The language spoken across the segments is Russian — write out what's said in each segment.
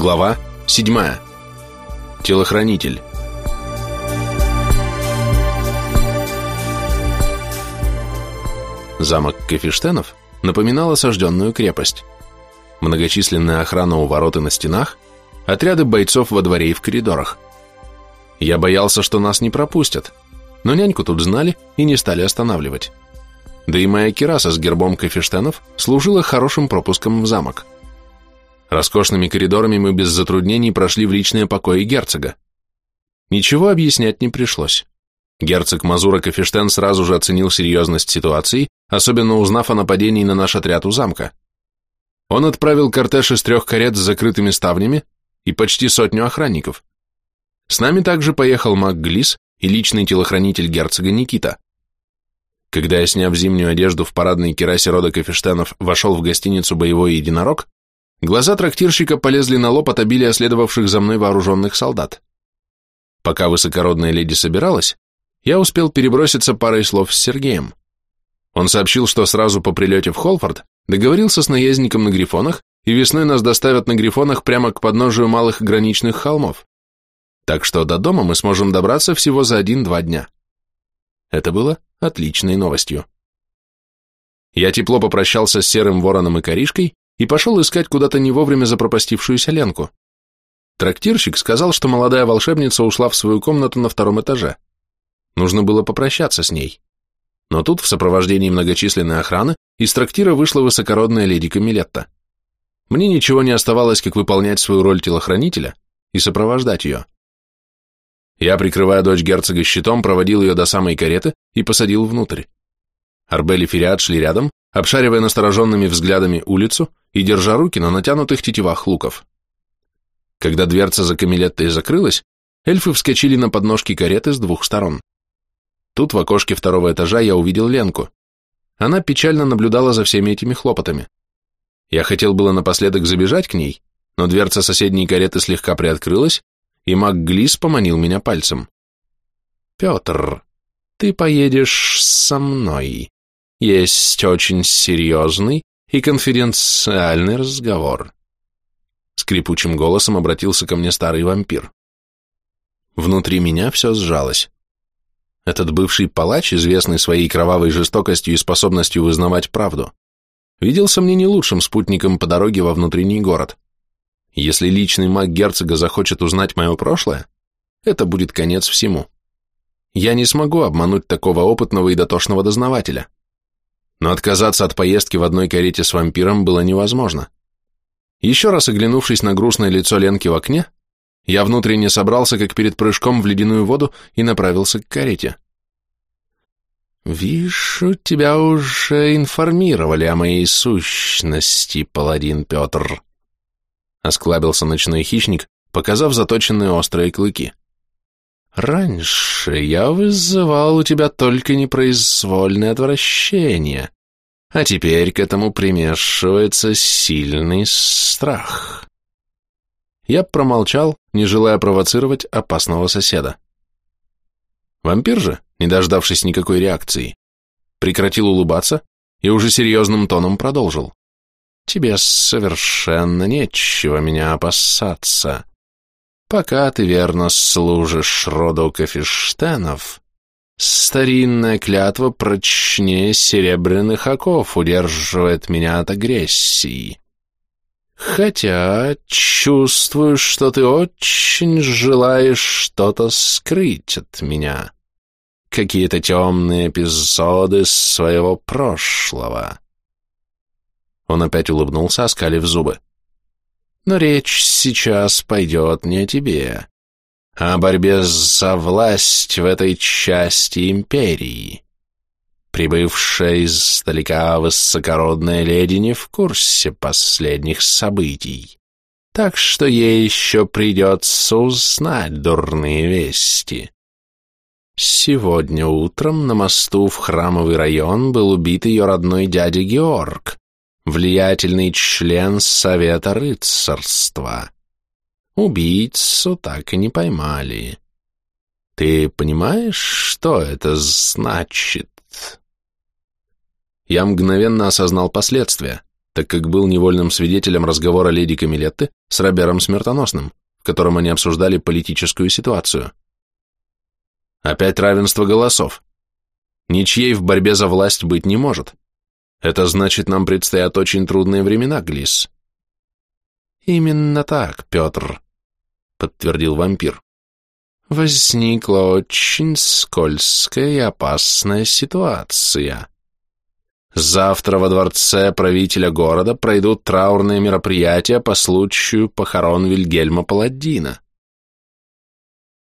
Глава 7. Телохранитель. Замок Кефештенов напоминал осажденную крепость. Многочисленная охрана у ворот и на стенах, отряды бойцов во дворе и в коридорах. Я боялся, что нас не пропустят, но няньку тут знали и не стали останавливать. Да и моя кираса с гербом Кефештенов служила хорошим пропуском в замок. Роскошными коридорами мы без затруднений прошли в личные покои герцога. Ничего объяснять не пришлось. Герцог Мазура Кафештен сразу же оценил серьезность ситуации, особенно узнав о нападении на наш отряд у замка. Он отправил кортеж из трех карет с закрытыми ставнями и почти сотню охранников. С нами также поехал маг Глис и личный телохранитель герцога Никита. Когда я, сняв зимнюю одежду в парадной керасе рода Кафештенов, вошел в гостиницу «Боевой единорог», Глаза трактирщика полезли на лоб от обилия следовавших за мной вооруженных солдат. Пока высокородная леди собиралась, я успел переброситься парой слов с Сергеем. Он сообщил, что сразу по прилете в Холфорд договорился с наездником на Грифонах, и весной нас доставят на Грифонах прямо к подножию малых граничных холмов. Так что до дома мы сможем добраться всего за один-два дня. Это было отличной новостью. Я тепло попрощался с Серым Вороном и Коришкой и пошел искать куда-то не вовремя запропастившуюся Ленку. Трактирщик сказал, что молодая волшебница ушла в свою комнату на втором этаже. Нужно было попрощаться с ней. Но тут в сопровождении многочисленной охраны из трактира вышла высокородная леди Камилетта. Мне ничего не оставалось, как выполнять свою роль телохранителя и сопровождать ее. Я, прикрывая дочь герцога щитом, проводил ее до самой кареты и посадил внутрь. Арбель и Фериат шли рядом, обшаривая настороженными взглядами улицу и держа руки на натянутых тетивах луков. Когда дверца за Камилеттой закрылась, эльфы вскочили на подножки кареты с двух сторон. Тут в окошке второго этажа я увидел Ленку. Она печально наблюдала за всеми этими хлопотами. Я хотел было напоследок забежать к ней, но дверца соседней кареты слегка приоткрылась, и маг Глис поманил меня пальцем. «Петр, ты поедешь со мной. Есть очень серьезный и конфиденциальный разговор. Скрипучим голосом обратился ко мне старый вампир. Внутри меня все сжалось. Этот бывший палач, известный своей кровавой жестокостью и способностью вызнавать правду, виделся мне не лучшим спутником по дороге во внутренний город. Если личный маг герцога захочет узнать мое прошлое, это будет конец всему. Я не смогу обмануть такого опытного и дотошного дознавателя но отказаться от поездки в одной карете с вампиром было невозможно. Еще раз оглянувшись на грустное лицо Ленки в окне, я внутренне собрался, как перед прыжком в ледяную воду, и направился к карете. «Вижу, тебя уже информировали о моей сущности, паладин Петр», — осклабился ночной хищник, показав заточенные острые клыки. Раньше я вызывал у тебя только непроизвольное отвращение, а теперь к этому примешивается сильный страх. Я промолчал, не желая провоцировать опасного соседа. Вампир же, не дождавшись никакой реакции, прекратил улыбаться и уже серьезным тоном продолжил. «Тебе совершенно нечего меня опасаться. Пока ты верно служишь роду Кафештенов, старинная клятва прочнее серебряных оков удерживает меня от агрессии. Хотя чувствую, что ты очень желаешь что-то скрыть от меня. Какие-то темные эпизоды своего прошлого. Он опять улыбнулся, оскалив зубы. Но речь сейчас пойдет не о тебе, а о борьбе за власть в этой части империи. Прибывшая издалека высокородная леди не в курсе последних событий, так что ей еще придется узнать дурные вести. Сегодня утром на мосту в Храмовый район был убит ее родной дядя Георг, влиятельный член Совета рыцарства. Убийцу так и не поймали. Ты понимаешь, что это значит? Я мгновенно осознал последствия, так как был невольным свидетелем разговора леди Камилетты с Робером Смертоносным, в котором они обсуждали политическую ситуацию. Опять равенство голосов. Ничьей в борьбе за власть быть не может. Это значит, нам предстоят очень трудные времена, Глис. Именно так, Петр, подтвердил вампир. Возникла очень скользкая и опасная ситуация. Завтра во дворце правителя города пройдут траурные мероприятия по случаю похорон Вильгельма Паладдина.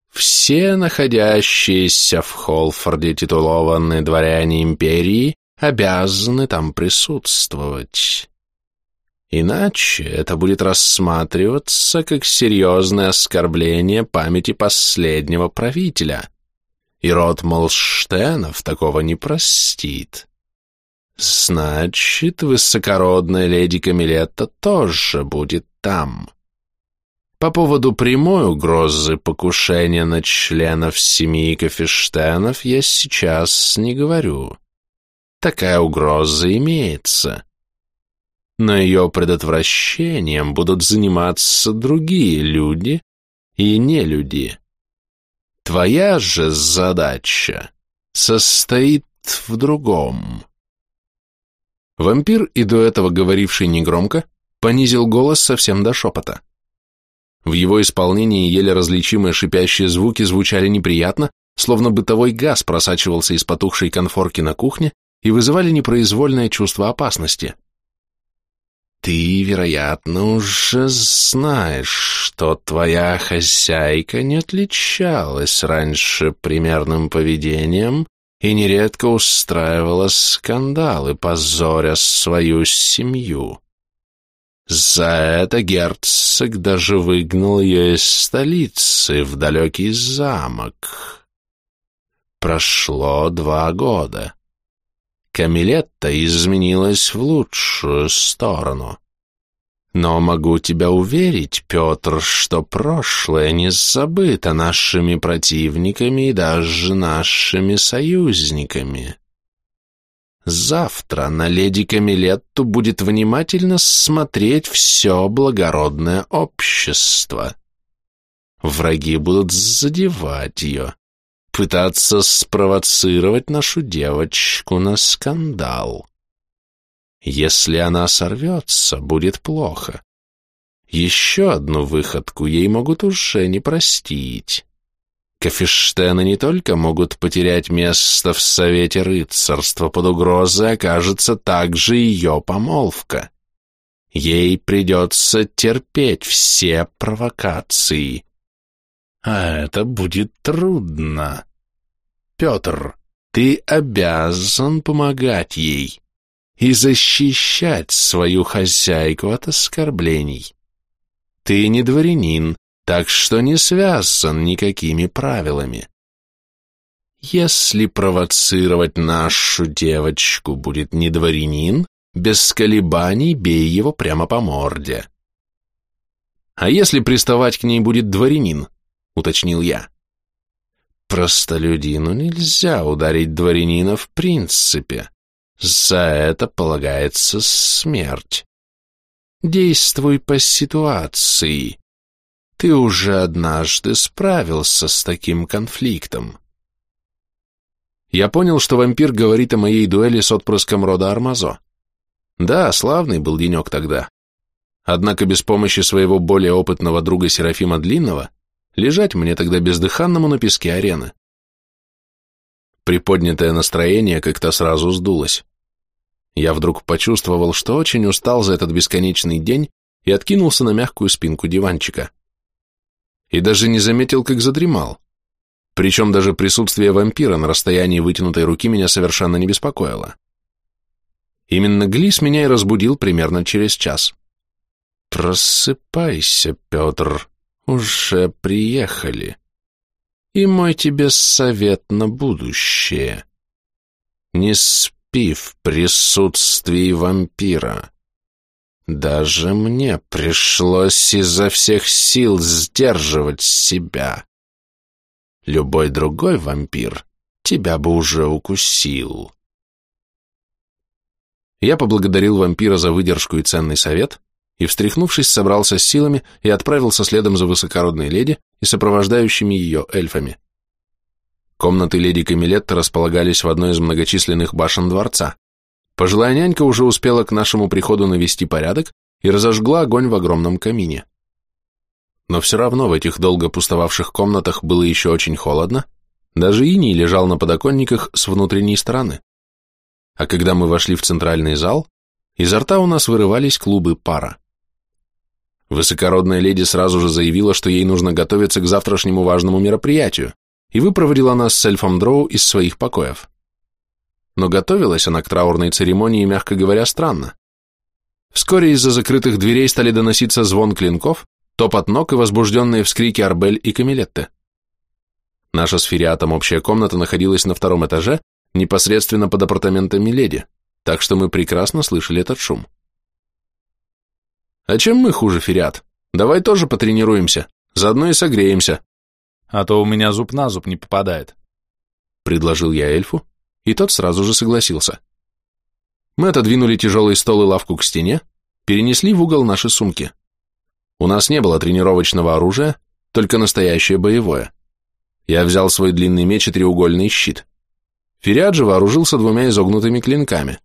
Все находящиеся в Холфорде титулованные дворяне империи обязаны там присутствовать. Иначе это будет рассматриваться как серьезное оскорбление памяти последнего правителя, и род Молштенов такого не простит. Значит, высокородная леди Камилетта тоже будет там. По поводу прямой угрозы покушения на членов семьи Кафештенов я сейчас не говорю. Такая угроза имеется. Но ее предотвращением будут заниматься другие люди и не люди. Твоя же задача состоит в другом. Вампир, и до этого говоривший негромко, понизил голос совсем до шепота. В его исполнении еле различимые шипящие звуки звучали неприятно, словно бытовой газ просачивался из потухшей конфорки на кухне и вызывали непроизвольное чувство опасности. Ты, вероятно, уже знаешь, что твоя хозяйка не отличалась раньше примерным поведением и нередко устраивала скандалы, позоря свою семью. За это герцог даже выгнал ее из столицы в далекий замок. Прошло два года. Камилетта изменилась в лучшую сторону. Но могу тебя уверить, Петр, что прошлое не забыто нашими противниками и даже нашими союзниками. Завтра на леди Камилетту будет внимательно смотреть все благородное общество. Враги будут задевать ее, пытаться спровоцировать нашу девочку на скандал. Если она сорвется, будет плохо. Еще одну выходку ей могут уже не простить. Кафештены не только могут потерять место в Совете Рыцарства, под угрозой окажется также ее помолвка. Ей придется терпеть все провокации. А это будет трудно. Петр, ты обязан помогать ей и защищать свою хозяйку от оскорблений. Ты не дворянин, так что не связан никакими правилами. Если провоцировать нашу девочку будет не дворянин, без колебаний бей его прямо по морде. А если приставать к ней будет дворянин, уточнил я. Простолюдину нельзя ударить дворянина в принципе. За это полагается смерть. Действуй по ситуации. Ты уже однажды справился с таким конфликтом. Я понял, что вампир говорит о моей дуэли с отпрыском рода Армазо. Да, славный был денек тогда. Однако без помощи своего более опытного друга Серафима Длинного лежать мне тогда бездыханному на песке арены. Приподнятое настроение как-то сразу сдулось. Я вдруг почувствовал, что очень устал за этот бесконечный день и откинулся на мягкую спинку диванчика. И даже не заметил, как задремал. Причем даже присутствие вампира на расстоянии вытянутой руки меня совершенно не беспокоило. Именно Глис меня и разбудил примерно через час. «Просыпайся, Петр, уже приехали. И мой тебе совет на будущее. Не спи в присутствии вампира. Даже мне пришлось изо всех сил сдерживать себя. Любой другой вампир тебя бы уже укусил. Я поблагодарил вампира за выдержку и ценный совет и, встряхнувшись, собрался с силами и отправился следом за высокородной леди и сопровождающими ее эльфами. Комнаты леди Камилетта располагались в одной из многочисленных башен дворца. Пожилая нянька уже успела к нашему приходу навести порядок и разожгла огонь в огромном камине. Но все равно в этих долго пустовавших комнатах было еще очень холодно, даже иней лежал на подоконниках с внутренней стороны. А когда мы вошли в центральный зал, изо рта у нас вырывались клубы пара. Высокородная леди сразу же заявила, что ей нужно готовиться к завтрашнему важному мероприятию, и выпроводила нас с эльфом Дроу из своих покоев. Но готовилась она к траурной церемонии, мягко говоря, странно. Вскоре из-за закрытых дверей стали доноситься звон клинков, топот ног и возбужденные вскрики Арбель и Камилетты. Наша с Фериатом общая комната находилась на втором этаже, непосредственно под апартаментами леди, так что мы прекрасно слышали этот шум. А чем мы хуже, Фериат? Давай тоже потренируемся, заодно и согреемся. А то у меня зуб на зуб не попадает. Предложил я эльфу, и тот сразу же согласился. Мы отодвинули тяжелый стол и лавку к стене, перенесли в угол наши сумки. У нас не было тренировочного оружия, только настоящее боевое. Я взял свой длинный меч и треугольный щит. Фериад же вооружился двумя изогнутыми клинками.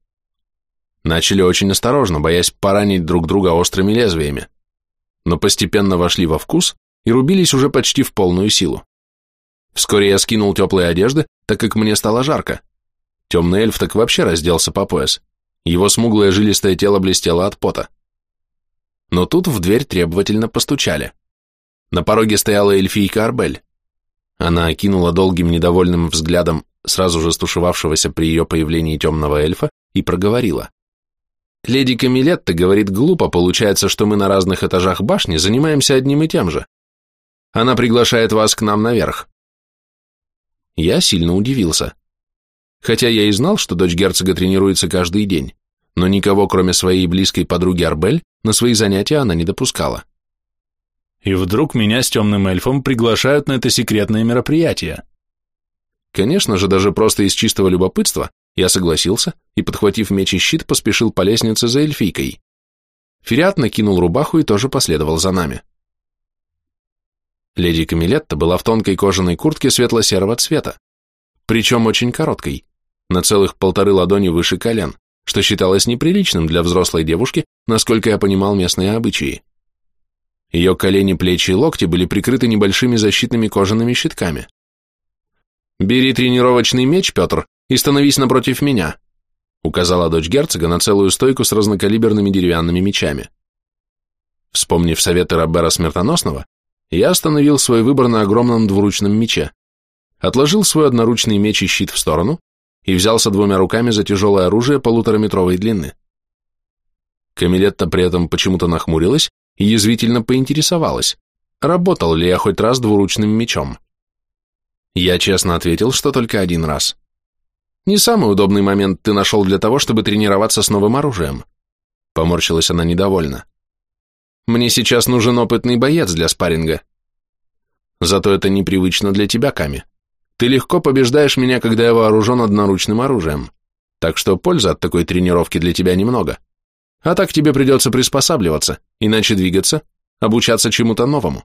Начали очень осторожно, боясь поранить друг друга острыми лезвиями, но постепенно вошли во вкус и рубились уже почти в полную силу. Вскоре я скинул теплые одежды, так как мне стало жарко. Темный эльф так вообще разделся по пояс. Его смуглое жилистое тело блестело от пота. Но тут в дверь требовательно постучали. На пороге стояла эльфийка Арбель. Она окинула долгим недовольным взглядом сразу же стушевавшегося при ее появлении темного эльфа и проговорила. Леди Камилетта говорит глупо, получается, что мы на разных этажах башни занимаемся одним и тем же. Она приглашает вас к нам наверх. Я сильно удивился. Хотя я и знал, что дочь герцога тренируется каждый день, но никого, кроме своей близкой подруги Арбель, на свои занятия она не допускала. И вдруг меня с темным эльфом приглашают на это секретное мероприятие. Конечно же, даже просто из чистого любопытства я согласился и, подхватив меч и щит, поспешил по лестнице за эльфийкой. Фериат накинул рубаху и тоже последовал за нами. Леди Камилетта была в тонкой кожаной куртке светло-серого цвета, причем очень короткой, на целых полторы ладони выше колен, что считалось неприличным для взрослой девушки, насколько я понимал местные обычаи. Ее колени, плечи и локти были прикрыты небольшими защитными кожаными щитками. «Бери тренировочный меч, Петр, и становись напротив меня», указала дочь герцога на целую стойку с разнокалиберными деревянными мечами. Вспомнив советы Робера Смертоносного, я остановил свой выбор на огромном двуручном мече, отложил свой одноручный меч и щит в сторону и взялся двумя руками за тяжелое оружие полутораметровой длины. Камилетта при этом почему-то нахмурилась и язвительно поинтересовалась, работал ли я хоть раз двуручным мечом. Я честно ответил, что только один раз. Не самый удобный момент ты нашел для того, чтобы тренироваться с новым оружием. Поморщилась она недовольно. Мне сейчас нужен опытный боец для спарринга. Зато это непривычно для тебя, Ками. Ты легко побеждаешь меня, когда я вооружен одноручным оружием. Так что пользы от такой тренировки для тебя немного. А так тебе придется приспосабливаться, иначе двигаться, обучаться чему-то новому.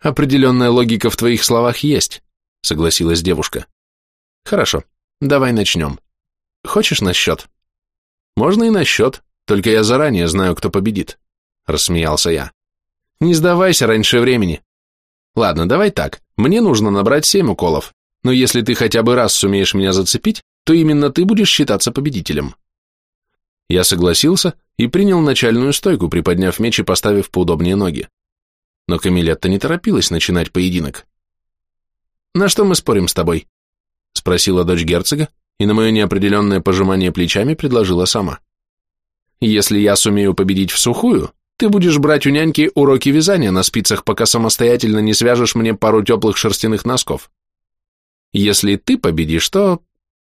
Определенная логика в твоих словах есть, согласилась девушка. Хорошо, давай начнем. Хочешь на счет? Можно и на счет, только я заранее знаю, кто победит, рассмеялся я. Не сдавайся раньше времени. Ладно, давай так, мне нужно набрать семь уколов, но если ты хотя бы раз сумеешь меня зацепить, то именно ты будешь считаться победителем. Я согласился и принял начальную стойку, приподняв меч и поставив поудобнее ноги. Но Камилетта не торопилась начинать поединок. «На что мы спорим с тобой?» — спросила дочь герцога, и на мое неопределенное пожимание плечами предложила сама. «Если я сумею победить в сухую, ты будешь брать у няньки уроки вязания на спицах, пока самостоятельно не свяжешь мне пару теплых шерстяных носков. Если ты победишь, то,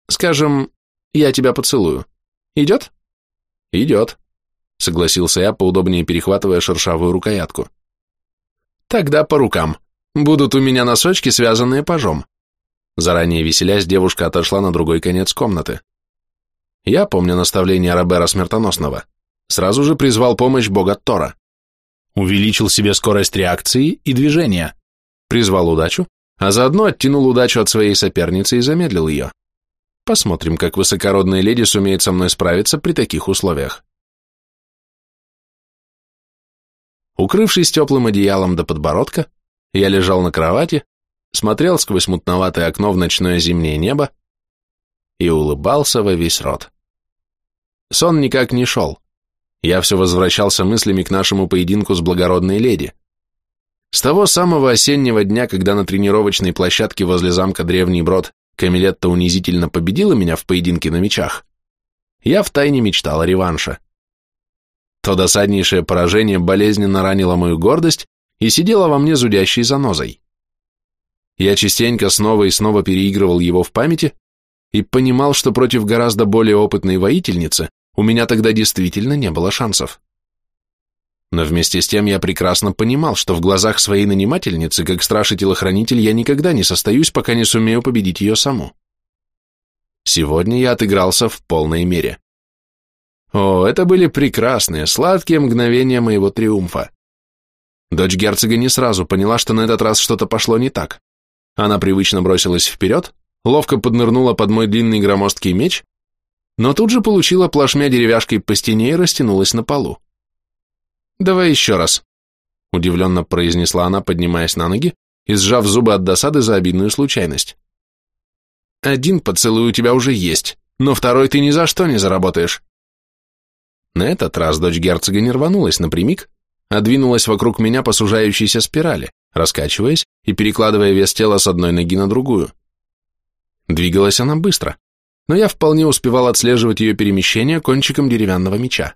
скажем, я тебя поцелую. Идет?» «Идет», — согласился я, поудобнее перехватывая шершавую рукоятку. «Тогда по рукам. Будут у меня носочки, связанные пажом». Заранее веселясь, девушка отошла на другой конец комнаты. Я помню наставление Робера Смертоносного. сразу же призвал помощь бога Тора. Увеличил себе скорость реакции и движения. Призвал удачу, а заодно оттянул удачу от своей соперницы и замедлил ее. Посмотрим, как высокородная леди сумеет со мной справиться при таких условиях. Укрывшись теплым одеялом до подбородка, я лежал на кровати, смотрел сквозь мутноватое окно в ночное зимнее небо и улыбался во весь рот. Сон никак не шел. Я все возвращался мыслями к нашему поединку с благородной леди. С того самого осеннего дня, когда на тренировочной площадке возле замка Древний Брод Камилетта унизительно победила меня в поединке на мечах, я втайне мечтал о реванше. То досаднейшее поражение болезненно ранило мою гордость и сидело во мне зудящей занозой. Я частенько снова и снова переигрывал его в памяти и понимал, что против гораздо более опытной воительницы у меня тогда действительно не было шансов. Но вместе с тем я прекрасно понимал, что в глазах своей нанимательницы, как страж и телохранитель, я никогда не состоюсь, пока не сумею победить ее саму. Сегодня я отыгрался в полной мере. О, это были прекрасные, сладкие мгновения моего триумфа. Дочь герцога не сразу поняла, что на этот раз что-то пошло не так. Она привычно бросилась вперед, ловко поднырнула под мой длинный громоздкий меч, но тут же получила плашмя деревяшкой по стене и растянулась на полу. «Давай еще раз», — удивленно произнесла она, поднимаясь на ноги и сжав зубы от досады за обидную случайность. «Один поцелуй у тебя уже есть, но второй ты ни за что не заработаешь». На этот раз дочь герцога не рванулась напрямик, а двинулась вокруг меня по сужающейся спирали, раскачиваясь и перекладывая вес тела с одной ноги на другую. Двигалась она быстро, но я вполне успевал отслеживать ее перемещение кончиком деревянного меча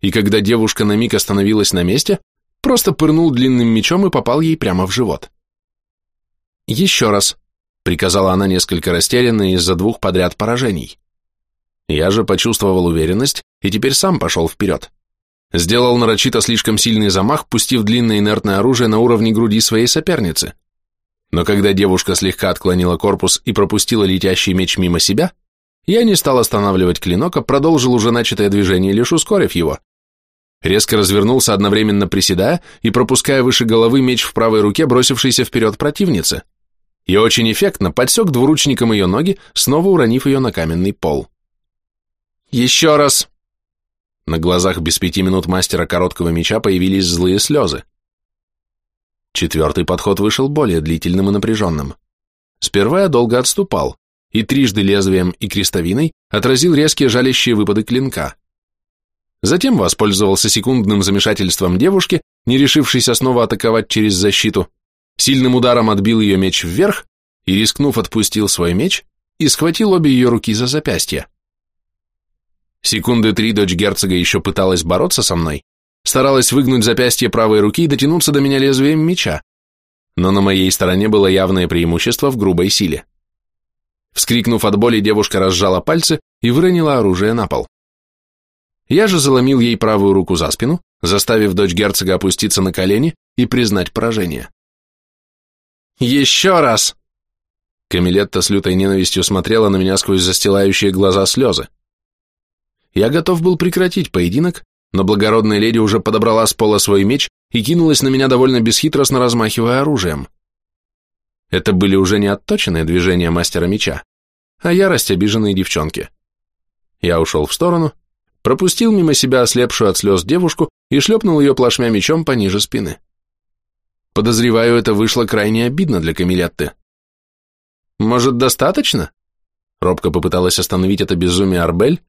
и когда девушка на миг остановилась на месте, просто пырнул длинным мечом и попал ей прямо в живот. «Еще раз», — приказала она несколько растерянно из-за двух подряд поражений. Я же почувствовал уверенность и теперь сам пошел вперед. Сделал нарочито слишком сильный замах, пустив длинное инертное оружие на уровне груди своей соперницы. Но когда девушка слегка отклонила корпус и пропустила летящий меч мимо себя, я не стал останавливать клинок, а продолжил уже начатое движение, лишь ускорив его. Резко развернулся, одновременно приседая и пропуская выше головы меч в правой руке, бросившийся вперед противницы. И очень эффектно подсек двуручником ее ноги, снова уронив ее на каменный пол. «Еще раз!» На глазах без пяти минут мастера короткого меча появились злые слезы. Четвертый подход вышел более длительным и напряженным. Сперва я долго отступал, и трижды лезвием и крестовиной отразил резкие жалящие выпады клинка. Затем воспользовался секундным замешательством девушки, не решившейся снова атаковать через защиту, сильным ударом отбил ее меч вверх и, рискнув, отпустил свой меч и схватил обе ее руки за запястья. Секунды три дочь герцога еще пыталась бороться со мной, старалась выгнуть запястье правой руки и дотянуться до меня лезвием меча, но на моей стороне было явное преимущество в грубой силе. Вскрикнув от боли, девушка разжала пальцы и выронила оружие на пол. Я же заломил ей правую руку за спину, заставив дочь герцога опуститься на колени и признать поражение. «Еще раз!» Камилетта с лютой ненавистью смотрела на меня сквозь застилающие глаза слезы. Я готов был прекратить поединок, но благородная леди уже подобрала с пола свой меч и кинулась на меня довольно бесхитростно размахивая оружием. Это были уже не отточенные движения мастера меча, а ярость обиженной девчонки. Я ушел в сторону, пропустил мимо себя ослепшую от слез девушку и шлепнул ее плашмя мечом пониже спины. Подозреваю, это вышло крайне обидно для Камилетты. «Может, достаточно?» Робко попыталась остановить это безумие Арбель,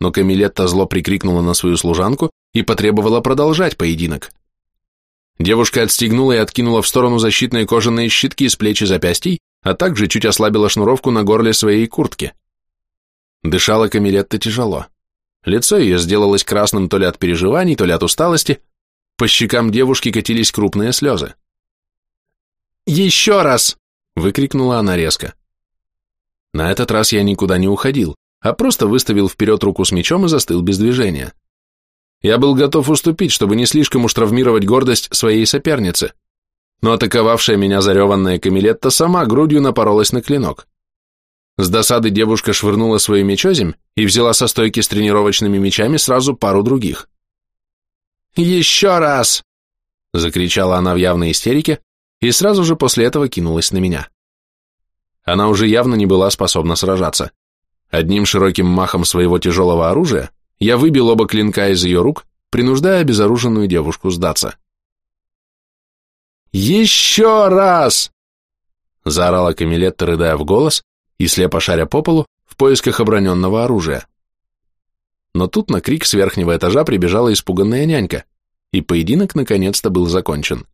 но Камилетта зло прикрикнула на свою служанку и потребовала продолжать поединок. Девушка отстегнула и откинула в сторону защитные кожаные щитки из плеч и запястий, а также чуть ослабила шнуровку на горле своей куртки. Дышала Камилетта тяжело. Лицо ее сделалось красным то ли от переживаний, то ли от усталости. По щекам девушки катились крупные слезы. «Еще раз!» — выкрикнула она резко. На этот раз я никуда не уходил, а просто выставил вперед руку с мечом и застыл без движения. Я был готов уступить, чтобы не слишком уж травмировать гордость своей соперницы, но атаковавшая меня зареванная Камилетта сама грудью напоролась на клинок. С досады девушка швырнула свою мечоземь и взяла со стойки с тренировочными мечами сразу пару других. «Еще раз!» — закричала она в явной истерике и сразу же после этого кинулась на меня. Она уже явно не была способна сражаться. Одним широким махом своего тяжелого оружия я выбил оба клинка из ее рук, принуждая обезоруженную девушку сдаться. «Еще раз!» — заорала Камилетта, рыдая в голос и слепо шаря по полу в поисках оброненного оружия. Но тут на крик с верхнего этажа прибежала испуганная нянька, и поединок наконец-то был закончен.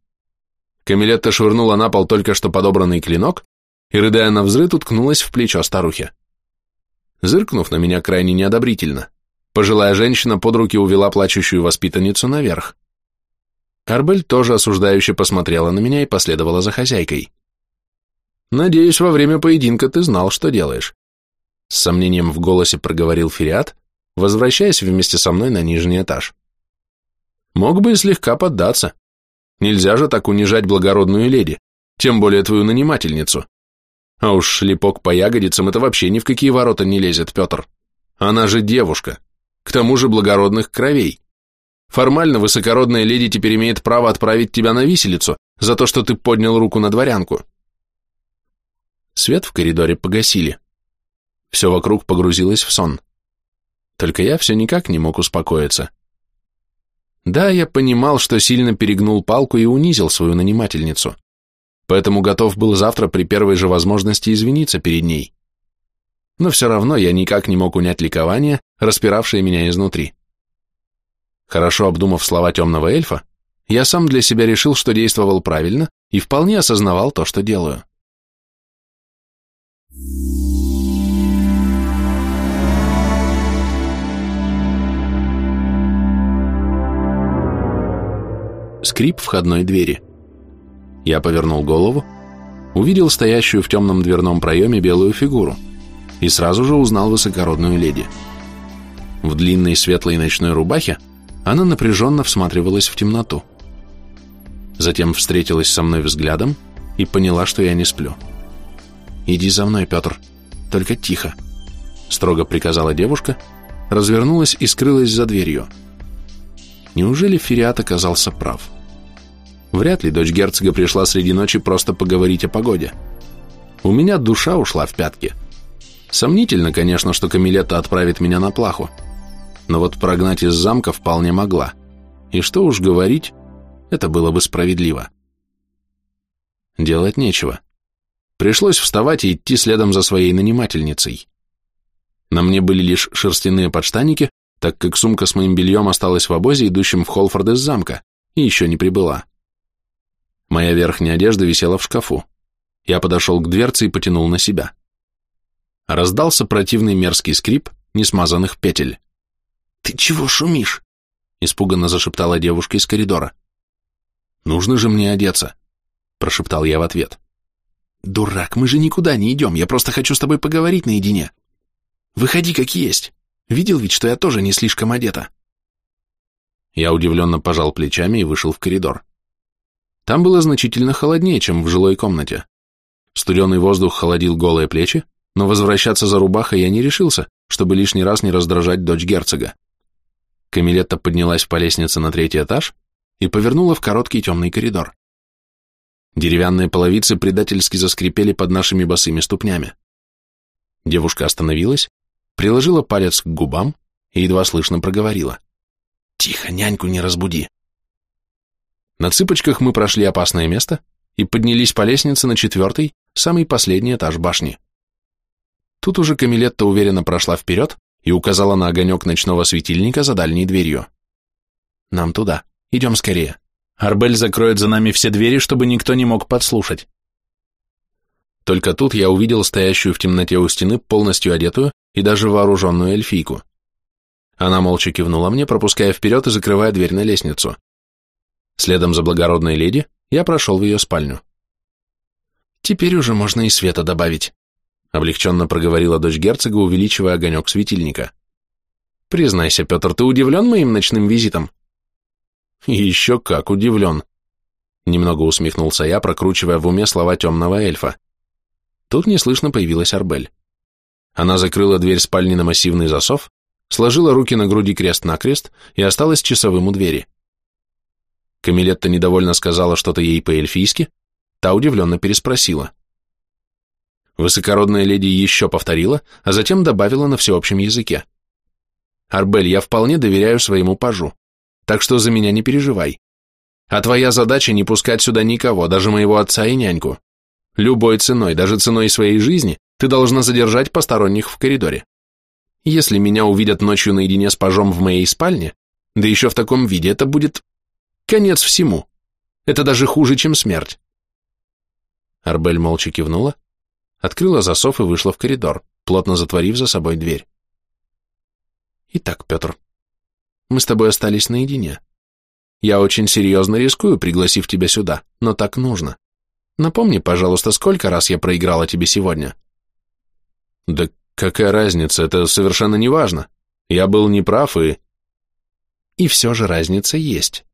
Камилетта швырнула на пол только что подобранный клинок и, рыдая на взрыв, уткнулась в плечо старухи. Зыркнув на меня крайне неодобрительно, пожилая женщина под руки увела плачущую воспитанницу наверх. Арбель тоже осуждающе посмотрела на меня и последовала за хозяйкой. «Надеюсь, во время поединка ты знал, что делаешь», с сомнением в голосе проговорил Фериат, возвращаясь вместе со мной на нижний этаж. «Мог бы и слегка поддаться. Нельзя же так унижать благородную леди, тем более твою нанимательницу. А уж шлепок по ягодицам – это вообще ни в какие ворота не лезет, Петр. Она же девушка, к тому же благородных кровей. Формально высокородная леди теперь имеет право отправить тебя на виселицу за то, что ты поднял руку на дворянку. Свет в коридоре погасили. Все вокруг погрузилось в сон. Только я все никак не мог успокоиться. Да, я понимал, что сильно перегнул палку и унизил свою нанимательницу поэтому готов был завтра при первой же возможности извиниться перед ней. Но все равно я никак не мог унять ликование, распиравшее меня изнутри. Хорошо обдумав слова темного эльфа, я сам для себя решил, что действовал правильно и вполне осознавал то, что делаю. Скрип входной двери. Я повернул голову, увидел стоящую в темном дверном проеме белую фигуру и сразу же узнал высокородную леди. В длинной светлой ночной рубахе она напряженно всматривалась в темноту. Затем встретилась со мной взглядом и поняла, что я не сплю. «Иди за мной, Петр, только тихо», — строго приказала девушка, развернулась и скрылась за дверью. Неужели Фериат оказался прав? Вряд ли дочь герцога пришла среди ночи просто поговорить о погоде. У меня душа ушла в пятки. Сомнительно, конечно, что Камилетта отправит меня на плаху. Но вот прогнать из замка вполне могла. И что уж говорить, это было бы справедливо. Делать нечего. Пришлось вставать и идти следом за своей нанимательницей. На мне были лишь шерстяные подштаники, так как сумка с моим бельем осталась в обозе, идущем в Холфорд из замка, и еще не прибыла. Моя верхняя одежда висела в шкафу. Я подошел к дверце и потянул на себя. Раздался противный мерзкий скрип несмазанных петель. «Ты чего шумишь?» — испуганно зашептала девушка из коридора. «Нужно же мне одеться», — прошептал я в ответ. «Дурак, мы же никуда не идем, я просто хочу с тобой поговорить наедине. Выходи как есть. Видел ведь, что я тоже не слишком одета». Я удивленно пожал плечами и вышел в коридор. Там было значительно холоднее, чем в жилой комнате. Студеный воздух холодил голые плечи, но возвращаться за рубахой я не решился, чтобы лишний раз не раздражать дочь герцога. Камилетта поднялась по лестнице на третий этаж и повернула в короткий темный коридор. Деревянные половицы предательски заскрипели под нашими босыми ступнями. Девушка остановилась, приложила палец к губам и едва слышно проговорила. «Тихо, няньку не разбуди!» На цыпочках мы прошли опасное место и поднялись по лестнице на четвертый, самый последний этаж башни. Тут уже Камилетта уверенно прошла вперед и указала на огонек ночного светильника за дальней дверью. «Нам туда. Идем скорее. Арбель закроет за нами все двери, чтобы никто не мог подслушать». Только тут я увидел стоящую в темноте у стены полностью одетую и даже вооруженную эльфийку. Она молча кивнула мне, пропуская вперед и закрывая дверь на лестницу. Следом за благородной леди я прошел в ее спальню. «Теперь уже можно и света добавить», — облегченно проговорила дочь герцога, увеличивая огонек светильника. «Признайся, Петр, ты удивлен моим ночным визитом?» «Еще как удивлен», — немного усмехнулся я, прокручивая в уме слова темного эльфа. Тут неслышно появилась Арбель. Она закрыла дверь спальни на массивный засов, сложила руки на груди крест-накрест и осталась часовым у двери. Камилетта недовольно сказала что-то ей по-эльфийски, та удивленно переспросила. Высокородная леди еще повторила, а затем добавила на всеобщем языке. «Арбель, я вполне доверяю своему пажу, так что за меня не переживай. А твоя задача не пускать сюда никого, даже моего отца и няньку. Любой ценой, даже ценой своей жизни, ты должна задержать посторонних в коридоре. Если меня увидят ночью наедине с пажом в моей спальне, да еще в таком виде, это будет конец всему. Это даже хуже, чем смерть. Арбель молча кивнула, открыла засов и вышла в коридор, плотно затворив за собой дверь. Итак, Петр, мы с тобой остались наедине. Я очень серьезно рискую, пригласив тебя сюда, но так нужно. Напомни, пожалуйста, сколько раз я проиграла тебе сегодня? Да какая разница, это совершенно не важно. Я был неправ и... И все же разница есть,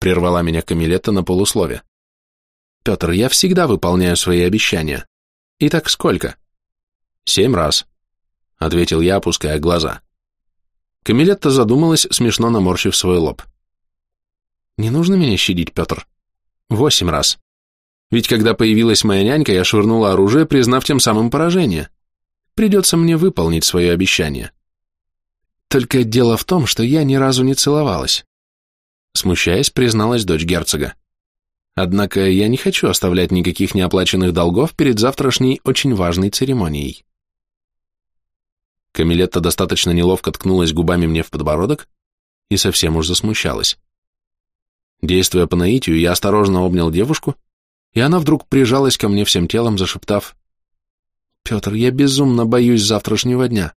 прервала меня Камилетта на полуслове. Петр, я всегда выполняю свои обещания. Итак, сколько? Семь раз, ответил я, опуская глаза. Камилетта задумалась, смешно наморщив свой лоб. Не нужно меня щадить, Петр. Восемь раз. Ведь когда появилась моя нянька, я швырнула оружие, признав тем самым поражение. Придется мне выполнить свое обещание. Только дело в том, что я ни разу не целовалась. Смущаясь, призналась дочь герцога. Однако я не хочу оставлять никаких неоплаченных долгов перед завтрашней очень важной церемонией. Камилетта достаточно неловко ткнулась губами мне в подбородок и совсем уж засмущалась. Действуя по наитию, я осторожно обнял девушку, и она вдруг прижалась ко мне всем телом, зашептав, «Петр, я безумно боюсь завтрашнего дня.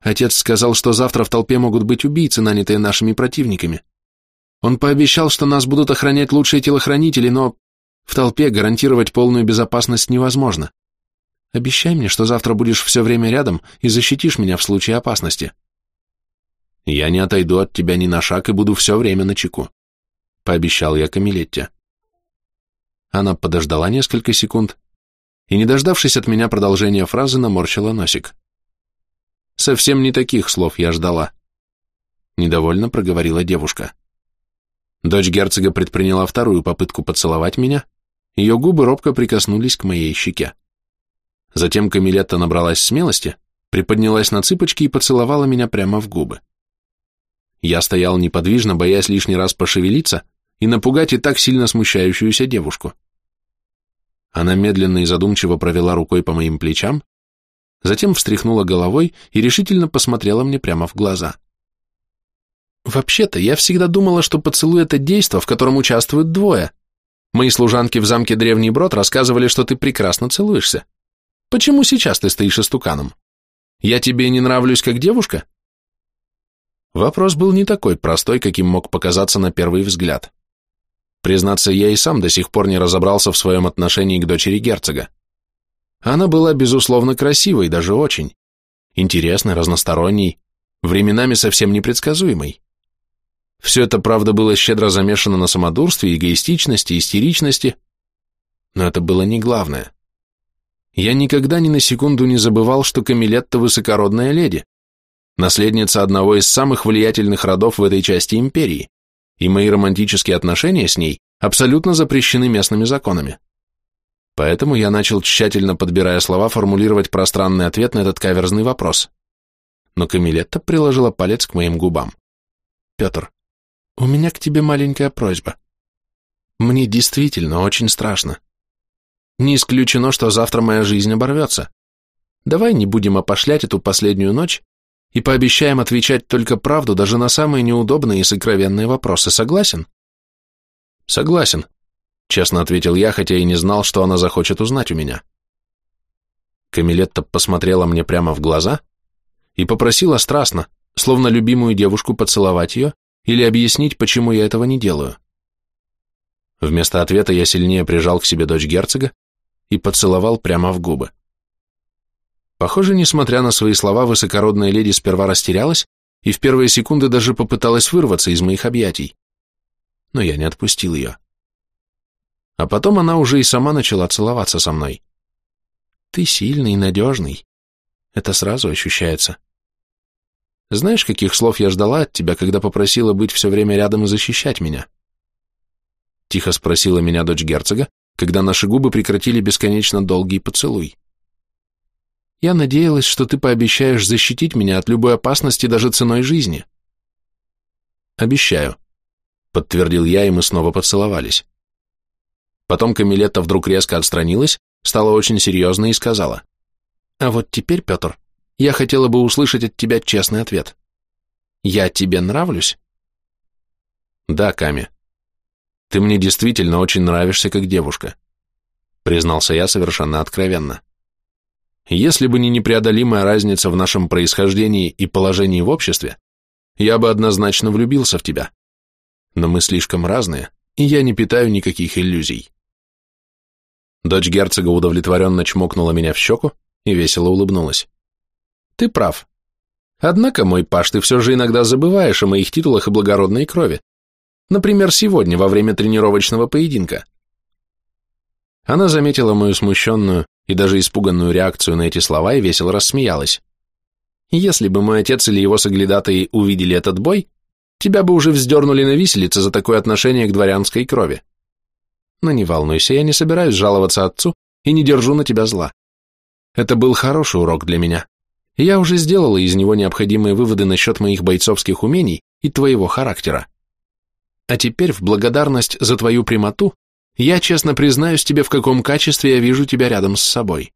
Отец сказал, что завтра в толпе могут быть убийцы, нанятые нашими противниками. Он пообещал, что нас будут охранять лучшие телохранители, но в толпе гарантировать полную безопасность невозможно. Обещай мне, что завтра будешь все время рядом и защитишь меня в случае опасности». «Я не отойду от тебя ни на шаг и буду все время на чеку», пообещал я Камилетте. Она подождала несколько секунд и, не дождавшись от меня продолжения фразы, наморщила носик. Совсем не таких слов я ждала. Недовольно проговорила девушка. Дочь герцога предприняла вторую попытку поцеловать меня, ее губы робко прикоснулись к моей щеке. Затем Камилетта набралась смелости, приподнялась на цыпочки и поцеловала меня прямо в губы. Я стоял неподвижно, боясь лишний раз пошевелиться, и напугать и так сильно смущающуюся девушку. Она медленно и задумчиво провела рукой по моим плечам, затем встряхнула головой и решительно посмотрела мне прямо в глаза. «Вообще-то я всегда думала, что поцелуй — это действо, в котором участвуют двое. Мои служанки в замке Древний Брод рассказывали, что ты прекрасно целуешься. Почему сейчас ты стоишь истуканом? Я тебе не нравлюсь как девушка?» Вопрос был не такой простой, каким мог показаться на первый взгляд. Признаться, я и сам до сих пор не разобрался в своем отношении к дочери герцога. Она была, безусловно, красивой, даже очень. Интересной, разносторонней, временами совсем непредсказуемой. Все это, правда, было щедро замешано на самодурстве, эгоистичности, истеричности, но это было не главное. Я никогда ни на секунду не забывал, что Камилетта высокородная леди, наследница одного из самых влиятельных родов в этой части империи и мои романтические отношения с ней абсолютно запрещены местными законами. Поэтому я начал, тщательно подбирая слова, формулировать пространный ответ на этот каверзный вопрос. Но Камилетта приложила палец к моим губам. «Петр, у меня к тебе маленькая просьба. Мне действительно очень страшно. Не исключено, что завтра моя жизнь оборвется. Давай не будем опошлять эту последнюю ночь и пообещаем отвечать только правду даже на самые неудобные и сокровенные вопросы. Согласен? Согласен, честно ответил я, хотя и не знал, что она захочет узнать у меня. Камилетта посмотрела мне прямо в глаза и попросила страстно, словно любимую девушку поцеловать ее или объяснить, почему я этого не делаю. Вместо ответа я сильнее прижал к себе дочь герцога и поцеловал прямо в губы. Похоже, несмотря на свои слова, высокородная леди сперва растерялась и в первые секунды даже попыталась вырваться из моих объятий. Но я не отпустил ее. А потом она уже и сама начала целоваться со мной. «Ты сильный и надежный. Это сразу ощущается. Знаешь, каких слов я ждала от тебя, когда попросила быть все время рядом и защищать меня? Тихо спросила меня дочь герцога, когда наши губы прекратили бесконечно долгий поцелуй. Я надеялась, что ты пообещаешь защитить меня от любой опасности даже ценой жизни. Обещаю, подтвердил я, и мы снова поцеловались. Потом Камилетта вдруг резко отстранилась, стала очень серьезной и сказала, «А вот теперь, Петр, я хотела бы услышать от тебя честный ответ. Я тебе нравлюсь?» «Да, Ками. Ты мне действительно очень нравишься как девушка», признался я совершенно откровенно. Если бы не непреодолимая разница в нашем происхождении и положении в обществе, я бы однозначно влюбился в тебя. Но мы слишком разные, и я не питаю никаких иллюзий. Дочь герцога удовлетворенно чмокнула меня в щеку и весело улыбнулась. Ты прав. Однако, мой паш, ты все же иногда забываешь о моих титулах и благородной крови. Например, сегодня, во время тренировочного поединка. Она заметила мою смущенную и даже испуганную реакцию на эти слова и весело рассмеялась. Если бы мой отец или его соглядатые увидели этот бой, тебя бы уже вздернули на виселице за такое отношение к дворянской крови. Но не волнуйся, я не собираюсь жаловаться отцу и не держу на тебя зла. Это был хороший урок для меня. Я уже сделала из него необходимые выводы насчет моих бойцовских умений и твоего характера. А теперь, в благодарность за твою прямоту, я честно признаюсь тебе, в каком качестве я вижу тебя рядом с собой.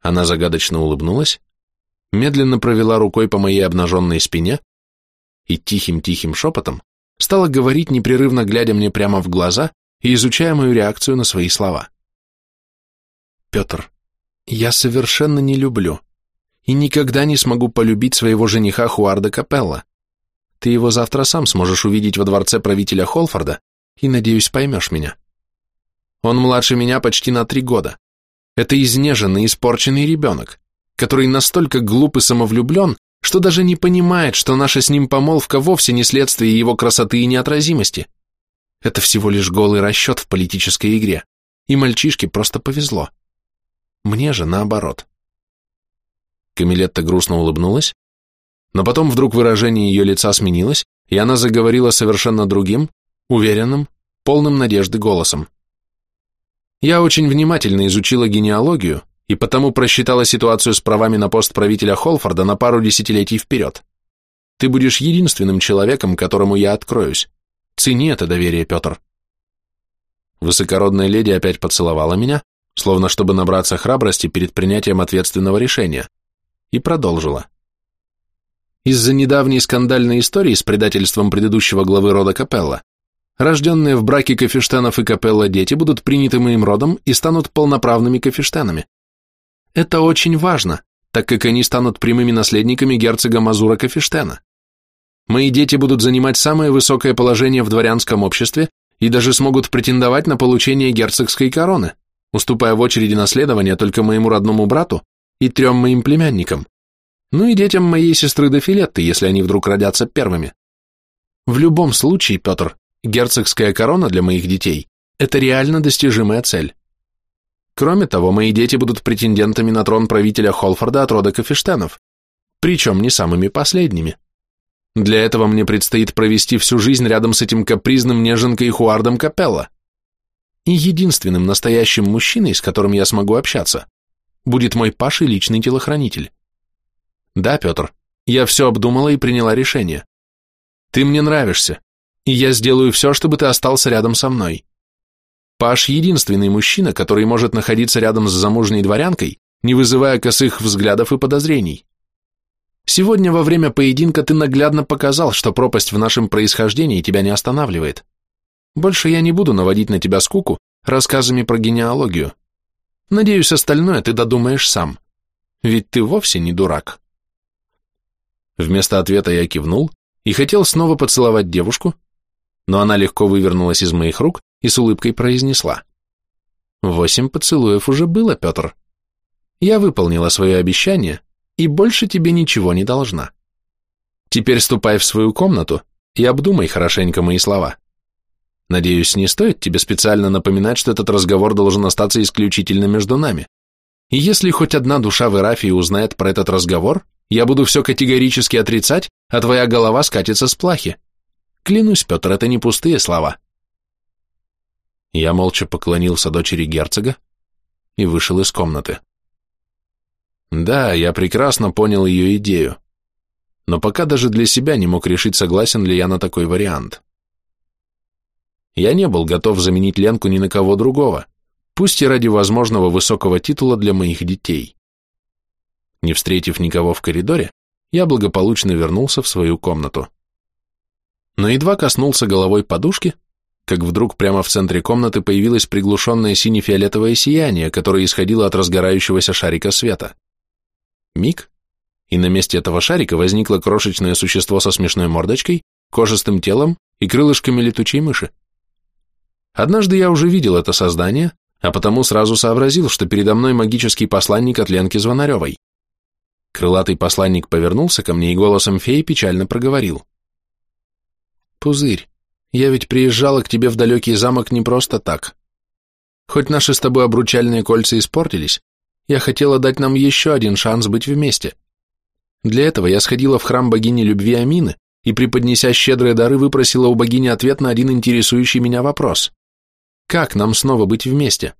Она загадочно улыбнулась, медленно провела рукой по моей обнаженной спине и тихим-тихим шепотом стала говорить, непрерывно глядя мне прямо в глаза и изучая мою реакцию на свои слова. «Петр, я совершенно не люблю и никогда не смогу полюбить своего жениха Хуарда Капелла. Ты его завтра сам сможешь увидеть во дворце правителя Холфорда и, надеюсь, поймешь меня. Он младше меня почти на три года. Это изнеженный, испорченный ребенок, который настолько глуп и самовлюблен, что даже не понимает, что наша с ним помолвка вовсе не следствие его красоты и неотразимости. Это всего лишь голый расчет в политической игре, и мальчишке просто повезло. Мне же наоборот. Камилетта грустно улыбнулась, но потом вдруг выражение ее лица сменилось, и она заговорила совершенно другим, уверенным, полным надежды голосом. Я очень внимательно изучила генеалогию и потому просчитала ситуацию с правами на пост правителя Холфорда на пару десятилетий вперед. Ты будешь единственным человеком, которому я откроюсь. Цени это доверие, Петр. Высокородная леди опять поцеловала меня, словно чтобы набраться храбрости перед принятием ответственного решения, и продолжила. Из-за недавней скандальной истории с предательством предыдущего главы рода Капелла Рожденные в браке Кафештанов и Капелла дети будут приняты моим родом и станут полноправными Кафештанами. Это очень важно, так как они станут прямыми наследниками герцога Мазура Кафештена. Мои дети будут занимать самое высокое положение в дворянском обществе и даже смогут претендовать на получение герцогской короны, уступая в очереди наследования только моему родному брату и трем моим племянникам, ну и детям моей сестры Дофилетты, если они вдруг родятся первыми. В любом случае, Петр, Герцогская корона для моих детей – это реально достижимая цель. Кроме того, мои дети будут претендентами на трон правителя Холфорда от рода Кафештенов, причем не самыми последними. Для этого мне предстоит провести всю жизнь рядом с этим капризным неженкой Хуардом Капелла. И единственным настоящим мужчиной, с которым я смогу общаться, будет мой Паший личный телохранитель. Да, Петр, я все обдумала и приняла решение. Ты мне нравишься, и я сделаю все, чтобы ты остался рядом со мной. Паш единственный мужчина, который может находиться рядом с замужней дворянкой, не вызывая косых взглядов и подозрений. Сегодня во время поединка ты наглядно показал, что пропасть в нашем происхождении тебя не останавливает. Больше я не буду наводить на тебя скуку рассказами про генеалогию. Надеюсь, остальное ты додумаешь сам. Ведь ты вовсе не дурак. Вместо ответа я кивнул и хотел снова поцеловать девушку, но она легко вывернулась из моих рук и с улыбкой произнесла. «Восемь поцелуев уже было, Петр. Я выполнила свое обещание и больше тебе ничего не должна. Теперь ступай в свою комнату и обдумай хорошенько мои слова. Надеюсь, не стоит тебе специально напоминать, что этот разговор должен остаться исключительно между нами. И если хоть одна душа в Ирафии узнает про этот разговор, я буду все категорически отрицать, а твоя голова скатится с плахи. Клянусь, Петр, это не пустые слова. Я молча поклонился дочери герцога и вышел из комнаты. Да, я прекрасно понял ее идею, но пока даже для себя не мог решить, согласен ли я на такой вариант. Я не был готов заменить Ленку ни на кого другого, пусть и ради возможного высокого титула для моих детей. Не встретив никого в коридоре, я благополучно вернулся в свою комнату. Но едва коснулся головой подушки, как вдруг прямо в центре комнаты появилось приглушенное сине-фиолетовое сияние, которое исходило от разгорающегося шарика света. Миг, и на месте этого шарика возникло крошечное существо со смешной мордочкой, кожистым телом и крылышками летучей мыши. Однажды я уже видел это создание, а потому сразу сообразил, что передо мной магический посланник от Ленки Звонаревой. Крылатый посланник повернулся ко мне и голосом феи печально проговорил. «Пузырь, я ведь приезжала к тебе в далекий замок не просто так. Хоть наши с тобой обручальные кольца испортились, я хотела дать нам еще один шанс быть вместе. Для этого я сходила в храм богини любви Амины и, преподнеся щедрые дары, выпросила у богини ответ на один интересующий меня вопрос. Как нам снова быть вместе?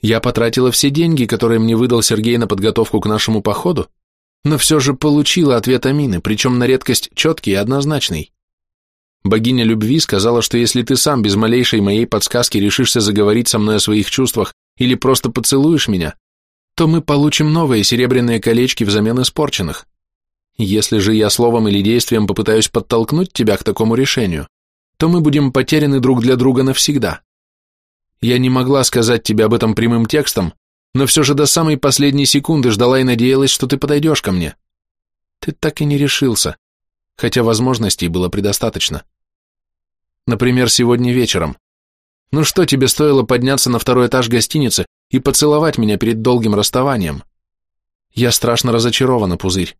Я потратила все деньги, которые мне выдал Сергей на подготовку к нашему походу, но все же получила ответ Амины, причем на редкость четкий и однозначный. Богиня любви сказала, что если ты сам без малейшей моей подсказки решишься заговорить со мной о своих чувствах или просто поцелуешь меня, то мы получим новые серебряные колечки взамен испорченных. Если же я словом или действием попытаюсь подтолкнуть тебя к такому решению, то мы будем потеряны друг для друга навсегда. Я не могла сказать тебе об этом прямым текстом, но все же до самой последней секунды ждала и надеялась, что ты подойдешь ко мне. Ты так и не решился, хотя возможностей было предостаточно. Например, сегодня вечером. Ну что тебе стоило подняться на второй этаж гостиницы и поцеловать меня перед долгим расставанием? Я страшно разочарована, Пузырь.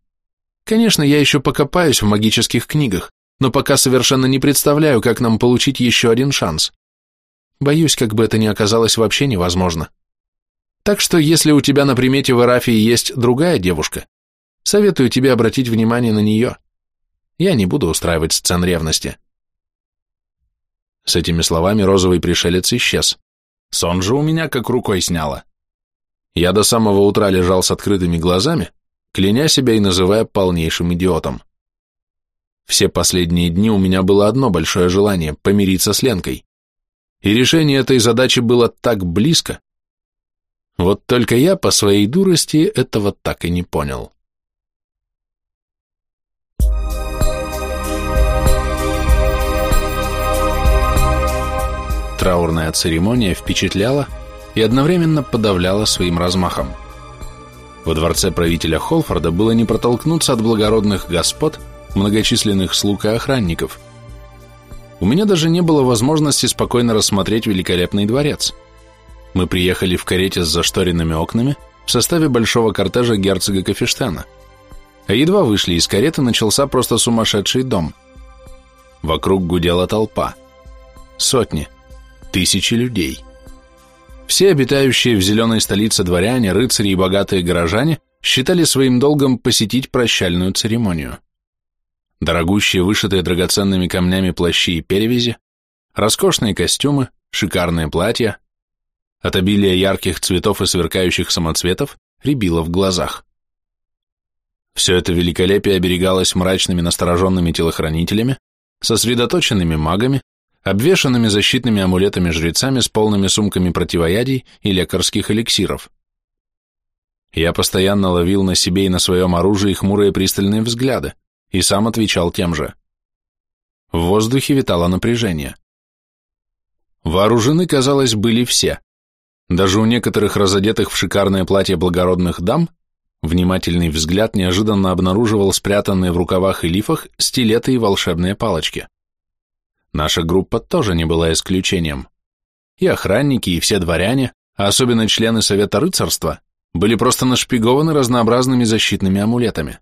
Конечно, я еще покопаюсь в магических книгах, но пока совершенно не представляю, как нам получить еще один шанс. Боюсь, как бы это ни оказалось вообще невозможно. Так что, если у тебя на примете в Эрафии есть другая девушка, советую тебе обратить внимание на нее. Я не буду устраивать сцен ревности. С этими словами розовый пришелец исчез. Сон же у меня как рукой сняло. Я до самого утра лежал с открытыми глазами, кляня себя и называя полнейшим идиотом. Все последние дни у меня было одно большое желание – помириться с Ленкой и решение этой задачи было так близко. Вот только я по своей дурости этого так и не понял. Траурная церемония впечатляла и одновременно подавляла своим размахом. Во дворце правителя Холфорда было не протолкнуться от благородных господ, многочисленных слуг и охранников – у меня даже не было возможности спокойно рассмотреть великолепный дворец. Мы приехали в карете с зашторенными окнами в составе большого кортежа герцога Кафештана. А едва вышли из кареты, начался просто сумасшедший дом. Вокруг гудела толпа. Сотни, тысячи людей. Все обитающие в зеленой столице дворяне, рыцари и богатые горожане считали своим долгом посетить прощальную церемонию дорогущие вышитые драгоценными камнями плащи и перевязи, роскошные костюмы, шикарные платья. От обилия ярких цветов и сверкающих самоцветов рябило в глазах. Все это великолепие оберегалось мрачными настороженными телохранителями, сосредоточенными магами, обвешанными защитными амулетами жрецами с полными сумками противоядий и лекарских эликсиров. Я постоянно ловил на себе и на своем оружии хмурые пристальные взгляды, и сам отвечал тем же. В воздухе витало напряжение. Вооружены, казалось, были все. Даже у некоторых разодетых в шикарное платье благородных дам внимательный взгляд неожиданно обнаруживал спрятанные в рукавах и лифах стилеты и волшебные палочки. Наша группа тоже не была исключением. И охранники, и все дворяне, а особенно члены Совета рыцарства, были просто нашпигованы разнообразными защитными амулетами.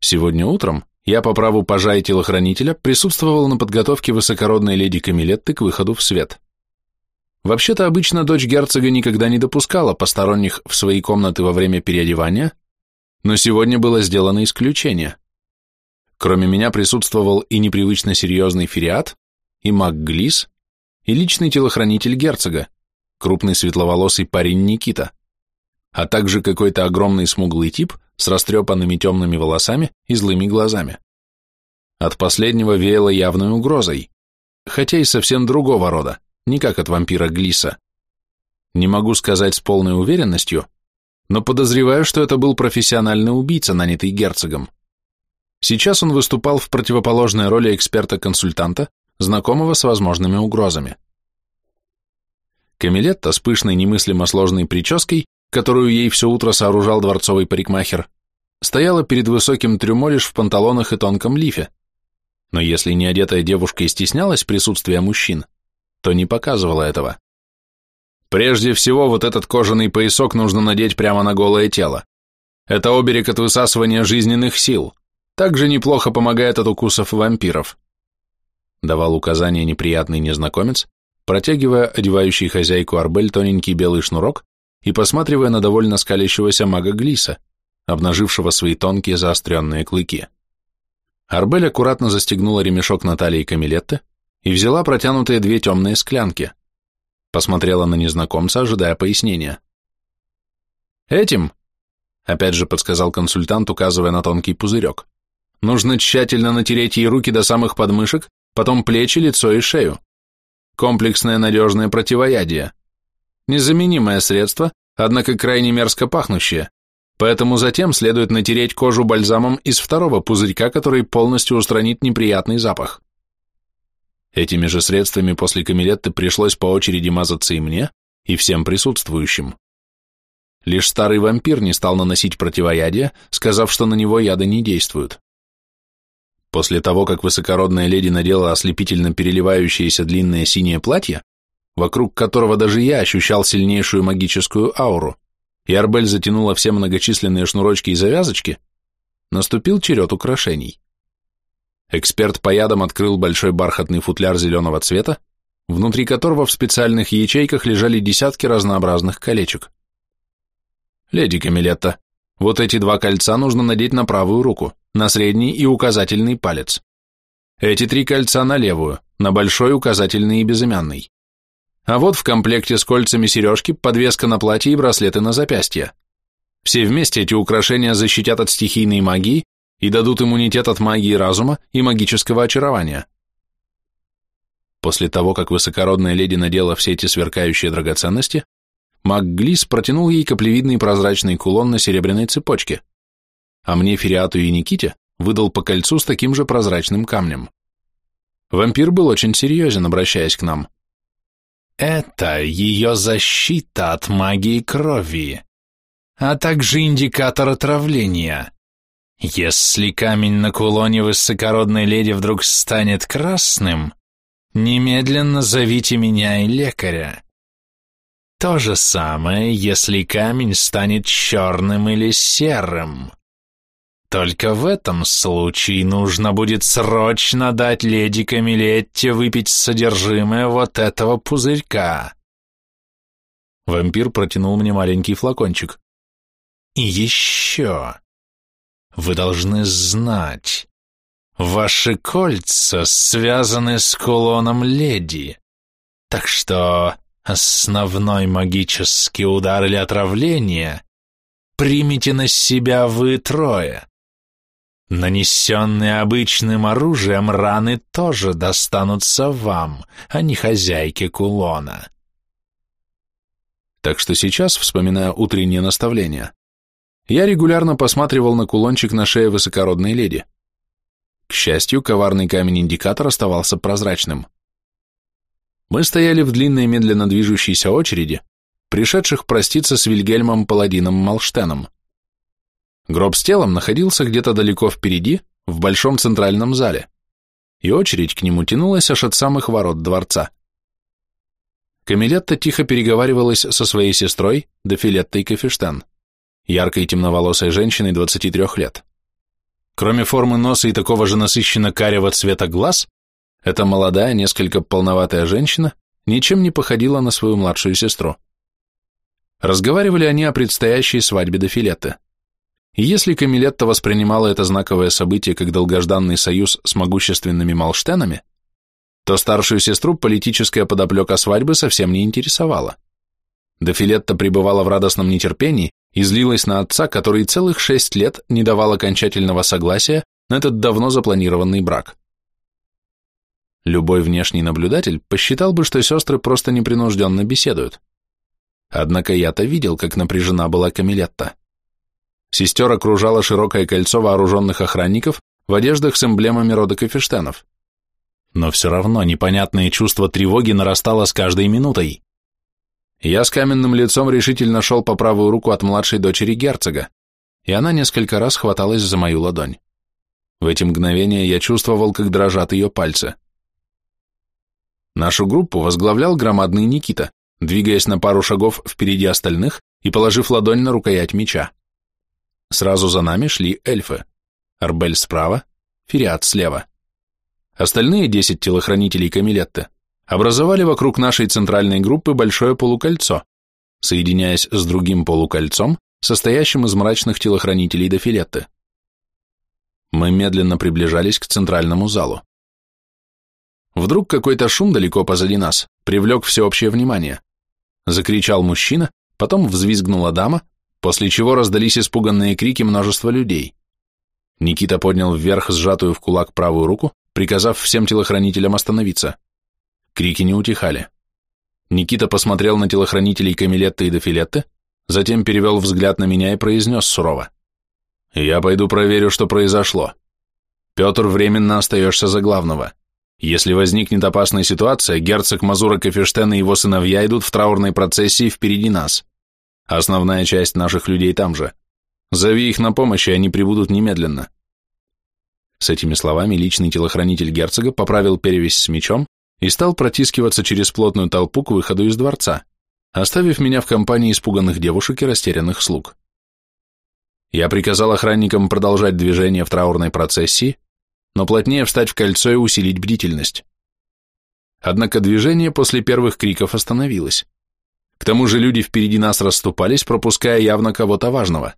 Сегодня утром я по праву пажа и телохранителя присутствовал на подготовке высокородной леди Камилетты к выходу в свет. Вообще-то обычно дочь герцога никогда не допускала посторонних в свои комнаты во время переодевания, но сегодня было сделано исключение. Кроме меня присутствовал и непривычно серьезный фериат, и маг Глис, и личный телохранитель герцога, крупный светловолосый парень Никита, а также какой-то огромный смуглый тип с растрепанными темными волосами и злыми глазами. От последнего веяло явной угрозой, хотя и совсем другого рода, не как от вампира Глиса. Не могу сказать с полной уверенностью, но подозреваю, что это был профессиональный убийца, нанятый герцогом. Сейчас он выступал в противоположной роли эксперта-консультанта, знакомого с возможными угрозами. Камилетта с пышной немыслимо сложной прической, которую ей все утро сооружал дворцовый парикмахер, стояла перед высоким трюмо лишь в панталонах и тонком лифе. Но если не одетая девушка и стеснялась присутствия мужчин, то не показывала этого. Прежде всего, вот этот кожаный поясок нужно надеть прямо на голое тело. Это оберег от высасывания жизненных сил. Также неплохо помогает от укусов вампиров. Давал указания неприятный незнакомец, протягивая одевающий хозяйку Арбель тоненький белый шнурок и посматривая на довольно скалящегося мага Глиса, обнажившего свои тонкие заостренные клыки. Арбель аккуратно застегнула ремешок на талии Камилетты и взяла протянутые две темные склянки. Посмотрела на незнакомца, ожидая пояснения. «Этим», — опять же подсказал консультант, указывая на тонкий пузырек, «нужно тщательно натереть ей руки до самых подмышек, потом плечи, лицо и шею. Комплексное надежное противоядие. Незаменимое средство, однако крайне мерзко пахнущее, поэтому затем следует натереть кожу бальзамом из второго пузырька, который полностью устранит неприятный запах. Этими же средствами после камилетты пришлось по очереди мазаться и мне, и всем присутствующим. Лишь старый вампир не стал наносить противоядие, сказав, что на него яды не действуют. После того, как высокородная леди надела ослепительно переливающееся длинное синее платье, вокруг которого даже я ощущал сильнейшую магическую ауру, и Арбель затянула все многочисленные шнурочки и завязочки, наступил черед украшений. Эксперт по ядам открыл большой бархатный футляр зеленого цвета, внутри которого в специальных ячейках лежали десятки разнообразных колечек. «Леди Камилетта, вот эти два кольца нужно надеть на правую руку, на средний и указательный палец. Эти три кольца на левую, на большой, указательный и безымянный. А вот в комплекте с кольцами сережки, подвеска на платье и браслеты на запястье. Все вместе эти украшения защитят от стихийной магии и дадут иммунитет от магии разума и магического очарования. После того, как высокородная леди надела все эти сверкающие драгоценности, маг Глис протянул ей каплевидный прозрачный кулон на серебряной цепочке, а мне, Фериату и Никите выдал по кольцу с таким же прозрачным камнем. Вампир был очень серьезен, обращаясь к нам. «Это ее защита от магии крови, а также индикатор отравления. Если камень на кулоне высокородной леди вдруг станет красным, немедленно зовите меня и лекаря. То же самое, если камень станет черным или серым. Только в этом случае нужно будет срочно дать леди Камилетте выпить содержимое вот этого пузырька. Вампир протянул мне маленький флакончик. И еще. Вы должны знать, ваши кольца связаны с кулоном леди, так что основной магический удар или отравление примите на себя вы трое. Нанесенные обычным оружием раны тоже достанутся вам, а не хозяйке кулона. Так что сейчас, вспоминая утреннее наставление, я регулярно посматривал на кулончик на шее высокородной леди. К счастью, коварный камень-индикатор оставался прозрачным. Мы стояли в длинной медленно движущейся очереди, пришедших проститься с Вильгельмом Паладином Малштеном. Гроб с телом находился где-то далеко впереди, в большом центральном зале, и очередь к нему тянулась аж от самых ворот дворца. Камилетта тихо переговаривалась со своей сестрой, Дофилеттой Кафештан, яркой темноволосой женщиной 23 лет. Кроме формы носа и такого же насыщенно карего цвета глаз, эта молодая, несколько полноватая женщина ничем не походила на свою младшую сестру. Разговаривали они о предстоящей свадьбе до Филетты. Если Камилетта воспринимала это знаковое событие как долгожданный союз с могущественными Малштенами, то старшую сестру политическая подоплека свадьбы совсем не интересовала. Дофилетта пребывала в радостном нетерпении и злилась на отца, который целых шесть лет не давал окончательного согласия на этот давно запланированный брак. Любой внешний наблюдатель посчитал бы, что сестры просто непринужденно беседуют. Однако я-то видел, как напряжена была Камилетта. Сестер окружало широкое кольцо вооруженных охранников в одеждах с эмблемами рода Кафештенов. Но все равно непонятное чувство тревоги нарастало с каждой минутой. Я с каменным лицом решительно шел по правую руку от младшей дочери герцога, и она несколько раз хваталась за мою ладонь. В эти мгновения я чувствовал, как дрожат ее пальцы. Нашу группу возглавлял громадный Никита, двигаясь на пару шагов впереди остальных и положив ладонь на рукоять меча. Сразу за нами шли эльфы. Арбель справа, Фериат слева. Остальные десять телохранителей Камилетты образовали вокруг нашей центральной группы большое полукольцо, соединяясь с другим полукольцом, состоящим из мрачных телохранителей Дофилетты. Мы медленно приближались к центральному залу. Вдруг какой-то шум далеко позади нас привлек всеобщее внимание. Закричал мужчина, потом взвизгнула дама, после чего раздались испуганные крики множества людей. Никита поднял вверх сжатую в кулак правую руку, приказав всем телохранителям остановиться. Крики не утихали. Никита посмотрел на телохранителей Камилетты и Дофилетты, затем перевел взгляд на меня и произнес сурово. «Я пойду проверю, что произошло. Петр, временно остаешься за главного. Если возникнет опасная ситуация, герцог Мазура Кафештен и его сыновья идут в траурной процессии впереди нас. Основная часть наших людей там же. Зови их на помощь, и они прибудут немедленно. С этими словами личный телохранитель герцога поправил перевязь с мечом и стал протискиваться через плотную толпу к выходу из дворца, оставив меня в компании испуганных девушек и растерянных слуг. Я приказал охранникам продолжать движение в траурной процессии, но плотнее встать в кольцо и усилить бдительность. Однако движение после первых криков остановилось. К тому же люди впереди нас расступались, пропуская явно кого-то важного.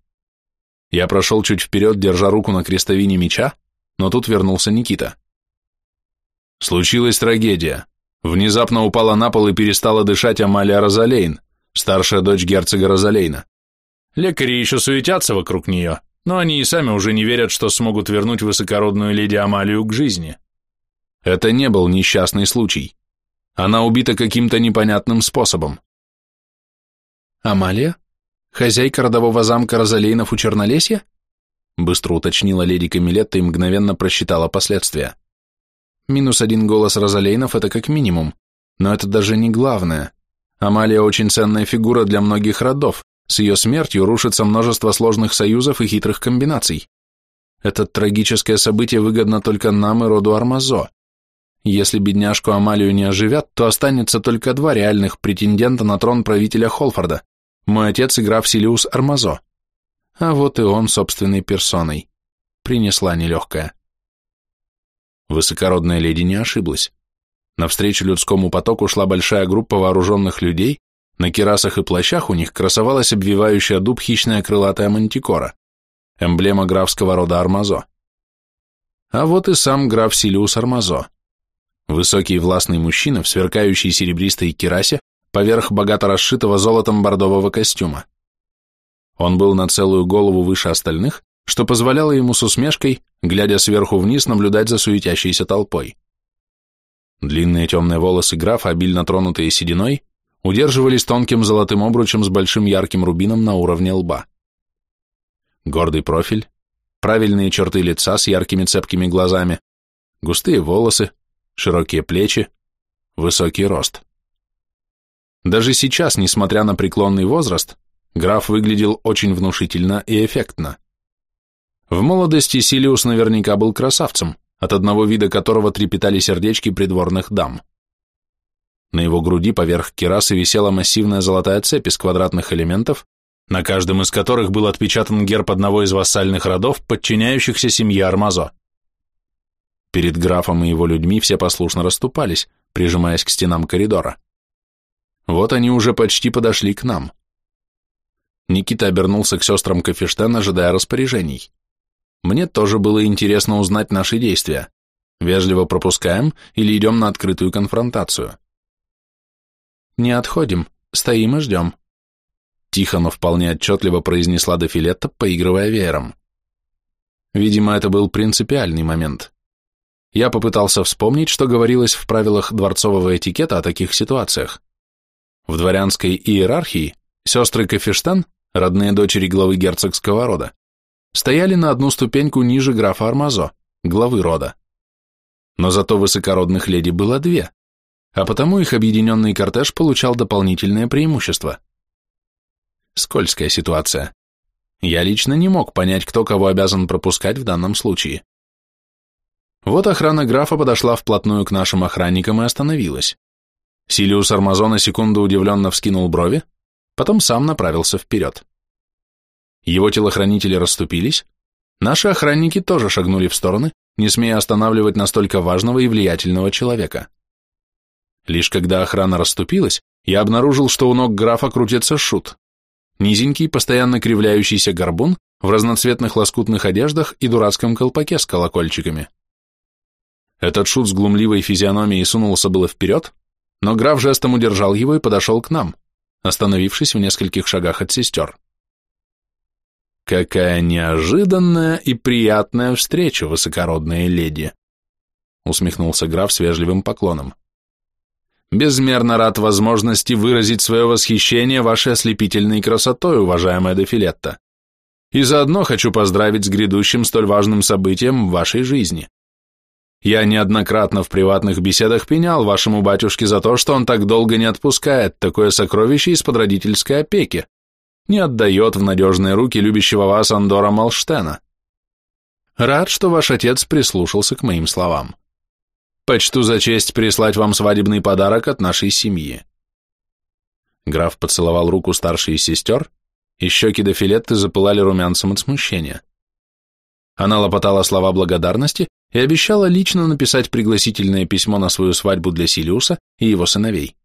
Я прошел чуть вперед, держа руку на крестовине меча, но тут вернулся Никита. Случилась трагедия. Внезапно упала на пол и перестала дышать Амалия Розалейн, старшая дочь герцога Розалейна. Лекари еще суетятся вокруг нее, но они и сами уже не верят, что смогут вернуть высокородную леди Амалию к жизни. Это не был несчастный случай. Она убита каким-то непонятным способом. «Амалия? Хозяйка родового замка Розалейнов у Чернолесья?» Быстро уточнила леди Камилетта и мгновенно просчитала последствия. Минус один голос Розалейнов – это как минимум, но это даже не главное. Амалия очень ценная фигура для многих родов, с ее смертью рушится множество сложных союзов и хитрых комбинаций. Это трагическое событие выгодно только нам и роду Армазо. Если бедняжку Амалию не оживят, то останется только два реальных претендента на трон правителя Холфорда мой отец и граф Силиус Армазо. А вот и он собственной персоной. Принесла нелегкая. Высокородная леди не ошиблась. Навстречу людскому потоку шла большая группа вооруженных людей, на керасах и плащах у них красовалась обвивающая дуб хищная крылатая мантикора, эмблема графского рода Армазо. А вот и сам граф Силиус Армазо. Высокий властный мужчина в сверкающей серебристой керасе поверх богато расшитого золотом бордового костюма. Он был на целую голову выше остальных, что позволяло ему с усмешкой, глядя сверху вниз, наблюдать за суетящейся толпой. Длинные темные волосы графа, обильно тронутые сединой, удерживались тонким золотым обручем с большим ярким рубином на уровне лба. Гордый профиль, правильные черты лица с яркими цепкими глазами, густые волосы, широкие плечи, высокий рост. Даже сейчас, несмотря на преклонный возраст, граф выглядел очень внушительно и эффектно. В молодости Силиус наверняка был красавцем, от одного вида которого трепетали сердечки придворных дам. На его груди поверх керасы висела массивная золотая цепь из квадратных элементов, на каждом из которых был отпечатан герб одного из вассальных родов, подчиняющихся семье Армазо. Перед графом и его людьми все послушно расступались, прижимаясь к стенам коридора. Вот они уже почти подошли к нам. Никита обернулся к сестрам Кафештен, ожидая распоряжений. Мне тоже было интересно узнать наши действия. Вежливо пропускаем или идем на открытую конфронтацию? Не отходим, стоим и ждем. Тихо, но вполне отчетливо произнесла Дофилетта, поигрывая веером. Видимо, это был принципиальный момент. Я попытался вспомнить, что говорилось в правилах дворцового этикета о таких ситуациях. В дворянской иерархии сестры Кафештан, родные дочери главы герцогского рода, стояли на одну ступеньку ниже графа Армазо, главы рода. Но зато высокородных леди было две, а потому их объединенный кортеж получал дополнительное преимущество. Скользкая ситуация. Я лично не мог понять, кто кого обязан пропускать в данном случае. Вот охрана графа подошла вплотную к нашим охранникам и остановилась. Силиус Армазона секунду удивленно вскинул брови, потом сам направился вперед. Его телохранители расступились, наши охранники тоже шагнули в стороны, не смея останавливать настолько важного и влиятельного человека. Лишь когда охрана расступилась, я обнаружил, что у ног графа крутится шут. Низенький, постоянно кривляющийся горбун в разноцветных лоскутных одеждах и дурацком колпаке с колокольчиками. Этот шут с глумливой физиономией сунулся было вперед, но граф жестом удержал его и подошел к нам, остановившись в нескольких шагах от сестер. «Какая неожиданная и приятная встреча, высокородная леди!» усмехнулся граф с вежливым поклоном. «Безмерно рад возможности выразить свое восхищение вашей ослепительной красотой, уважаемая Дефилетта. И заодно хочу поздравить с грядущим столь важным событием в вашей жизни. Я неоднократно в приватных беседах пенял вашему батюшке за то, что он так долго не отпускает такое сокровище из-под родительской опеки, не отдает в надежные руки любящего вас Андора Малштена. Рад, что ваш отец прислушался к моим словам. Почту за честь прислать вам свадебный подарок от нашей семьи. Граф поцеловал руку старшей сестер, и щеки до запылали румянцем от смущения. Она лопотала слова благодарности и обещала лично написать пригласительное письмо на свою свадьбу для Силиуса и его сыновей.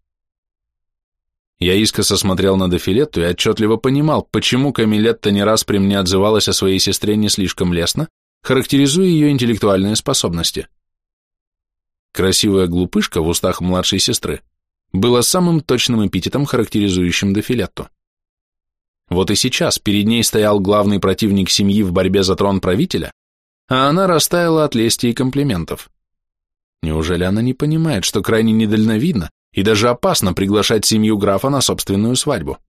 Я искоса смотрел на Дефилетту и отчетливо понимал, почему Камилетта не раз при мне отзывалась о своей сестре не слишком лестно, характеризуя ее интеллектуальные способности. Красивая глупышка в устах младшей сестры была самым точным эпитетом, характеризующим Дефилетту. Вот и сейчас перед ней стоял главный противник семьи в борьбе за трон правителя, а она растаяла от лести и комплиментов. Неужели она не понимает, что крайне недальновидно и даже опасно приглашать семью графа на собственную свадьбу?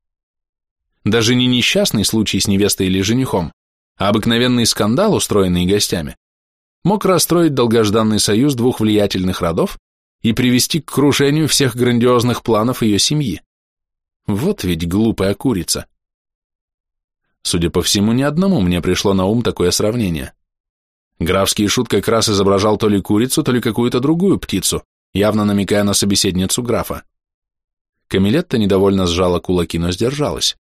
Даже не несчастный случай с невестой или женихом, а обыкновенный скандал, устроенный гостями, мог расстроить долгожданный союз двух влиятельных родов и привести к крушению всех грандиозных планов ее семьи. Вот ведь глупая курица. Судя по всему, ни одному мне пришло на ум такое сравнение. Графский шут как раз изображал то ли курицу, то ли какую-то другую птицу, явно намекая на собеседницу графа. Камилетта недовольно сжала кулаки, но сдержалась.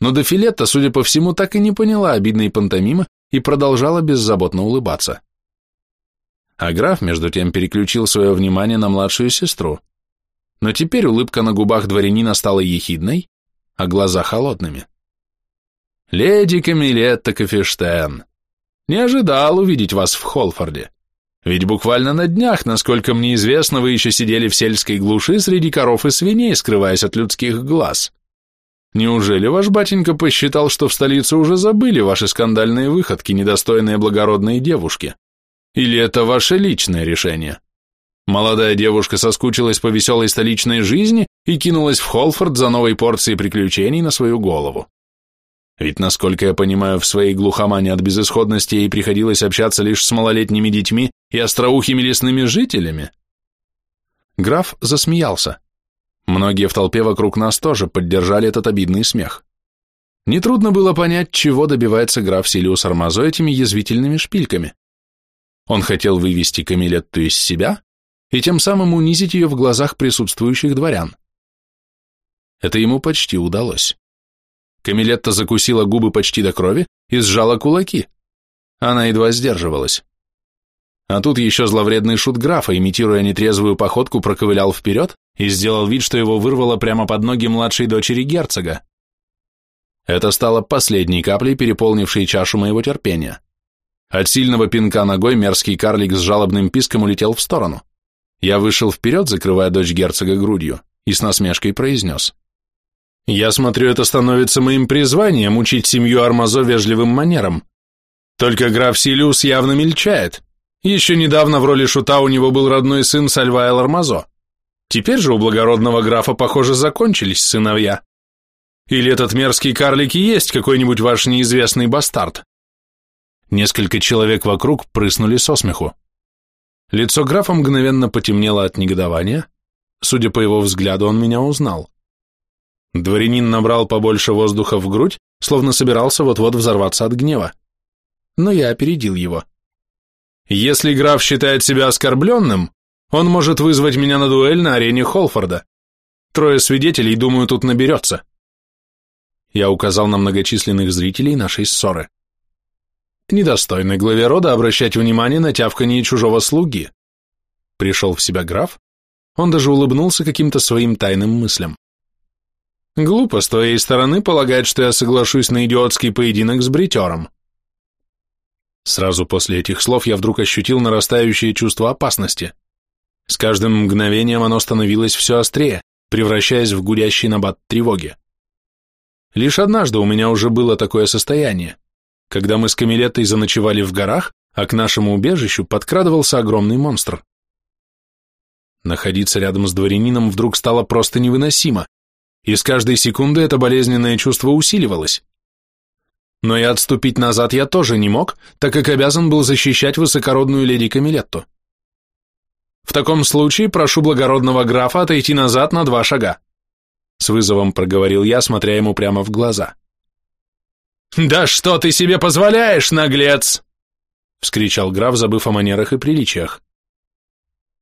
Но Дофилетта, судя по всему, так и не поняла обидной пантомимы и продолжала беззаботно улыбаться. А граф, между тем, переключил свое внимание на младшую сестру. Но теперь улыбка на губах дворянина стала ехидной, а глаза холодными. «Леди Камилетта Кафештен, не ожидал увидеть вас в Холфорде. Ведь буквально на днях, насколько мне известно, вы еще сидели в сельской глуши среди коров и свиней, скрываясь от людских глаз. Неужели ваш батенька посчитал, что в столице уже забыли ваши скандальные выходки, недостойные благородной девушки? Или это ваше личное решение? Молодая девушка соскучилась по веселой столичной жизни и кинулась в Холфорд за новой порцией приключений на свою голову. Ведь, насколько я понимаю, в своей глухомане от безысходности ей приходилось общаться лишь с малолетними детьми и остроухими лесными жителями. Граф засмеялся. Многие в толпе вокруг нас тоже поддержали этот обидный смех. Нетрудно было понять, чего добивается граф Силиус Армазо этими язвительными шпильками. Он хотел вывести Камилетту из себя и тем самым унизить ее в глазах присутствующих дворян. Это ему почти удалось. Камилетта закусила губы почти до крови и сжала кулаки. Она едва сдерживалась. А тут еще зловредный шут графа, имитируя нетрезвую походку, проковылял вперед и сделал вид, что его вырвало прямо под ноги младшей дочери герцога. Это стало последней каплей, переполнившей чашу моего терпения. От сильного пинка ногой мерзкий карлик с жалобным писком улетел в сторону. Я вышел вперед, закрывая дочь герцога грудью, и с насмешкой произнес. «Я смотрю, это становится моим призванием учить семью Армазо вежливым манерам. Только граф Силиус явно мельчает. Еще недавно в роли шута у него был родной сын Сальваэл Армазо. Теперь же у благородного графа, похоже, закончились сыновья. Или этот мерзкий карлик и есть какой-нибудь ваш неизвестный бастард?» Несколько человек вокруг прыснули со смеху. Лицо графа мгновенно потемнело от негодования. Судя по его взгляду, он меня узнал. Дворянин набрал побольше воздуха в грудь, словно собирался вот-вот взорваться от гнева. Но я опередил его. Если граф считает себя оскорбленным, он может вызвать меня на дуэль на арене Холфорда. Трое свидетелей, думаю, тут наберется. Я указал на многочисленных зрителей нашей ссоры. Недостойно главе рода обращать внимание на тявканье чужого слуги. Пришел в себя граф, он даже улыбнулся каким-то своим тайным мыслям. Глупо с твоей стороны полагать, что я соглашусь на идиотский поединок с бритером. Сразу после этих слов я вдруг ощутил нарастающее чувство опасности. С каждым мгновением оно становилось все острее, превращаясь в гудящий набат тревоги. Лишь однажды у меня уже было такое состояние когда мы с Камилеттой заночевали в горах, а к нашему убежищу подкрадывался огромный монстр. Находиться рядом с дворянином вдруг стало просто невыносимо, и с каждой секунды это болезненное чувство усиливалось. Но и отступить назад я тоже не мог, так как обязан был защищать высокородную леди Камилетту. В таком случае прошу благородного графа отойти назад на два шага. С вызовом проговорил я, смотря ему прямо в глаза. «Да что ты себе позволяешь, наглец!» — вскричал граф, забыв о манерах и приличиях.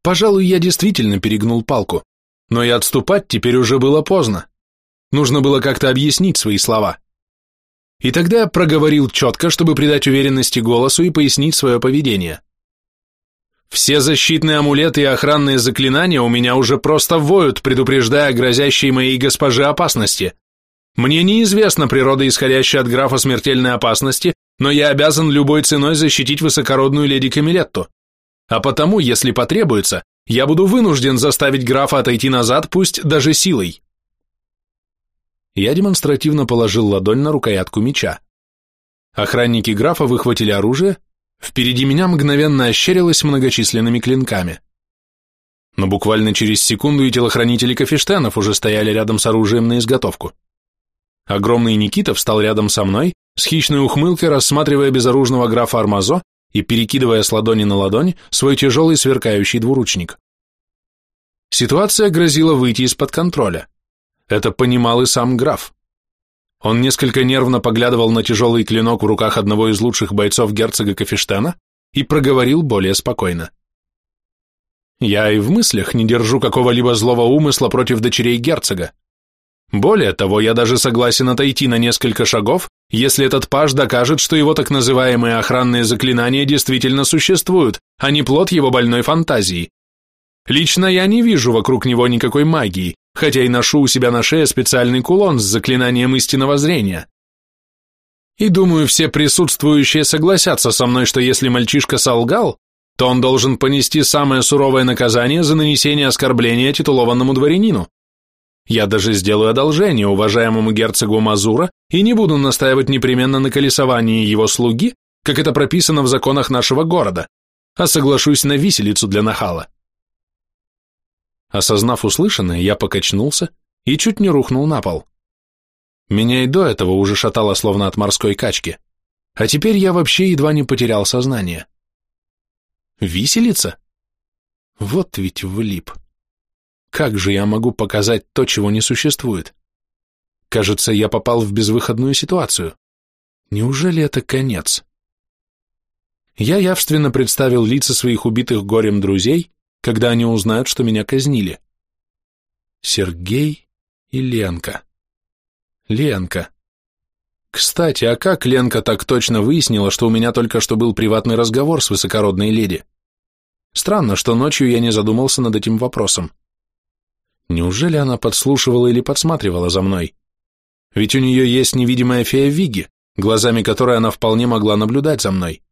Пожалуй, я действительно перегнул палку, но и отступать теперь уже было поздно. Нужно было как-то объяснить свои слова. И тогда я проговорил четко, чтобы придать уверенности голосу и пояснить свое поведение. Все защитные амулеты и охранные заклинания у меня уже просто воют, предупреждая грозящей моей госпоже опасности. Мне неизвестна природа исходящая от графа смертельной опасности, но я обязан любой ценой защитить высокородную леди Камилетту. А потому, если потребуется, я буду вынужден заставить графа отойти назад, пусть даже силой. Я демонстративно положил ладонь на рукоятку меча. Охранники графа выхватили оружие, впереди меня мгновенно ощерилось многочисленными клинками. Но буквально через секунду и телохранители Кафештенов уже стояли рядом с оружием на изготовку. Огромный Никита встал рядом со мной, с хищной ухмылкой рассматривая безоружного графа Армазо и перекидывая с ладони на ладонь свой тяжелый сверкающий двуручник. Ситуация грозила выйти из-под контроля. Это понимал и сам граф. Он несколько нервно поглядывал на тяжелый клинок в руках одного из лучших бойцов герцога Кафештена и проговорил более спокойно. «Я и в мыслях не держу какого-либо злого умысла против дочерей герцога. Более того, я даже согласен отойти на несколько шагов, если этот паж докажет, что его так называемые охранные заклинания действительно существуют, а не плод его больной фантазии. Лично я не вижу вокруг него никакой магии, хотя и ношу у себя на шее специальный кулон с заклинанием истинного зрения. И думаю, все присутствующие согласятся со мной, что если мальчишка солгал, то он должен понести самое суровое наказание за нанесение оскорбления титулованному дворянину. Я даже сделаю одолжение уважаемому герцогу Мазура и не буду настаивать непременно на колесовании его слуги, как это прописано в законах нашего города, а соглашусь на виселицу для нахала. Осознав услышанное, я покачнулся и чуть не рухнул на пол. Меня и до этого уже шатало словно от морской качки, а теперь я вообще едва не потерял сознание. Виселица? Вот ведь влип. Как же я могу показать то, чего не существует? Кажется, я попал в безвыходную ситуацию. Неужели это конец? Я явственно представил лица своих убитых горем друзей, когда они узнают, что меня казнили. Сергей и Ленка. Ленка. Кстати, а как Ленка так точно выяснила, что у меня только что был приватный разговор с высокородной леди? Странно, что ночью я не задумался над этим вопросом. Неужели она подслушивала или подсматривала за мной? Ведь у нее есть невидимая фея Виги, глазами которой она вполне могла наблюдать за мной.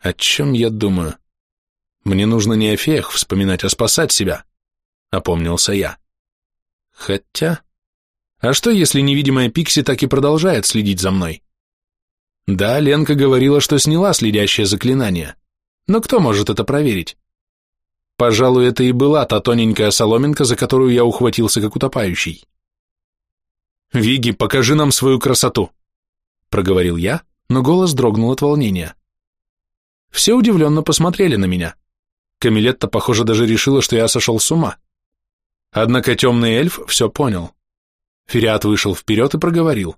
О чем я думаю? Мне нужно не о феях вспоминать, а спасать себя, опомнился я. Хотя... А что, если невидимая Пикси так и продолжает следить за мной? Да, Ленка говорила, что сняла следящее заклинание. Но кто может это проверить? Пожалуй, это и была та тоненькая соломинка, за которую я ухватился как утопающий. «Виги, покажи нам свою красоту!» Проговорил я, но голос дрогнул от волнения. Все удивленно посмотрели на меня. Камилетта, похоже, даже решила, что я сошел с ума. Однако темный эльф все понял. Фериат вышел вперед и проговорил.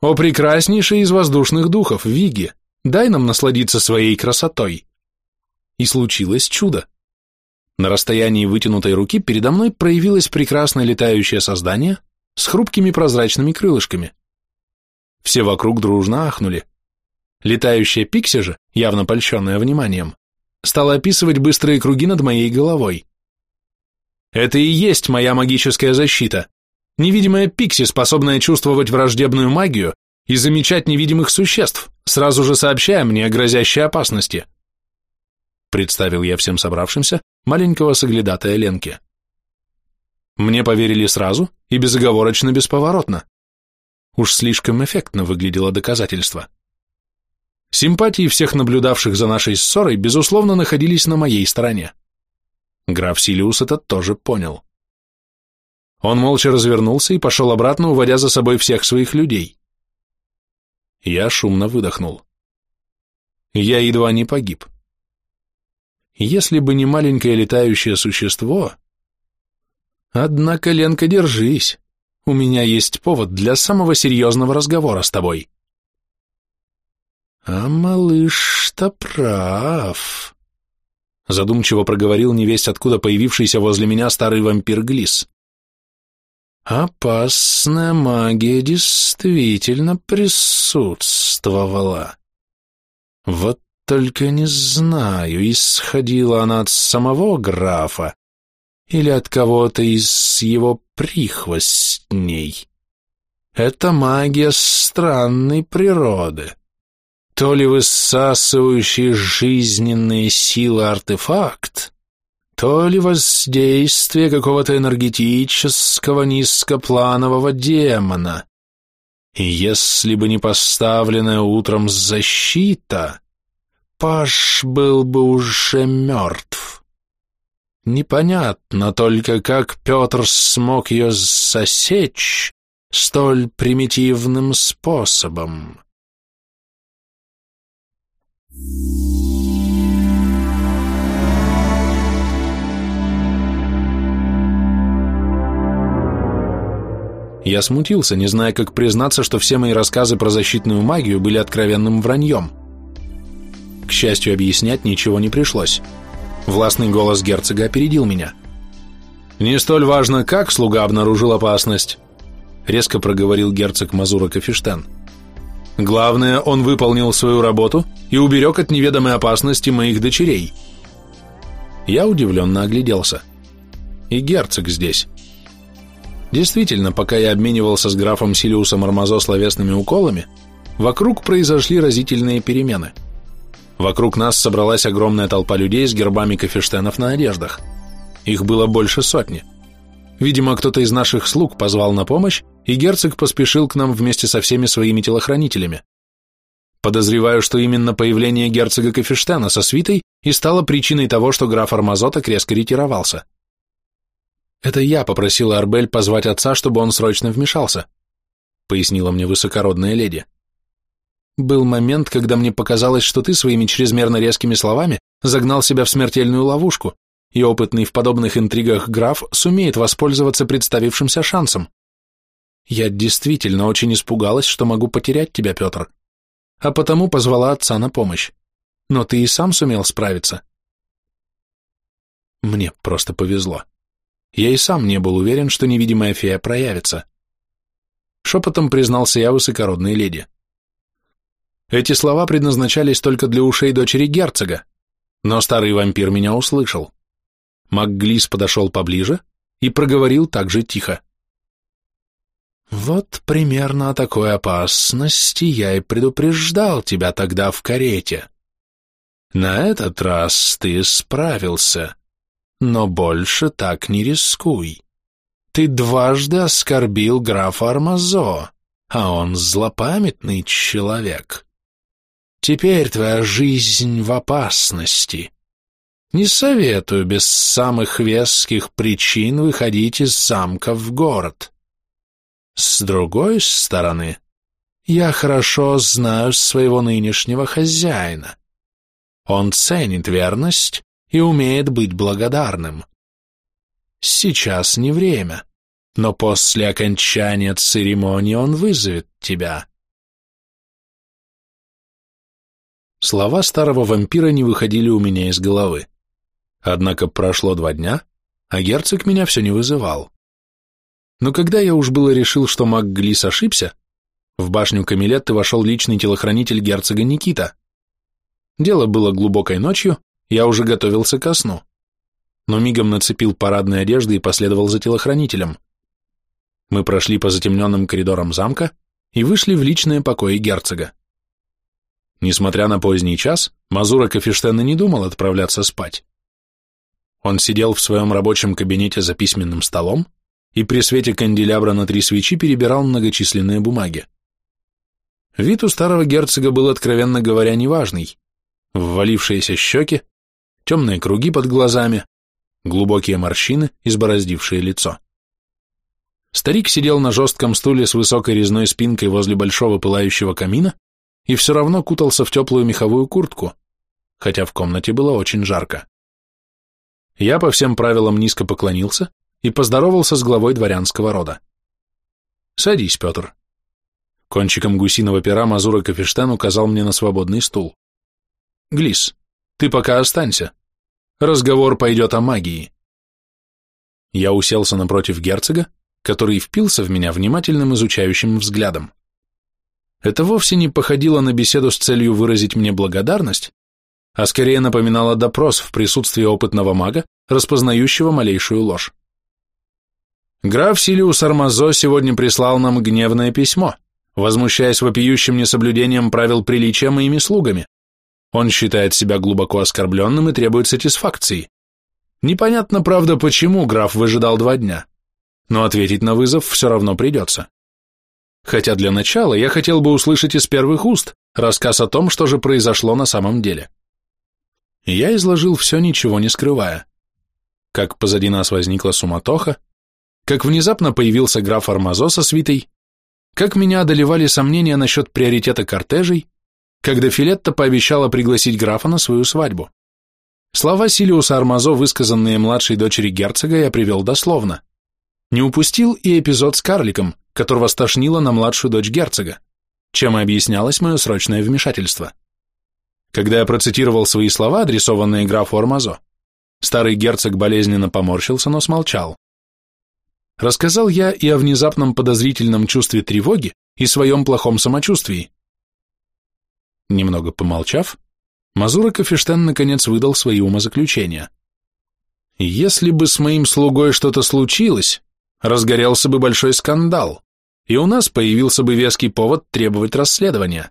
«О прекраснейший из воздушных духов, Виги, дай нам насладиться своей красотой!» И случилось чудо. На расстоянии вытянутой руки передо мной проявилось прекрасное летающее создание с хрупкими прозрачными крылышками. Все вокруг дружно ахнули. Летающая пикси же, явно польщенная вниманием, стала описывать быстрые круги над моей головой. Это и есть моя магическая защита. Невидимая пикси, способная чувствовать враждебную магию и замечать невидимых существ, сразу же сообщая мне о грозящей опасности. Представил я всем собравшимся маленького соглядатая Ленки. Мне поверили сразу и безоговорочно бесповоротно. Уж слишком эффектно выглядело доказательство. Симпатии всех наблюдавших за нашей ссорой, безусловно, находились на моей стороне. Граф Силиус это тоже понял. Он молча развернулся и пошел обратно, уводя за собой всех своих людей. Я шумно выдохнул. Я едва не погиб. Если бы не маленькое летающее существо... Однако, Ленка, держись. У меня есть повод для самого серьезного разговора с тобой. А малыш-то прав задумчиво проговорил невесть, откуда появившийся возле меня старый вампир Глис. Опасная магия действительно присутствовала. Вот только не знаю, исходила она от самого графа или от кого-то из его прихвостней. Это магия странной природы то ли высасывающий жизненные силы артефакт, то ли воздействие какого-то энергетического низкопланового демона. И если бы не поставленная утром защита, Паш был бы уже мертв. Непонятно только, как Петр смог ее засечь столь примитивным способом. Я смутился, не зная, как признаться, что все мои рассказы про защитную магию были откровенным враньем. К счастью, объяснять ничего не пришлось. Властный голос герцога опередил меня. «Не столь важно, как слуга обнаружил опасность», — резко проговорил герцог Мазура Кафештен. «Главное, он выполнил свою работу и уберег от неведомой опасности моих дочерей». Я удивленно огляделся. «И герцог здесь». Действительно, пока я обменивался с графом Силиусом Армазо словесными уколами, вокруг произошли разительные перемены. Вокруг нас собралась огромная толпа людей с гербами Кафештенов на одеждах. Их было больше сотни. Видимо, кто-то из наших слуг позвал на помощь, и герцог поспешил к нам вместе со всеми своими телохранителями. Подозреваю, что именно появление герцога Кафештена со свитой и стало причиной того, что граф Армазо так резко ретировался. «Это я попросила Арбель позвать отца, чтобы он срочно вмешался», пояснила мне высокородная леди. «Был момент, когда мне показалось, что ты своими чрезмерно резкими словами загнал себя в смертельную ловушку, и опытный в подобных интригах граф сумеет воспользоваться представившимся шансом. Я действительно очень испугалась, что могу потерять тебя, Петр, а потому позвала отца на помощь. Но ты и сам сумел справиться». Мне просто повезло. Я и сам не был уверен, что невидимая фея проявится. Шепотом признался я высокородной леди. Эти слова предназначались только для ушей дочери герцога. Но старый вампир меня услышал. МакГлис подошел поближе и проговорил так же тихо. «Вот примерно о такой опасности я и предупреждал тебя тогда в карете. На этот раз ты справился, но больше так не рискуй. Ты дважды оскорбил графа Армазо, а он злопамятный человек. Теперь твоя жизнь в опасности. Не советую без самых веских причин выходить из замка в город. С другой стороны, я хорошо знаю своего нынешнего хозяина. Он ценит верность и умеет быть благодарным. Сейчас не время, но после окончания церемонии он вызовет тебя. Слова старого вампира не выходили у меня из головы. Однако прошло два дня, а герцог меня все не вызывал. Но когда я уж было решил, что маг Глис ошибся, в башню Камилетты вошел личный телохранитель герцога Никита. Дело было глубокой ночью, я уже готовился ко сну. Но мигом нацепил парадные одежды и последовал за телохранителем. Мы прошли по затемненным коридорам замка и вышли в личные покои герцога. Несмотря на поздний час, Мазура Кафештена не думал отправляться спать. Он сидел в своем рабочем кабинете за письменным столом и при свете канделябра на три свечи перебирал многочисленные бумаги. Вид у старого герцога был, откровенно говоря, неважный. Ввалившиеся щеки, темные круги под глазами, глубокие морщины, избороздившие лицо. Старик сидел на жестком стуле с высокой резной спинкой возле большого пылающего камина и все равно кутался в теплую меховую куртку, хотя в комнате было очень жарко. Я по всем правилам низко поклонился и поздоровался с главой дворянского рода. «Садись, Петр». Кончиком гусиного пера Мазура Кафештен указал мне на свободный стул. «Глис, ты пока останься. Разговор пойдет о магии». Я уселся напротив герцога, который впился в меня внимательным изучающим взглядом. Это вовсе не походило на беседу с целью выразить мне благодарность, а скорее напоминало допрос в присутствии опытного мага, распознающего малейшую ложь. Граф Силиус Армазо сегодня прислал нам гневное письмо, возмущаясь вопиющим несоблюдением правил приличия моими слугами. Он считает себя глубоко оскорбленным и требует сатисфакции. Непонятно, правда, почему граф выжидал два дня, но ответить на вызов все равно придется. Хотя для начала я хотел бы услышать из первых уст рассказ о том, что же произошло на самом деле. Я изложил все, ничего не скрывая. Как позади нас возникла суматоха, как внезапно появился граф Армазо со свитой, как меня одолевали сомнения насчет приоритета кортежей, когда Филетта пообещала пригласить графа на свою свадьбу. Слова Силиуса Армазо, высказанные младшей дочери герцога, я привел дословно. Не упустил и эпизод с карликом, которого стошнило на младшую дочь герцога, чем и объяснялось мое срочное вмешательство. Когда я процитировал свои слова, адресованные графу Армазо, старый герцог болезненно поморщился, но смолчал. Рассказал я и о внезапном подозрительном чувстве тревоги и своем плохом самочувствии. Немного помолчав, Мазура Кафештен наконец выдал свои умозаключения. Если бы с моим слугой что-то случилось, разгорелся бы большой скандал, и у нас появился бы веский повод требовать расследования.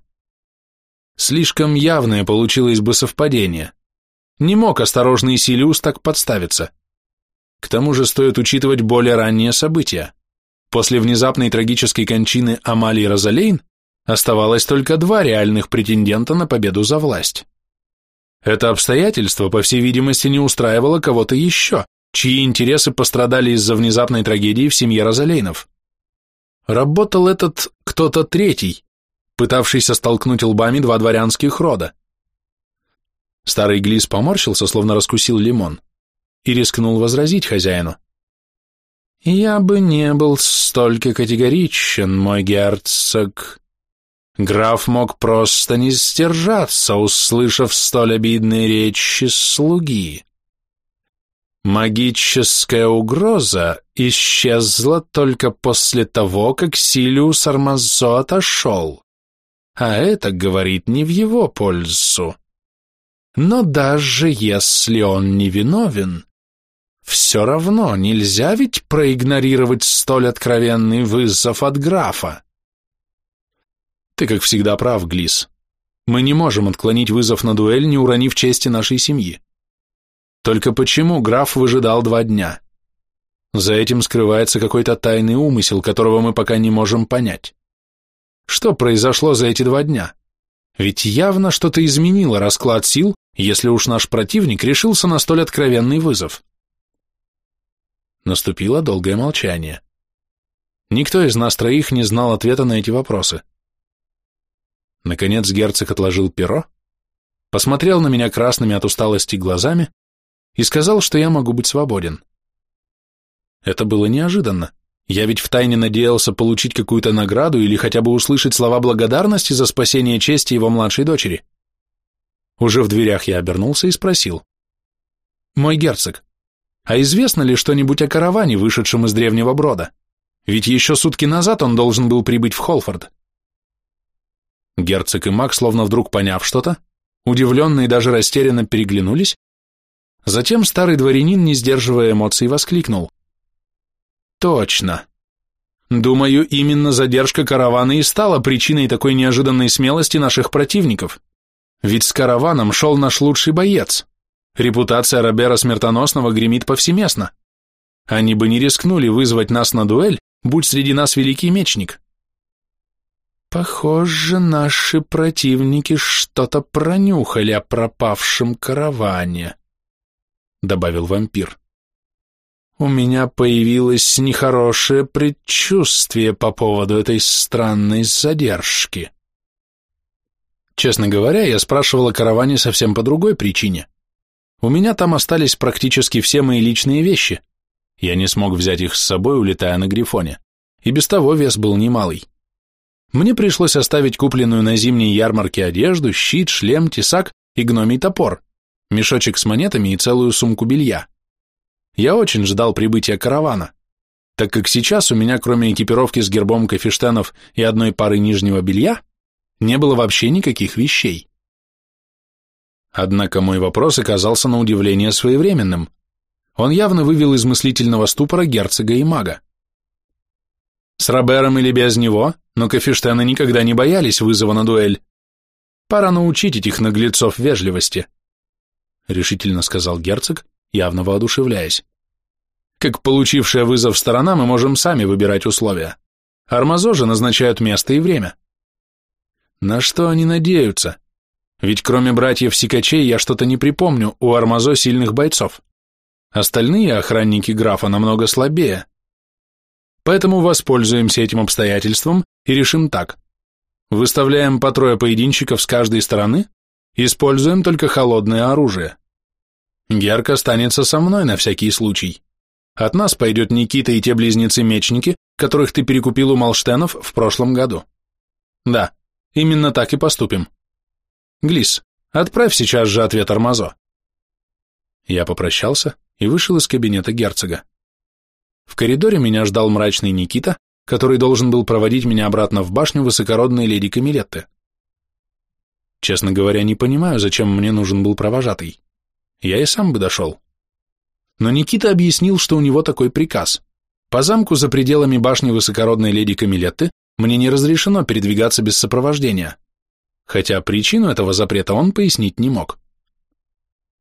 Слишком явное получилось бы совпадение. Не мог осторожный Силиус так подставиться. К тому же стоит учитывать более ранние события. После внезапной трагической кончины Амалии Розалейн оставалось только два реальных претендента на победу за власть. Это обстоятельство, по всей видимости, не устраивало кого-то еще, чьи интересы пострадали из-за внезапной трагедии в семье Розалейнов. Работал этот кто-то третий, пытавшийся столкнуть лбами два дворянских рода. Старый Глис поморщился, словно раскусил лимон, и рискнул возразить хозяину. «Я бы не был столько категоричен, мой герцог. Граф мог просто не сдержаться, услышав столь обидные речи слуги. Магическая угроза исчезла только после того, как Силиус Армазо отошел, а это говорит не в его пользу. Но даже если он не виновен, все равно нельзя ведь проигнорировать столь откровенный вызов от графа. Ты, как всегда, прав, Глис. Мы не можем отклонить вызов на дуэль, не уронив чести нашей семьи. Только почему граф выжидал два дня? За этим скрывается какой-то тайный умысел, которого мы пока не можем понять. Что произошло за эти два дня? Ведь явно что-то изменило расклад сил, если уж наш противник решился на столь откровенный вызов. Наступило долгое молчание. Никто из нас троих не знал ответа на эти вопросы. Наконец герцог отложил перо, посмотрел на меня красными от усталости глазами и сказал, что я могу быть свободен. Это было неожиданно. Я ведь втайне надеялся получить какую-то награду или хотя бы услышать слова благодарности за спасение чести его младшей дочери. Уже в дверях я обернулся и спросил. «Мой герцог, а известно ли что-нибудь о караване, вышедшем из древнего брода? Ведь еще сутки назад он должен был прибыть в Холфорд». Герцог и маг, словно вдруг поняв что-то, удивленно и даже растерянно переглянулись. Затем старый дворянин, не сдерживая эмоций, воскликнул. «Точно. Думаю, именно задержка каравана и стала причиной такой неожиданной смелости наших противников. Ведь с караваном шел наш лучший боец. Репутация Робера Смертоносного гремит повсеместно. Они бы не рискнули вызвать нас на дуэль, будь среди нас великий мечник. Похоже, наши противники что-то пронюхали о пропавшем караване, добавил вампир. У меня появилось нехорошее предчувствие по поводу этой странной задержки. Честно говоря, я спрашивал о караване совсем по другой причине. У меня там остались практически все мои личные вещи. Я не смог взять их с собой, улетая на Грифоне. И без того вес был немалый. Мне пришлось оставить купленную на зимней ярмарке одежду, щит, шлем, тесак и гномий топор, мешочек с монетами и целую сумку белья. Я очень ждал прибытия каравана, так как сейчас у меня, кроме экипировки с гербом Кафештенов и одной пары нижнего белья, не было вообще никаких вещей. Однако мой вопрос оказался на удивление своевременным. Он явно вывел из мыслительного ступора герцога и мага. С Робером или без него, но Кафештены никогда не боялись вызова на дуэль. Пора научить этих наглецов вежливости, решительно сказал герцог, явно воодушевляясь. Как получившая вызов сторона, мы можем сами выбирать условия. Армазо же назначают место и время. На что они надеются? Ведь кроме братьев-сикачей я что-то не припомню у Армазо сильных бойцов. Остальные охранники графа намного слабее. Поэтому воспользуемся этим обстоятельством и решим так. Выставляем по трое поединщиков с каждой стороны, используем только холодное оружие. Герк останется со мной на всякий случай. От нас пойдет Никита и те близнецы-мечники, которых ты перекупил у Малштенов в прошлом году. Да, именно так и поступим. Глис, отправь сейчас же ответ Армазо. Я попрощался и вышел из кабинета герцога. В коридоре меня ждал мрачный Никита, который должен был проводить меня обратно в башню высокородной леди Камилетты. Честно говоря, не понимаю, зачем мне нужен был провожатый. Я и сам бы дошел. Но Никита объяснил, что у него такой приказ. По замку за пределами башни высокородной леди Камилетты мне не разрешено передвигаться без сопровождения, хотя причину этого запрета он пояснить не мог.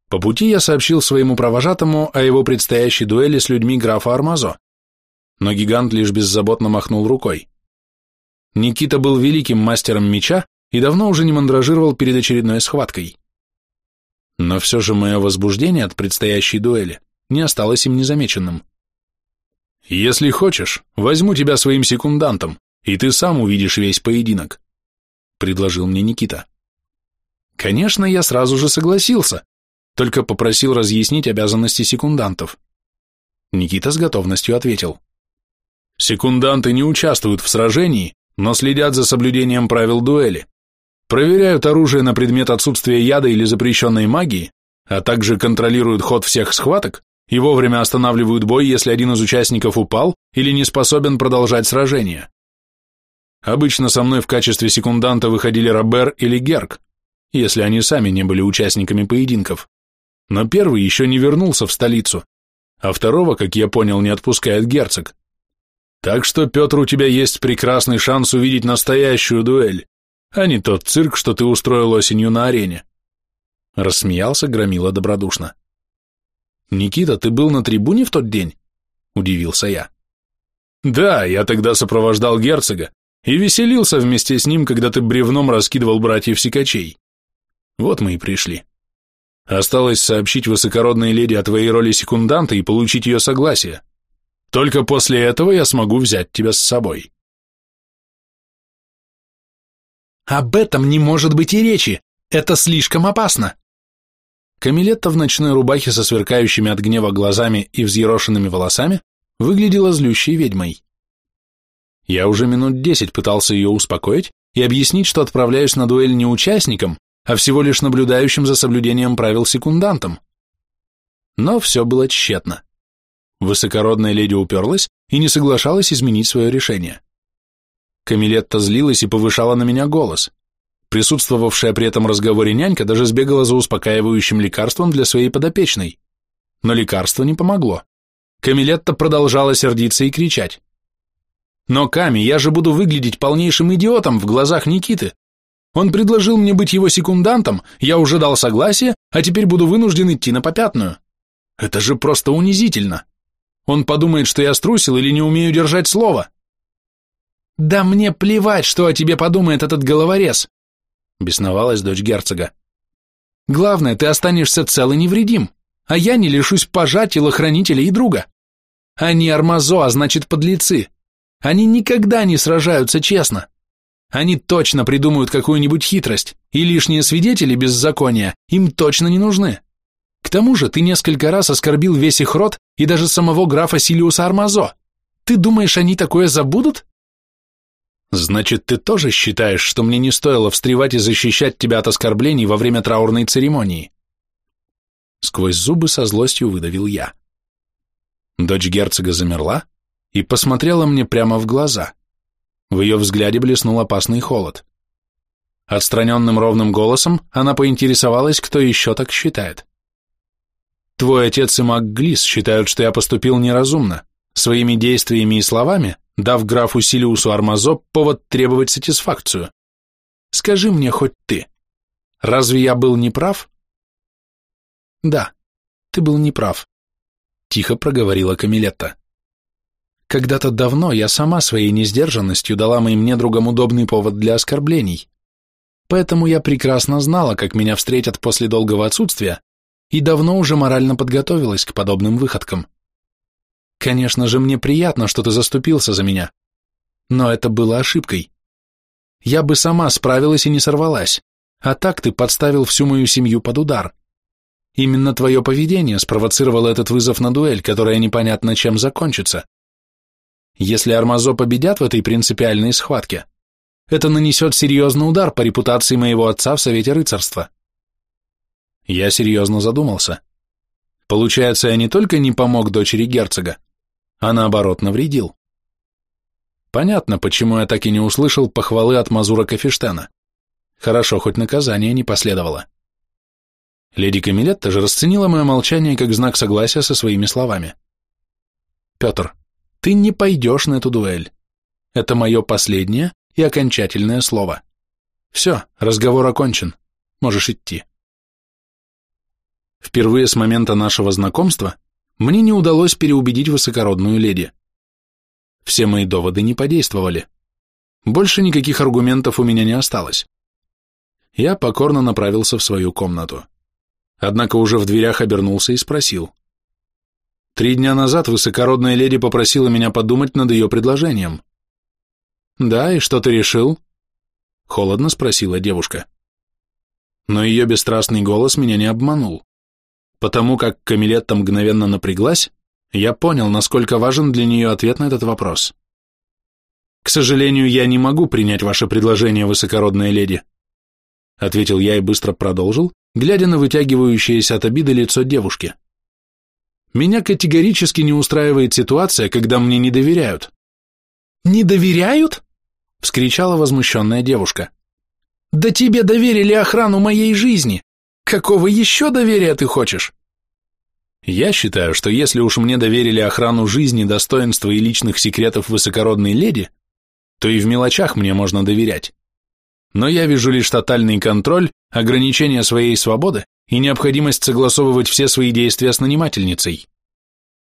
По пути я сообщил своему провожатому о его предстоящей дуэли с людьми графа Армазо, но гигант лишь беззаботно махнул рукой. Никита был великим мастером меча и давно уже не мандражировал перед очередной схваткой. Но все же мое возбуждение от предстоящей дуэли не осталось им незамеченным. «Если хочешь, возьму тебя своим секундантом, и ты сам увидишь весь поединок», — предложил мне Никита. Конечно, я сразу же согласился, только попросил разъяснить обязанности секундантов. Никита с готовностью ответил. Секунданты не участвуют в сражении, но следят за соблюдением правил дуэли. Проверяют оружие на предмет отсутствия яда или запрещенной магии, а также контролируют ход всех схваток и вовремя останавливают бой, если один из участников упал или не способен продолжать сражение. Обычно со мной в качестве секунданта выходили Робер или Герк, если они сами не были участниками поединков. Но первый еще не вернулся в столицу, а второго, как я понял, не отпускает герцог. Так что, Петр, у тебя есть прекрасный шанс увидеть настоящую дуэль, а не тот цирк, что ты устроил осенью на арене. Рассмеялся Громила добродушно. «Никита, ты был на трибуне в тот день?» – удивился я. «Да, я тогда сопровождал герцога и веселился вместе с ним, когда ты бревном раскидывал братьев-сикачей. Вот мы и пришли. Осталось сообщить высокородной леди о твоей роли секунданта и получить ее согласие. Только после этого я смогу взять тебя с собой». «Об этом не может быть и речи! Это слишком опасно!» Камилетта в ночной рубахе со сверкающими от гнева глазами и взъерошенными волосами выглядела злющей ведьмой. Я уже минут десять пытался ее успокоить и объяснить, что отправляюсь на дуэль не участником, а всего лишь наблюдающим за соблюдением правил секундантом. Но все было тщетно. Высокородная леди уперлась и не соглашалась изменить свое решение. Камилетта злилась и повышала на меня голос. Присутствовавшая при этом разговоре нянька даже сбегала за успокаивающим лекарством для своей подопечной. Но лекарство не помогло. Камилетта продолжала сердиться и кричать. «Но, Ками, я же буду выглядеть полнейшим идиотом в глазах Никиты. Он предложил мне быть его секундантом, я уже дал согласие, а теперь буду вынужден идти на попятную. Это же просто унизительно. Он подумает, что я струсил или не умею держать слово». «Да мне плевать, что о тебе подумает этот головорез бесновалась дочь герцога. Главное, ты останешься цел и невредим, а я не лишусь пажа, телохранителя и друга. Они армазо, а значит подлецы. Они никогда не сражаются честно. Они точно придумают какую-нибудь хитрость, и лишние свидетели беззакония им точно не нужны. К тому же ты несколько раз оскорбил весь их род и даже самого графа Силиуса Армазо. Ты думаешь, они такое забудут? Значит, ты тоже считаешь, что мне не стоило встревать и защищать тебя от оскорблений во время траурной церемонии? Сквозь зубы со злостью выдавил я. Дочь герцога замерла и посмотрела мне прямо в глаза. В ее взгляде блеснул опасный холод. Отстраненным ровным голосом она поинтересовалась, кто еще так считает. Твой отец и маг Глис считают, что я поступил неразумно, своими действиями и словами дав графу Силиусу Армазо повод требовать сатисфакцию. Скажи мне хоть ты, разве я был неправ? Да, ты был неправ, тихо проговорила Камилетта. Когда-то давно я сама своей несдержанностью дала моим недругам удобный повод для оскорблений. Поэтому я прекрасно знала, как меня встретят после долгого отсутствия, и давно уже морально подготовилась к подобным выходкам. Конечно же, мне приятно, что ты заступился за меня. Но это было ошибкой. Я бы сама справилась и не сорвалась, а так ты подставил всю мою семью под удар. Именно твое поведение спровоцировало этот вызов на дуэль, которая непонятно чем закончится. Если Армазо победят в этой принципиальной схватке, это нанесет серьезный удар по репутации моего отца в Совете Рыцарства. Я серьезно задумался. Получается, я не только не помог дочери герцога, а наоборот навредил. Понятно, почему я так и не услышал похвалы от Мазура Кафештена. Хорошо, хоть наказание не последовало. Леди Камилетта же расценила мое молчание как знак согласия со своими словами. «Петр, ты не пойдешь на эту дуэль. Это мое последнее и окончательное слово. Все, разговор окончен. Можешь идти». Впервые с момента нашего знакомства мне не удалось переубедить высокородную леди. Все мои доводы не подействовали. Больше никаких аргументов у меня не осталось. Я покорно направился в свою комнату. Однако уже в дверях обернулся и спросил. Три дня назад высокородная леди попросила меня подумать над ее предложением. «Да, и что ты решил?» Холодно спросила девушка. Но ее бесстрастный голос меня не обманул. Потому как Камилетта мгновенно напряглась, я понял, насколько важен для нее ответ на этот вопрос. «К сожалению, я не могу принять ваше предложение, высокородная леди», ответил я и быстро продолжил, глядя на вытягивающееся от обиды лицо девушки. «Меня категорически не устраивает ситуация, когда мне не доверяют». «Не доверяют?» — вскричала возмущенная девушка. Да тебе доверили охрану моей жизни! Какого еще доверия ты хочешь? Я считаю, что если уж мне доверили охрану жизни, достоинства и личных секретов высокородной леди, то и в мелочах мне можно доверять. Но я вижу лишь тотальный контроль, ограничение своей свободы и необходимость согласовывать все свои действия с нанимательницей.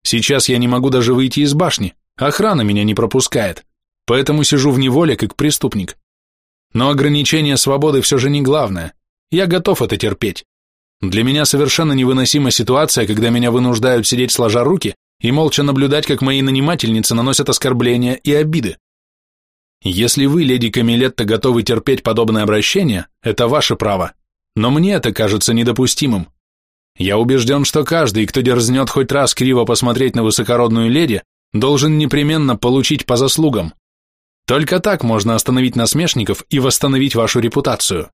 Сейчас я не могу даже выйти из башни, охрана меня не пропускает, поэтому сижу в неволе как преступник. Но ограничение свободы все же не главное, я готов это терпеть. Для меня совершенно невыносима ситуация, когда меня вынуждают сидеть сложа руки и молча наблюдать, как мои нанимательницы наносят оскорбления и обиды. Если вы, леди Камилетта, готовы терпеть подобное обращение, это ваше право, но мне это кажется недопустимым. Я убежден, что каждый, кто дерзнет хоть раз криво посмотреть на высокородную леди, должен непременно получить по заслугам. Только так можно остановить насмешников и восстановить вашу репутацию.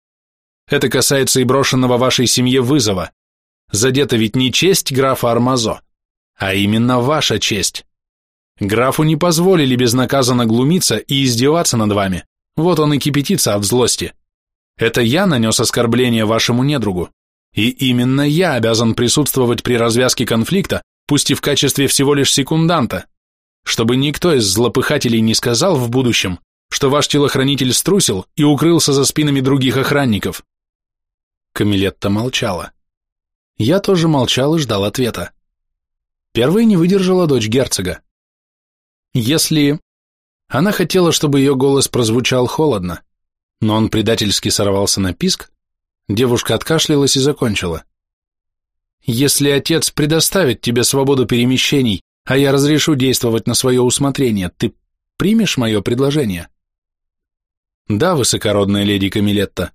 Это касается и брошенного вашей семье вызова. Задета ведь не честь графа Армазо, а именно ваша честь. Графу не позволили безнаказанно глумиться и издеваться над вами. Вот он и кипятится от злости. Это я нанес оскорбление вашему недругу. И именно я обязан присутствовать при развязке конфликта, пусть и в качестве всего лишь секунданта, чтобы никто из злопыхателей не сказал в будущем, что ваш телохранитель струсил и укрылся за спинами других охранников. Камилетта молчала. Я тоже молчал и ждал ответа. Первой не выдержала дочь герцога. Если... Она хотела, чтобы ее голос прозвучал холодно, но он предательски сорвался на писк, девушка откашлялась и закончила. Если отец предоставит тебе свободу перемещений, а я разрешу действовать на свое усмотрение, ты примешь мое предложение? Да, высокородная леди Камилетта,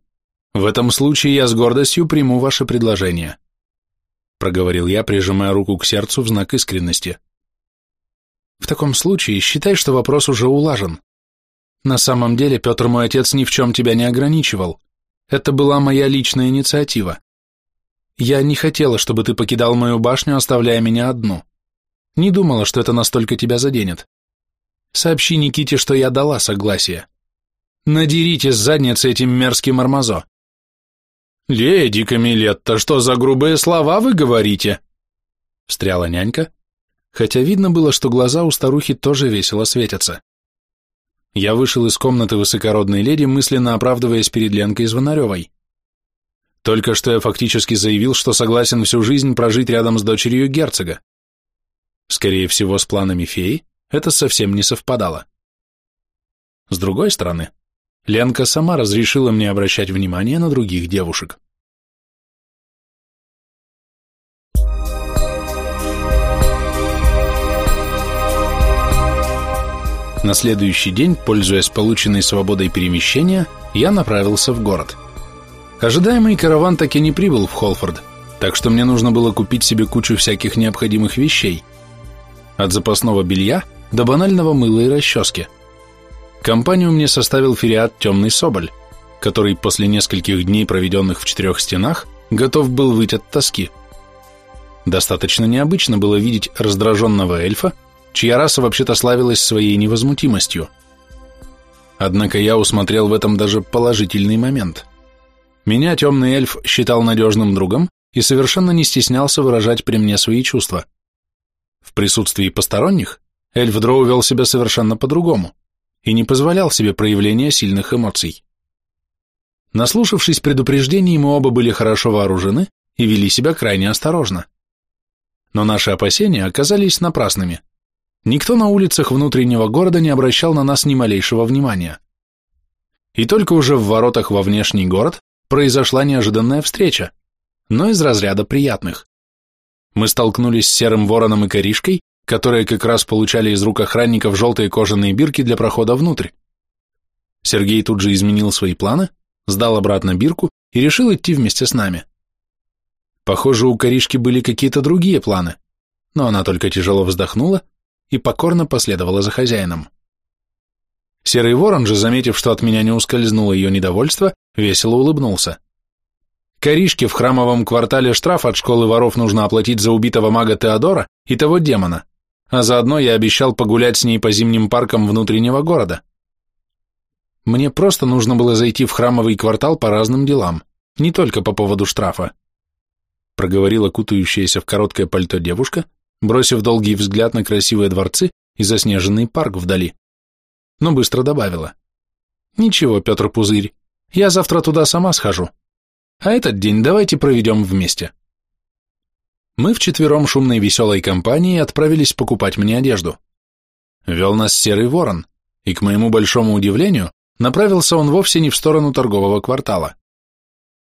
в этом случае я с гордостью приму ваше предложение, проговорил я, прижимая руку к сердцу в знак искренности. В таком случае считай, что вопрос уже улажен. На самом деле, Петр, мой отец, ни в чем тебя не ограничивал. Это была моя личная инициатива. Я не хотела, чтобы ты покидал мою башню, оставляя меня одну. Не думала, что это настолько тебя заденет. Сообщи Никите, что я дала согласие. Надерите с задницы этим мерзким армазо. «Леди Камилетта, что за грубые слова вы говорите?» Встряла нянька, хотя видно было, что глаза у старухи тоже весело светятся. Я вышел из комнаты высокородной леди, мысленно оправдываясь перед Ленкой Звонаревой. Только что я фактически заявил, что согласен всю жизнь прожить рядом с дочерью герцога. Скорее всего, с планами феи это совсем не совпадало. С другой стороны, Ленка сама разрешила мне обращать внимание на других девушек. На следующий день, пользуясь полученной свободой перемещения, я направился в город. Ожидаемый караван таки не прибыл в Холфорд, так что мне нужно было купить себе кучу всяких необходимых вещей. От запасного белья до банального мыла и расчески. Компанию мне составил фериат «Темный Соболь», который после нескольких дней, проведенных в четырех стенах, готов был выйти от тоски. Достаточно необычно было видеть раздраженного эльфа, чья раса вообще-то славилась своей невозмутимостью. Однако я усмотрел в этом даже положительный момент. Меня темный эльф считал надежным другом и совершенно не стеснялся выражать при мне свои чувства. В присутствии посторонних эльф Дроу вел себя совершенно по-другому и не позволял себе проявления сильных эмоций. Наслушавшись предупреждений, мы оба были хорошо вооружены и вели себя крайне осторожно. Но наши опасения оказались напрасными – Никто на улицах внутреннего города не обращал на нас ни малейшего внимания. И только уже в воротах во внешний город произошла неожиданная встреча, но из разряда приятных. Мы столкнулись с серым вороном и коришкой, которые как раз получали из рук охранников желтые кожаные бирки для прохода внутрь. Сергей тут же изменил свои планы, сдал обратно бирку и решил идти вместе с нами. Похоже, у коришки были какие-то другие планы, но она только тяжело вздохнула и покорно последовала за хозяином. Серый ворон же, заметив, что от меня не ускользнуло ее недовольство, весело улыбнулся. Коришке в храмовом квартале штраф от школы воров нужно оплатить за убитого мага Теодора и того демона, а заодно я обещал погулять с ней по зимним паркам внутреннего города. Мне просто нужно было зайти в храмовый квартал по разным делам, не только по поводу штрафа. Проговорила кутающаяся в короткое пальто девушка, бросив долгий взгляд на красивые дворцы и заснеженный парк вдали. Но быстро добавила. Ничего, Петр Пузырь, я завтра туда сама схожу. А этот день давайте проведем вместе. Мы вчетвером шумной веселой компанией отправились покупать мне одежду. Вел нас серый ворон, и, к моему большому удивлению, направился он вовсе не в сторону торгового квартала.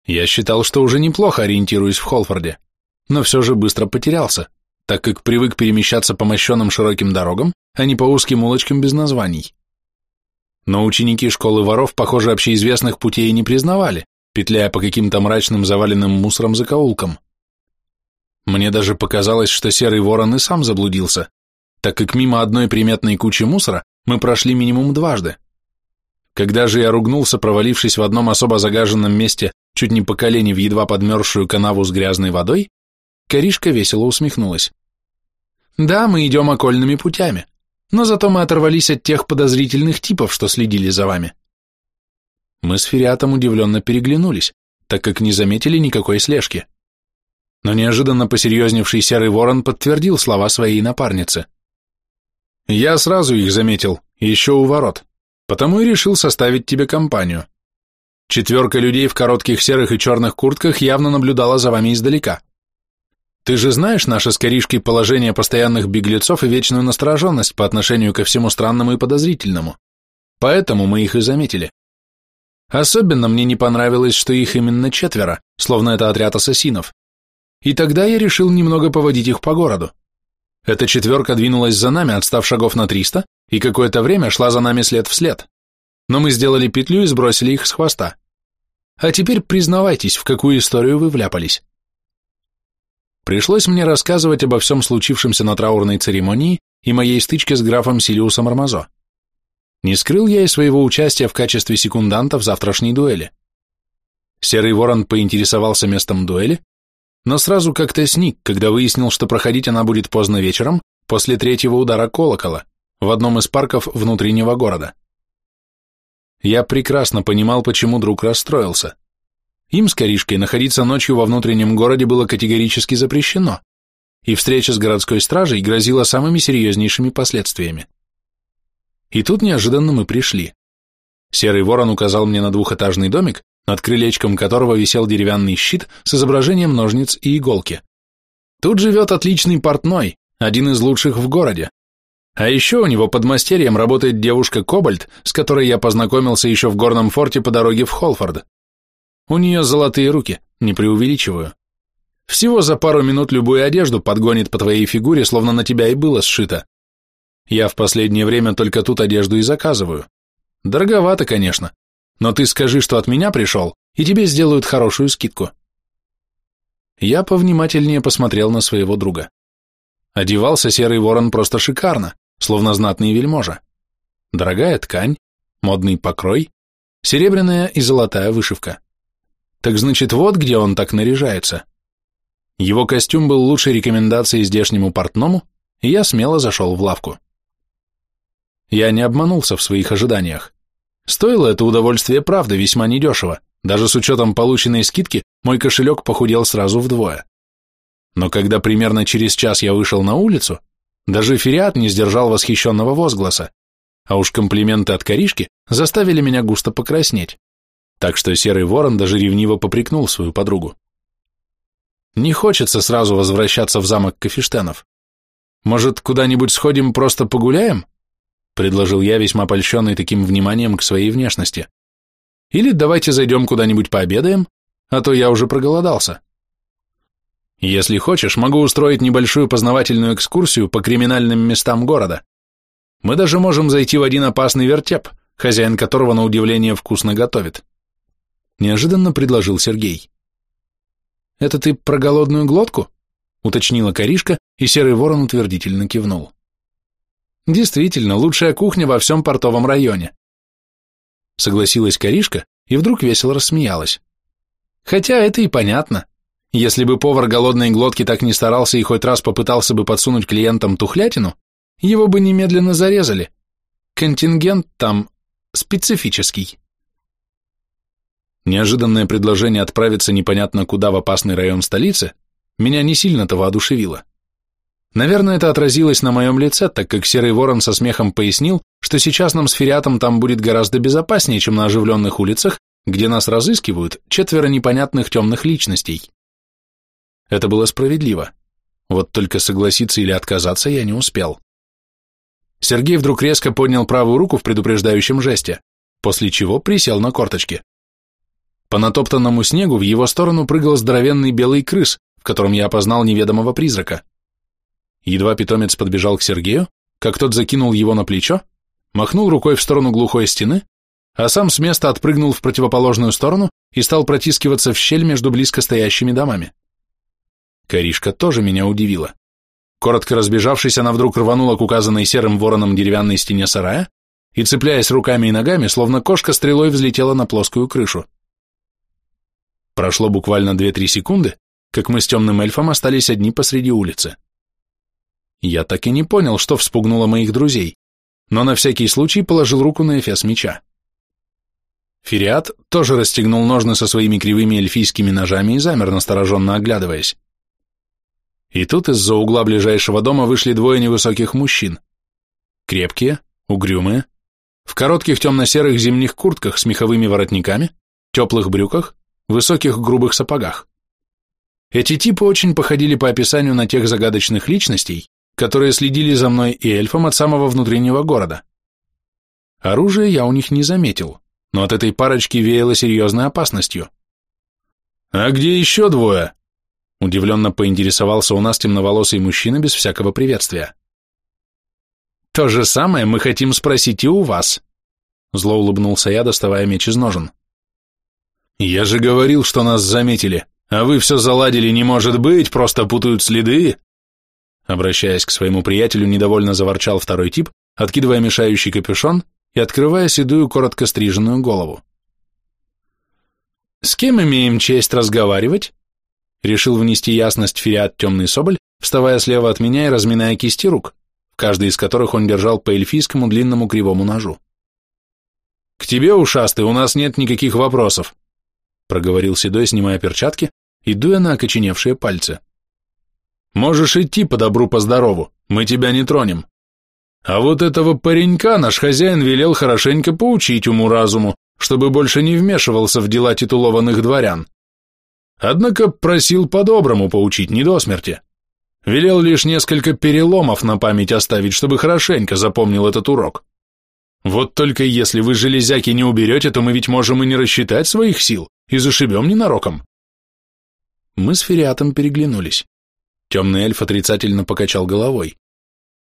Я считал, что уже неплохо ориентируюсь в Холфорде, но все же быстро потерялся, так как привык перемещаться по мощенным широким дорогам, а не по узким улочкам без названий. Но ученики школы воров, похоже, общеизвестных путей не признавали, петляя по каким-то мрачным заваленным мусором закоулкам. Мне даже показалось, что серый ворон и сам заблудился, так как мимо одной приметной кучи мусора мы прошли минимум дважды. Когда же я ругнулся, провалившись в одном особо загаженном месте чуть не по колени в едва подмерзшую канаву с грязной водой, Коришка весело усмехнулась. «Да, мы идем окольными путями, но зато мы оторвались от тех подозрительных типов, что следили за вами». Мы с Фериатом удивленно переглянулись, так как не заметили никакой слежки но неожиданно посерьезневший серый ворон подтвердил слова своей напарницы. «Я сразу их заметил, еще у ворот, потому и решил составить тебе компанию. Четверка людей в коротких серых и черных куртках явно наблюдала за вами издалека. Ты же знаешь наше с Коришкой положение постоянных беглецов и вечную настороженность по отношению ко всему странному и подозрительному. Поэтому мы их и заметили. Особенно мне не понравилось, что их именно четверо, словно это отряд ассасинов. И тогда я решил немного поводить их по городу. Эта четверка двинулась за нами, отстав шагов на триста, и какое-то время шла за нами след в след. Но мы сделали петлю и сбросили их с хвоста. А теперь признавайтесь, в какую историю вы вляпались. Пришлось мне рассказывать обо всем случившемся на траурной церемонии и моей стычке с графом Силиусом Армазо. Не скрыл я и своего участия в качестве секунданта в завтрашней дуэли. Серый ворон поинтересовался местом дуэли, но сразу как-то сник, когда выяснил, что проходить она будет поздно вечером, после третьего удара колокола, в одном из парков внутреннего города. Я прекрасно понимал, почему друг расстроился. Им с Коришкой находиться ночью во внутреннем городе было категорически запрещено, и встреча с городской стражей грозила самыми серьезнейшими последствиями. И тут неожиданно мы пришли. Серый ворон указал мне на двухэтажный домик, над крылечком которого висел деревянный щит с изображением ножниц и иголки. Тут живет отличный портной, один из лучших в городе. А еще у него под мастерьем работает девушка Кобальт, с которой я познакомился еще в горном форте по дороге в Холфорд. У нее золотые руки, не преувеличиваю. Всего за пару минут любую одежду подгонит по твоей фигуре, словно на тебя и было сшито. Я в последнее время только тут одежду и заказываю. Дороговато, конечно, но ты скажи, что от меня пришел, и тебе сделают хорошую скидку. Я повнимательнее посмотрел на своего друга. Одевался серый ворон просто шикарно, словно знатный вельможа. Дорогая ткань, модный покрой, серебряная и золотая вышивка. Так значит, вот где он так наряжается. Его костюм был лучшей рекомендацией здешнему портному, и я смело зашел в лавку. Я не обманулся в своих ожиданиях. Стоило это удовольствие, правда, весьма недешево. Даже с учетом полученной скидки мой кошелек похудел сразу вдвое. Но когда примерно через час я вышел на улицу, даже Фериат не сдержал восхищенного возгласа, а уж комплименты от коришки заставили меня густо покраснеть. Так что серый ворон даже ревниво попрекнул свою подругу. Не хочется сразу возвращаться в замок Кафештенов. Может, куда-нибудь сходим просто погуляем? предложил я, весьма польщенный таким вниманием к своей внешности. Или давайте зайдем куда-нибудь пообедаем, а то я уже проголодался. Если хочешь, могу устроить небольшую познавательную экскурсию по криминальным местам города. Мы даже можем зайти в один опасный вертеп, хозяин которого, на удивление, вкусно готовит. Неожиданно предложил Сергей. «Это ты про голодную глотку?» уточнила Коришка, и Серый Ворон утвердительно кивнул. Действительно, лучшая кухня во всем портовом районе. Согласилась Коришка и вдруг весело рассмеялась. Хотя это и понятно. Если бы повар голодной глотки так не старался и хоть раз попытался бы подсунуть клиентам тухлятину, его бы немедленно зарезали. Контингент там специфический. Неожиданное предложение отправиться непонятно куда в опасный район столицы меня не сильно-то воодушевило. Наверное, это отразилось на моем лице, так как Серый Ворон со смехом пояснил, что сейчас нам с Фериатом там будет гораздо безопаснее, чем на оживленных улицах, где нас разыскивают четверо непонятных темных личностей. Это было справедливо. Вот только согласиться или отказаться я не успел. Сергей вдруг резко поднял правую руку в предупреждающем жесте, после чего присел на корточки. По натоптанному снегу в его сторону прыгал здоровенный белый крыс, в котором я опознал неведомого призрака. Едва питомец подбежал к Сергею, как тот закинул его на плечо, махнул рукой в сторону глухой стены, а сам с места отпрыгнул в противоположную сторону и стал протискиваться в щель между близко стоящими домами. Коришка тоже меня удивила. Коротко разбежавшись, она вдруг рванула к указанной серым вороном деревянной стене сарая и, цепляясь руками и ногами, словно кошка стрелой взлетела на плоскую крышу. Прошло буквально 2-3 секунды, как мы с темным эльфом остались одни посреди улицы. Я так и не понял, что вспугнуло моих друзей, но на всякий случай положил руку на эфес меча. Фериат тоже расстегнул ножны со своими кривыми эльфийскими ножами и замер, настороженно оглядываясь. И тут из-за угла ближайшего дома вышли двое невысоких мужчин. Крепкие, угрюмые, в коротких темно-серых зимних куртках с меховыми воротниками, теплых брюках высоких грубых сапогах. Эти типы очень походили по описанию на тех загадочных личностей, которые следили за мной и эльфом от самого внутреннего города. Оружия я у них не заметил, но от этой парочки веяло серьезной опасностью. «А где еще двое?» Удивленно поинтересовался у нас темноволосый мужчина без всякого приветствия. «То же самое мы хотим спросить и у вас», зло улыбнулся я, доставая меч из ножен. «Я же говорил, что нас заметили, а вы все заладили, не может быть, просто путают следы!» Обращаясь к своему приятелю, недовольно заворчал второй тип, откидывая мешающий капюшон и открывая седую, коротко стриженную голову. «С кем имеем честь разговаривать?» Решил внести ясность Фериат Темный Соболь, вставая слева от меня и разминая кисти рук, в каждой из которых он держал по эльфийскому длинному кривому ножу. «К тебе, ушастый, у нас нет никаких вопросов», проговорил Седой, снимая перчатки и дуя на окоченевшие пальцы. «Можешь идти по добру, по здорову, мы тебя не тронем. А вот этого паренька наш хозяин велел хорошенько поучить уму-разуму, чтобы больше не вмешивался в дела титулованных дворян. Однако просил по-доброму поучить, не до смерти. Велел лишь несколько переломов на память оставить, чтобы хорошенько запомнил этот урок. Вот только если вы железяки не уберете, то мы ведь можем и не рассчитать своих сил и зашибем ненароком. Мы с Фериатом переглянулись. Темный эльф отрицательно покачал головой.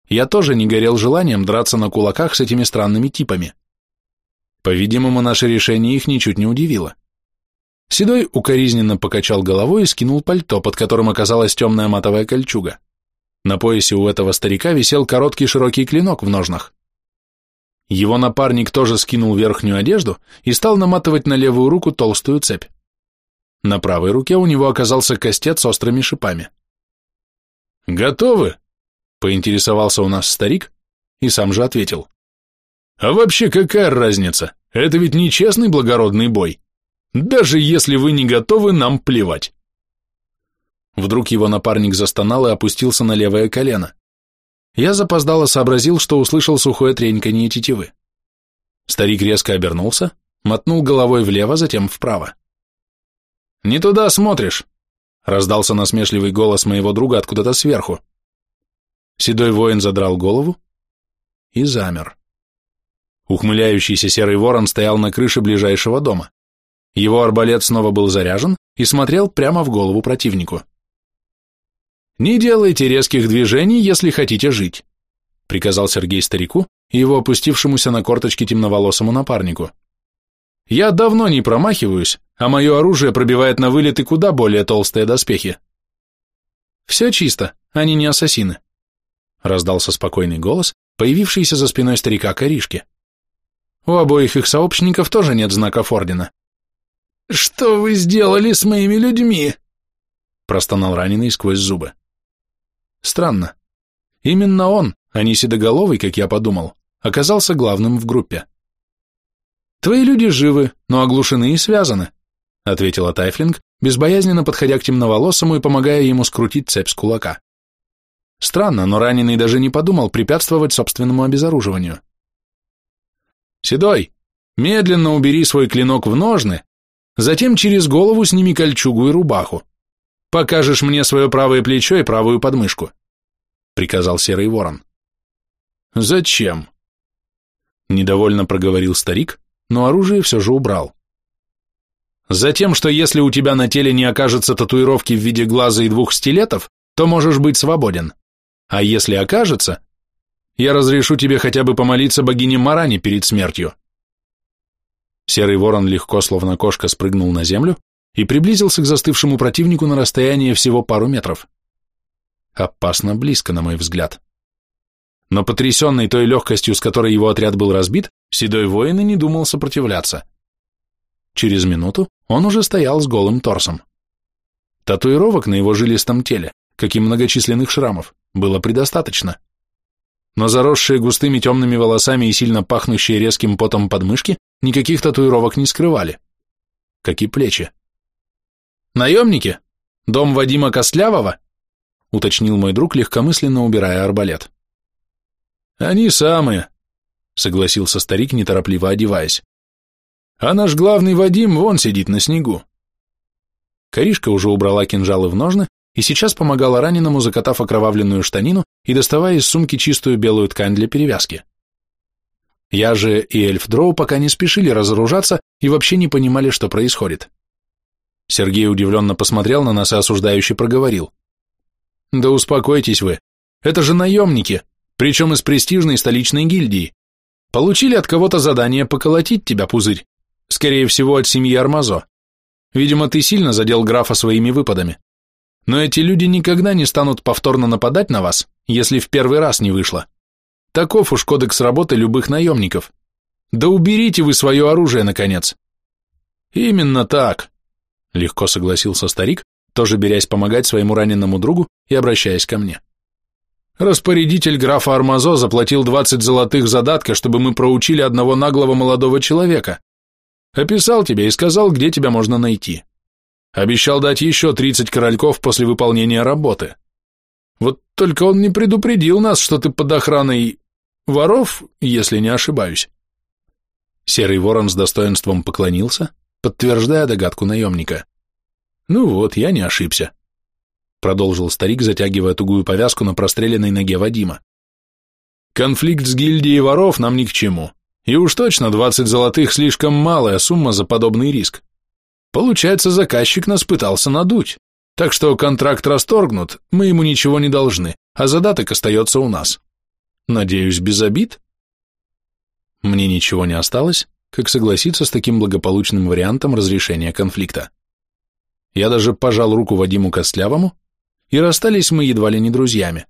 Я тоже не горел желанием драться на кулаках с этими странными типами. По-видимому, наше решение их ничуть не удивило. Седой укоризненно покачал головой и скинул пальто, под которым оказалась темная матовая кольчуга. На поясе у этого старика висел короткий широкий клинок в ножнах. Его напарник тоже скинул верхнюю одежду и стал наматывать на левую руку толстую цепь. На правой руке у него оказался кастет с острыми шипами. «Готовы?» — поинтересовался у нас старик и сам же ответил. «А вообще какая разница? Это ведь не честный благородный бой. Даже если вы не готовы, нам плевать». Вдруг его напарник застонал и опустился на левое колено. Я запоздало сообразил, что услышал сухое треньканье тетивы. Старик резко обернулся, мотнул головой влево, затем вправо. «Не туда смотришь!» — раздался насмешливый голос моего друга откуда-то сверху. Седой воин задрал голову и замер. Ухмыляющийся серый ворон стоял на крыше ближайшего дома. Его арбалет снова был заряжен и смотрел прямо в голову противнику. «Не делайте резких движений, если хотите жить», — приказал Сергей старику и его опустившемуся на корточки темноволосому напарнику. «Я давно не промахиваюсь, а мое оружие пробивает на вылет и куда более толстые доспехи». «Все чисто, они не ассасины», — раздался спокойный голос, появившийся за спиной старика Коришки. «У обоих их сообщников тоже нет знаков ордена». «Что вы сделали с моими людьми?» — простонал раненый сквозь зубы. Странно. Именно он, а не седоголовый, как я подумал, оказался главным в группе. Твои люди живы, но оглушены и связаны, ответила Тайфлинг, безбоязненно подходя к темноволосому и помогая ему скрутить цепь с кулака. Странно, но раненый даже не подумал препятствовать собственному обезоруживанию. «Седой, медленно убери свой клинок в ножны, затем через голову сними кольчугу и рубаху. Покажешь мне свое правое плечо и правую подмышку», — приказал Серый Ворон. «Зачем?» Недовольно проговорил старик, но оружие все же убрал. Затем, что если у тебя на теле не окажется татуировки в виде глаза и двух стилетов, то можешь быть свободен. А если окажется, я разрешу тебе хотя бы помолиться богине Маране перед смертью. Серый ворон легко, словно кошка, спрыгнул на землю и приблизился к застывшему противнику на расстояние всего пару метров. Опасно близко, на мой взгляд. Но потрясенный той легкостью, с которой его отряд был разбит, седой воин и не думал сопротивляться. Через минуту он уже стоял с голым торсом. Татуировок на его жилистом теле, как и многочисленных шрамов, было предостаточно. Но заросшие густыми темными волосами и сильно пахнущие резким потом подмышки никаких татуировок не скрывали, как и плечи. «Наемники? Дом Вадима Костлявого?» — уточнил мой друг, легкомысленно убирая арбалет. «Они самые», — согласился старик, неторопливо одеваясь. «А наш главный Вадим вон сидит на снегу». Коришка уже убрала кинжалы в ножны и сейчас помогала раненому, закатав окровавленную штанину и доставая из сумки чистую белую ткань для перевязки. Я же и эльф Дроу пока не спешили разоружаться и вообще не понимали, что происходит. Сергей удивленно посмотрел на нас и осуждающе проговорил. «Да успокойтесь вы, это же наемники, причем из престижной столичной гильдии. Получили от кого-то задание поколотить тебя, пузырь. Скорее всего, от семьи Армазо. Видимо, ты сильно задел графа своими выпадами. Но эти люди никогда не станут повторно нападать на вас, если в первый раз не вышло. Таков уж кодекс работы любых наемников. Да уберите вы свое оружие, наконец. Именно так, легко согласился старик, тоже берясь помогать своему раненому другу и обращаясь ко мне. Распорядитель графа Армазо заплатил 20 золотых задатка, чтобы мы проучили одного наглого молодого человека. Описал тебя и сказал, где тебя можно найти. Обещал дать еще 30 корольков после выполнения работы. Вот только он не предупредил нас, что ты под охраной воров, если не ошибаюсь. Серый ворон с достоинством поклонился, подтверждая догадку наемника. Ну вот, я не ошибся продолжил старик, затягивая тугую повязку на простреленной ноге Вадима. Конфликт с гильдией воров нам ни к чему. И уж точно 20 золотых слишком малая сумма за подобный риск. Получается, заказчик нас пытался надуть. Так что контракт расторгнут, мы ему ничего не должны, а задаток остается у нас. Надеюсь, без обид? Мне ничего не осталось, как согласиться с таким благополучным вариантом разрешения конфликта. Я даже пожал руку Вадиму Костлявому, и расстались мы едва ли не друзьями.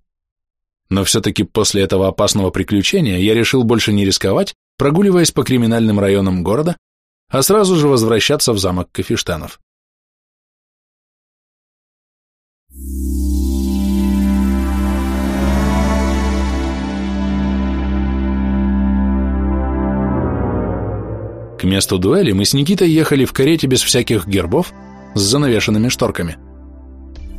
Но все-таки после этого опасного приключения я решил больше не рисковать, прогуливаясь по криминальным районам города, а сразу же возвращаться в замок Кафештанов. К месту дуэли мы с Никитой ехали в карете без всяких гербов с занавешенными шторками.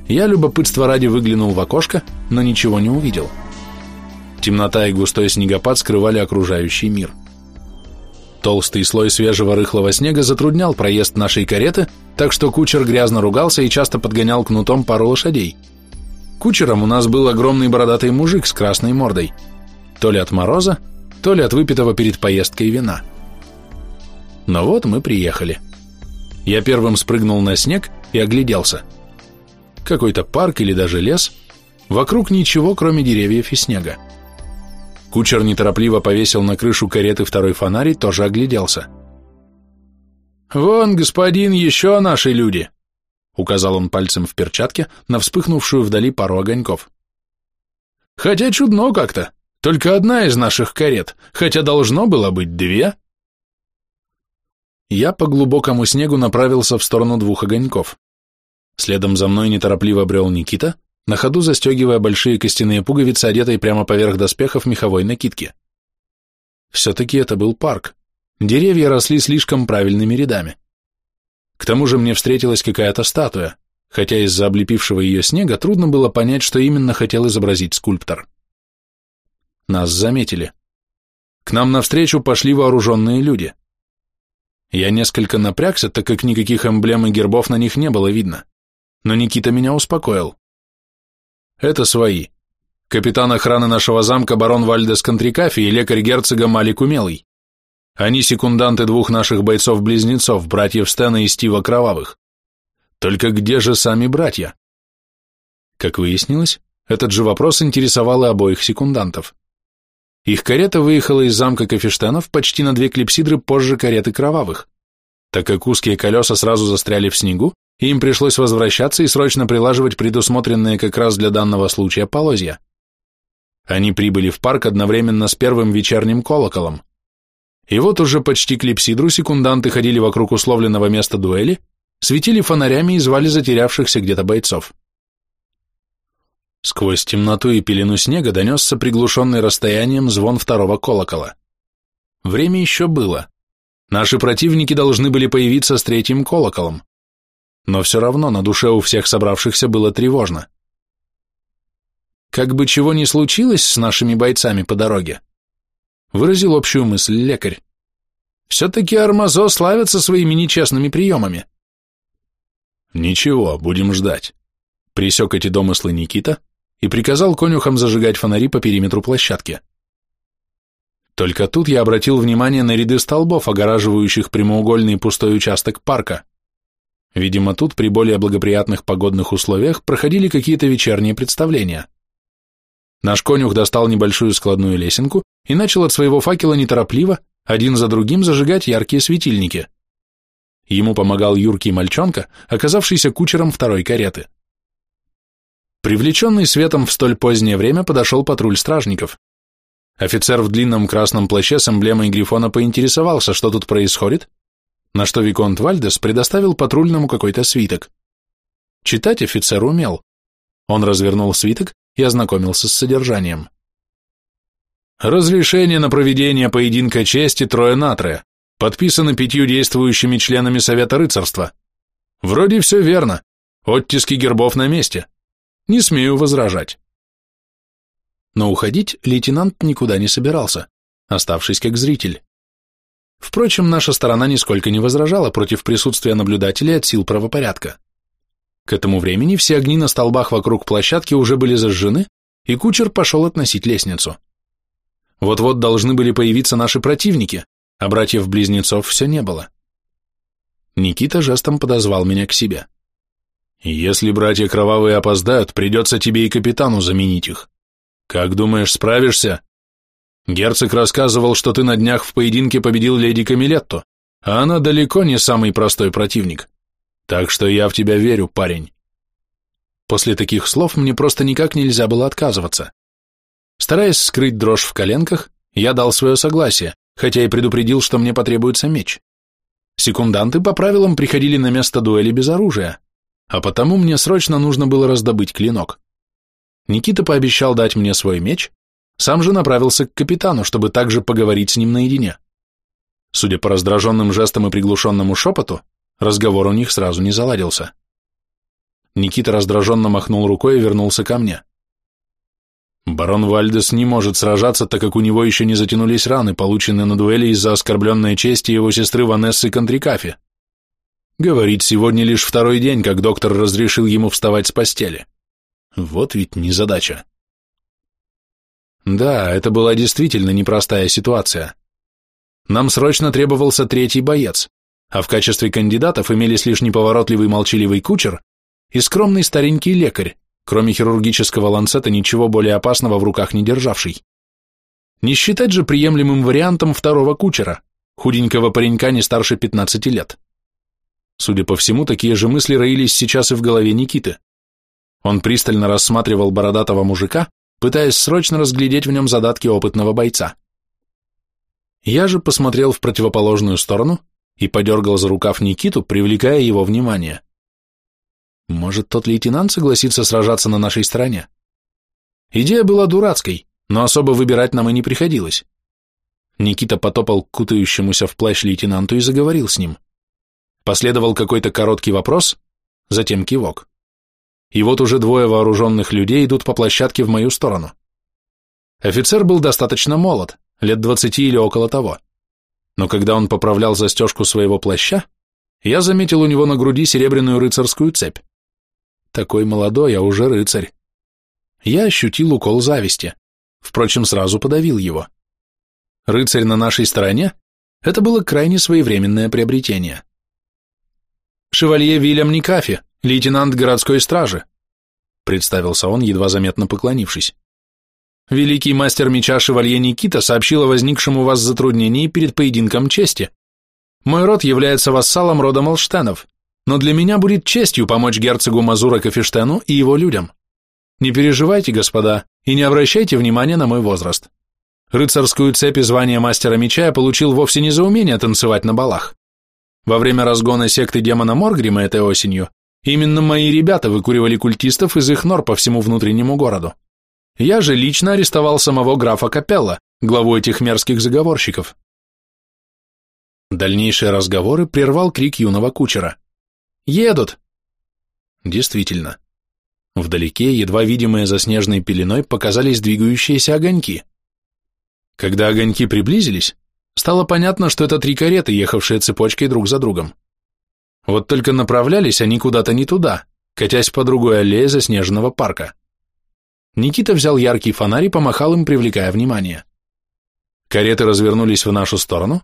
Я любопытство ради выглянул в окошко, но ничего не увидел. Темнота и густой снегопад скрывали окружающий мир. Толстый слой свежего рыхлого снега затруднял проезд нашей кареты, так что кучер грязно ругался и часто подгонял кнутом пару лошадей. Кучером у нас был огромный бородатый мужик с красной мордой. То ли от мороза, то ли от выпитого перед поездкой вина. Но вот мы приехали. Я первым спрыгнул на снег и огляделся – какой-то парк или даже лес, вокруг ничего, кроме деревьев и снега. Кучер неторопливо повесил на крышу кареты второй фонарь и тоже огляделся. «Вон, господин, еще наши люди!» Указал он пальцем в перчатке на вспыхнувшую вдали пару огоньков. «Хотя чудно как-то, только одна из наших карет, хотя должно было быть две». Я по глубокому снегу направился в сторону двух огоньков. Следом за мной неторопливо брел Никита, на ходу застегивая большие костяные пуговицы, одетые прямо поверх доспехов меховой накидки. Все-таки это был парк, Деревья росли слишком правильными рядами. К тому же мне встретилась какая-то статуя, хотя из-за облепившего ее снега трудно было понять, что именно хотел изобразить скульптор. Нас заметили. К нам навстречу пошли вооруженные люди. Я несколько напрягся, так как никаких эмблем и гербов на них не было видно. Но Никита меня успокоил. Это свои. Капитан охраны нашего замка барон Вальдес Контрикафи и лекарь герцога Малик Умелый. Они секунданты двух наших бойцов-близнецов, братьев Стена и Стива Кровавых. Только где же сами братья? Как выяснилось, этот же вопрос интересовал и обоих секундантов. Их карета выехала из замка Кафештенов почти на две клипсидры позже кареты Кровавых, так как узкие колеса сразу застряли в снегу, и им пришлось возвращаться и срочно прилаживать предусмотренные как раз для данного случая полозья. Они прибыли в парк одновременно с первым вечерним колоколом. И вот уже почти клипсидру секунданты ходили вокруг условленного места дуэли, светили фонарями и звали затерявшихся где-то бойцов. Сквозь темноту и пелену снега донесся приглушенный расстоянием звон второго колокола. Время еще было. Наши противники должны были появиться с третьим колоколом. Но все равно на душе у всех собравшихся было тревожно. Как бы чего ни случилось с нашими бойцами по дороге, выразил общую мысль лекарь. Все-таки Армазо славится своими нечестными приемами. Ничего, будем ждать. Присек эти домыслы Никита и приказал конюхам зажигать фонари по периметру площадки. Только тут я обратил внимание на ряды столбов, огораживающих прямоугольный пустой участок парка. Видимо, тут при более благоприятных погодных условиях проходили какие-то вечерние представления. Наш конюх достал небольшую складную лесенку и начал от своего факела неторопливо, один за другим зажигать яркие светильники. Ему помогал юркий мальчонка, оказавшийся кучером второй кареты. Привлеченный светом в столь позднее время подошел патруль стражников. Офицер в длинном красном плаще с эмблемой Грифона поинтересовался, что тут происходит, на что Виконт Вальдес предоставил патрульному какой-то свиток. Читать офицер умел. Он развернул свиток и ознакомился с содержанием. Разрешение на проведение поединка чести трое на трое, подписано пятью действующими членами Совета рыцарства. Вроде все верно, оттиски гербов на месте. Не смею возражать. Но уходить лейтенант никуда не собирался, оставшись как зритель. Впрочем, наша сторона нисколько не возражала против присутствия наблюдателей от сил правопорядка. К этому времени все огни на столбах вокруг площадки уже были зажжены, и кучер пошел относить лестницу. Вот-вот должны были появиться наши противники, а братьев-близнецов все не было. Никита жестом подозвал меня к себе. Если братья кровавые опоздают, придется тебе и капитану заменить их. Как думаешь, справишься? Герцог рассказывал, что ты на днях в поединке победил леди Камилетту, а она далеко не самый простой противник. Так что я в тебя верю, парень. После таких слов мне просто никак нельзя было отказываться. Стараясь скрыть дрожь в коленках, я дал свое согласие, хотя и предупредил, что мне потребуется меч. Секунданты по правилам приходили на место дуэли без оружия, а потому мне срочно нужно было раздобыть клинок. Никита пообещал дать мне свой меч, сам же направился к капитану, чтобы также поговорить с ним наедине. Судя по раздраженным жестам и приглушенному шепоту, разговор у них сразу не заладился. Никита раздраженно махнул рукой и вернулся ко мне. Барон Вальдес не может сражаться, так как у него еще не затянулись раны, полученные на дуэли из-за оскорбленной чести его сестры Ванессы Контрикафи. Говорит, сегодня лишь второй день, как доктор разрешил ему вставать с постели. Вот ведь незадача. Да, это была действительно непростая ситуация. Нам срочно требовался третий боец, а в качестве кандидатов имелись лишь неповоротливый молчаливый кучер и скромный старенький лекарь, кроме хирургического ланцета ничего более опасного в руках не державший. Не считать же приемлемым вариантом второго кучера, худенького паренька не старше 15 лет. Судя по всему, такие же мысли роились сейчас и в голове Никиты. Он пристально рассматривал бородатого мужика, пытаясь срочно разглядеть в нем задатки опытного бойца. Я же посмотрел в противоположную сторону и подергал за рукав Никиту, привлекая его внимание. Может, тот лейтенант согласится сражаться на нашей стороне? Идея была дурацкой, но особо выбирать нам и не приходилось. Никита потопал к кутающемуся в плащ лейтенанту и заговорил с ним. Последовал какой-то короткий вопрос, затем кивок. И вот уже двое вооруженных людей идут по площадке в мою сторону. Офицер был достаточно молод, лет двадцати или около того. Но когда он поправлял застежку своего плаща, я заметил у него на груди серебряную рыцарскую цепь. Такой молодой, а уже рыцарь. Я ощутил укол зависти, впрочем, сразу подавил его. Рыцарь на нашей стороне – это было крайне своевременное приобретение. «Шевалье Вильям Никафи, лейтенант городской стражи», – представился он, едва заметно поклонившись. «Великий мастер меча Шевалье Никита сообщил о возникшем у вас затруднении перед поединком чести. Мой род является вассалом рода Молштенов, но для меня будет честью помочь герцогу Мазура Кафештену и его людям. Не переживайте, господа, и не обращайте внимания на мой возраст. Рыцарскую цепь и звание мастера меча я получил вовсе не за умение танцевать на балах. Во время разгона секты демона Моргрима этой осенью именно мои ребята выкуривали культистов из их нор по всему внутреннему городу. Я же лично арестовал самого графа Капелла, главу этих мерзких заговорщиков. Дальнейшие разговоры прервал крик юного кучера. «Едут!» Действительно. Вдалеке, едва видимые за снежной пеленой, показались двигающиеся огоньки. Когда огоньки приблизились, стало понятно, что это три кареты, ехавшие цепочкой друг за другом. Вот только направлялись они куда-то не туда, катясь по другой аллее заснеженного парка. Никита взял яркий фонарь и помахал им, привлекая внимание. Кареты развернулись в нашу сторону,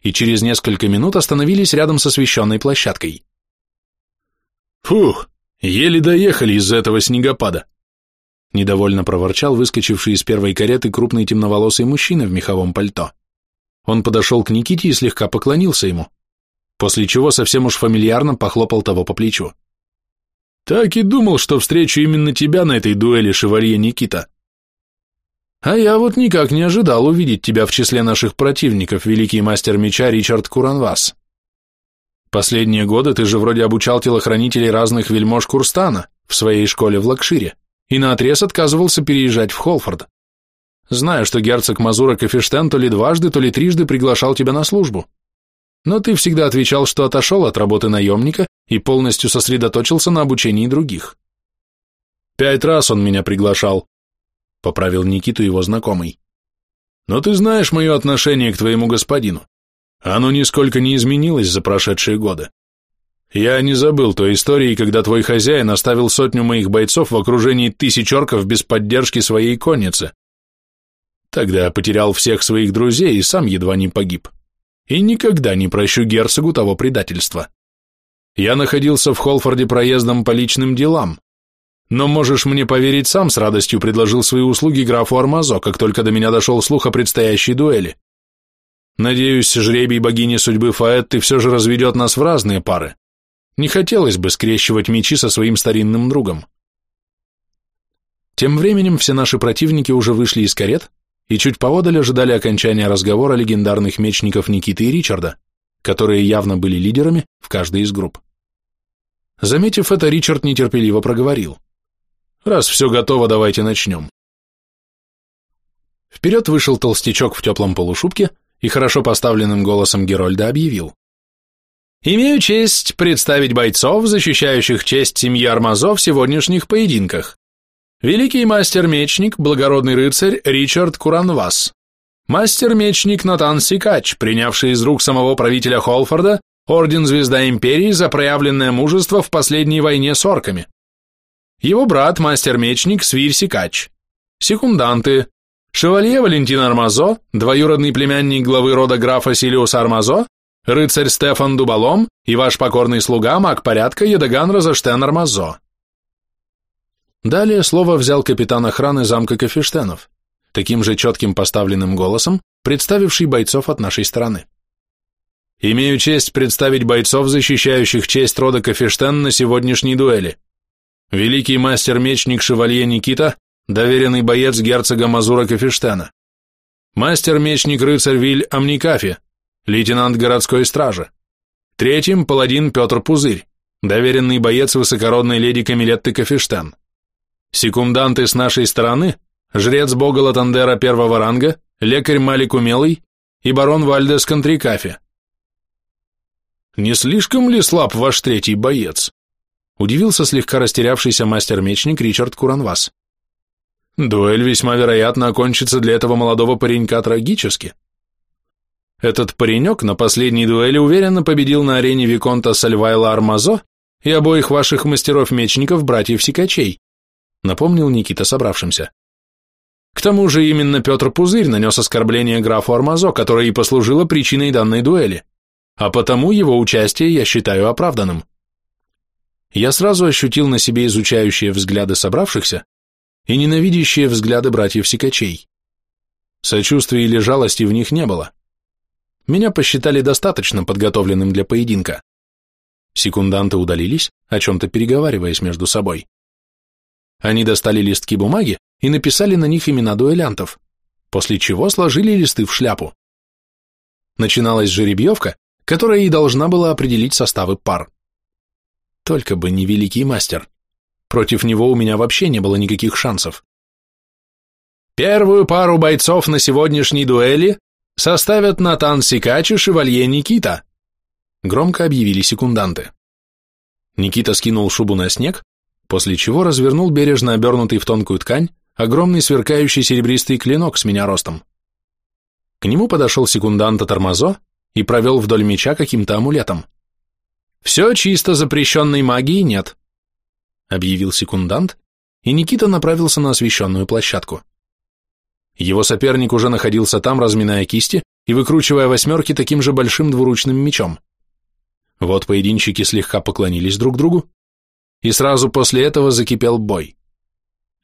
и через несколько минут остановились рядом с освещенной площадкой. «Фух, еле доехали из-за этого снегопада», недовольно проворчал выскочивший из первой кареты крупный темноволосый мужчина в меховом пальто. Он подошел к Никите и слегка поклонился ему, после чего совсем уж фамильярно похлопал того по плечу. «Так и думал, что встречу именно тебя на этой дуэли, шевалье Никита», а я вот никак не ожидал увидеть тебя в числе наших противников, великий мастер меча Ричард Куранвас. Последние годы ты же вроде обучал телохранителей разных вельмож Курстана в своей школе в Лакшире и наотрез отказывался переезжать в Холфорд. Знаю, что герцог Мазура Кафештен то ли дважды, то ли трижды приглашал тебя на службу. Но ты всегда отвечал, что отошел от работы наемника и полностью сосредоточился на обучении других. Пять раз он меня приглашал, — поправил Никиту его знакомый. «Но ты знаешь мое отношение к твоему господину. Оно нисколько не изменилось за прошедшие годы. Я не забыл той истории, когда твой хозяин оставил сотню моих бойцов в окружении тысяч орков без поддержки своей конницы. Тогда потерял всех своих друзей и сам едва не погиб. И никогда не прощу герцогу того предательства. Я находился в Холфорде проездом по личным делам, но можешь мне поверить, сам с радостью предложил свои услуги графу Армазо, как только до меня дошел слух о предстоящей дуэли. Надеюсь, жребий богини судьбы Фаэтты все же разведет нас в разные пары. Не хотелось бы скрещивать мечи со своим старинным другом. Тем временем все наши противники уже вышли из карет и чуть поодаль ожидали окончания разговора легендарных мечников Никиты и Ричарда, которые явно были лидерами в каждой из групп. Заметив это, Ричард нетерпеливо проговорил – Раз все готово, давайте начнем. Вперед вышел толстячок в теплом полушубке и хорошо поставленным голосом Герольда объявил. «Имею честь представить бойцов, защищающих честь семьи Армазо в сегодняшних поединках. Великий мастер-мечник, благородный рыцарь Ричард Куранвас. Мастер-мечник Натан Сикач, принявший из рук самого правителя Холфорда Орден Звезда Империи за проявленное мужество в последней войне с орками его брат, мастер-мечник Свирь Сикач, секунданты, шевалье Валентин Армазо, двоюродный племянник главы рода графа Силиус Армазо, рыцарь Стефан Дубалом и ваш покорный слуга, маг порядка Едаган Розаштен Армазо. Далее слово взял капитан охраны замка Кафештенов, таким же четким поставленным голосом, представивший бойцов от нашей стороны. Имею честь представить бойцов, защищающих честь рода Кафештен на сегодняшней дуэли. Великий мастер-мечник Шевалье Никита, доверенный боец герцога Мазура Кафештена, мастер-мечник рыцарь Виль Амникафи, лейтенант городской стражи, третьим паладин Петр Пузырь, доверенный боец высокородной леди Камилетты Кафештен, секунданты с нашей стороны, жрец бога Латандера первого ранга, лекарь Малик Умелый, и барон Вальдес Контрикафе. «Не слишком ли слаб ваш третий боец?» Удивился слегка растерявшийся мастер-мечник Ричард Куранвас. «Дуэль весьма вероятно окончится для этого молодого паренька трагически. Этот паренек на последней дуэли уверенно победил на арене Виконта Сальвайла Армазо и обоих ваших мастеров-мечников, братьев Сикачей», напомнил Никита собравшимся. К тому же именно Петр Пузырь нанес оскорбление графу Армазо, которое и послужило причиной данной дуэли, а потому его участие я считаю оправданным. Я сразу ощутил на себе изучающие взгляды собравшихся и ненавидящие взгляды братьев-сикачей. Сочувствия или жалости в них не было. Меня посчитали достаточно подготовленным для поединка. Секунданты удалились, о чем-то переговариваясь между собой. Они достали листки бумаги и написали на них имена дуэлянтов, после чего сложили листы в шляпу. Начиналась жеребьевка, которая и должна была определить составы пар. Только бы не великий мастер. Против него у меня вообще не было никаких шансов. Первую пару бойцов на сегодняшней дуэли составят Натан Сикач и Шевалье Никита, громко объявили секунданты. Никита скинул шубу на снег, после чего развернул бережно обернутый в тонкую ткань огромный сверкающий серебристый клинок с меня ростом. К нему подошел секундант Тормозо и провел вдоль меча каким-то амулетом. «Все чисто, запрещенной магии нет», — объявил секундант, и Никита направился на освещенную площадку. Его соперник уже находился там, разминая кисти и выкручивая восьмерки таким же большим двуручным мечом. Вот поединщики слегка поклонились друг другу, и сразу после этого закипел бой.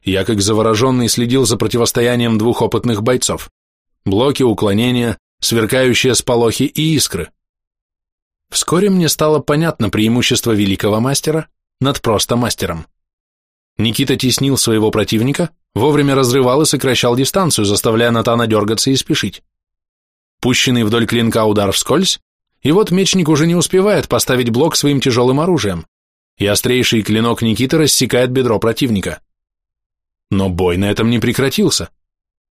Я, как завороженный, следил за противостоянием двух опытных бойцов. Блоки, уклонения, сверкающие сполохи и искры. Вскоре мне стало понятно преимущество великого мастера над просто мастером. Никита теснил своего противника, вовремя разрывал и сокращал дистанцию, заставляя Натана дергаться и спешить. Пущенный вдоль клинка удар вскользь, и вот мечник уже не успевает поставить блок своим тяжелым оружием, и острейший клинок Никиты рассекает бедро противника. Но бой на этом не прекратился.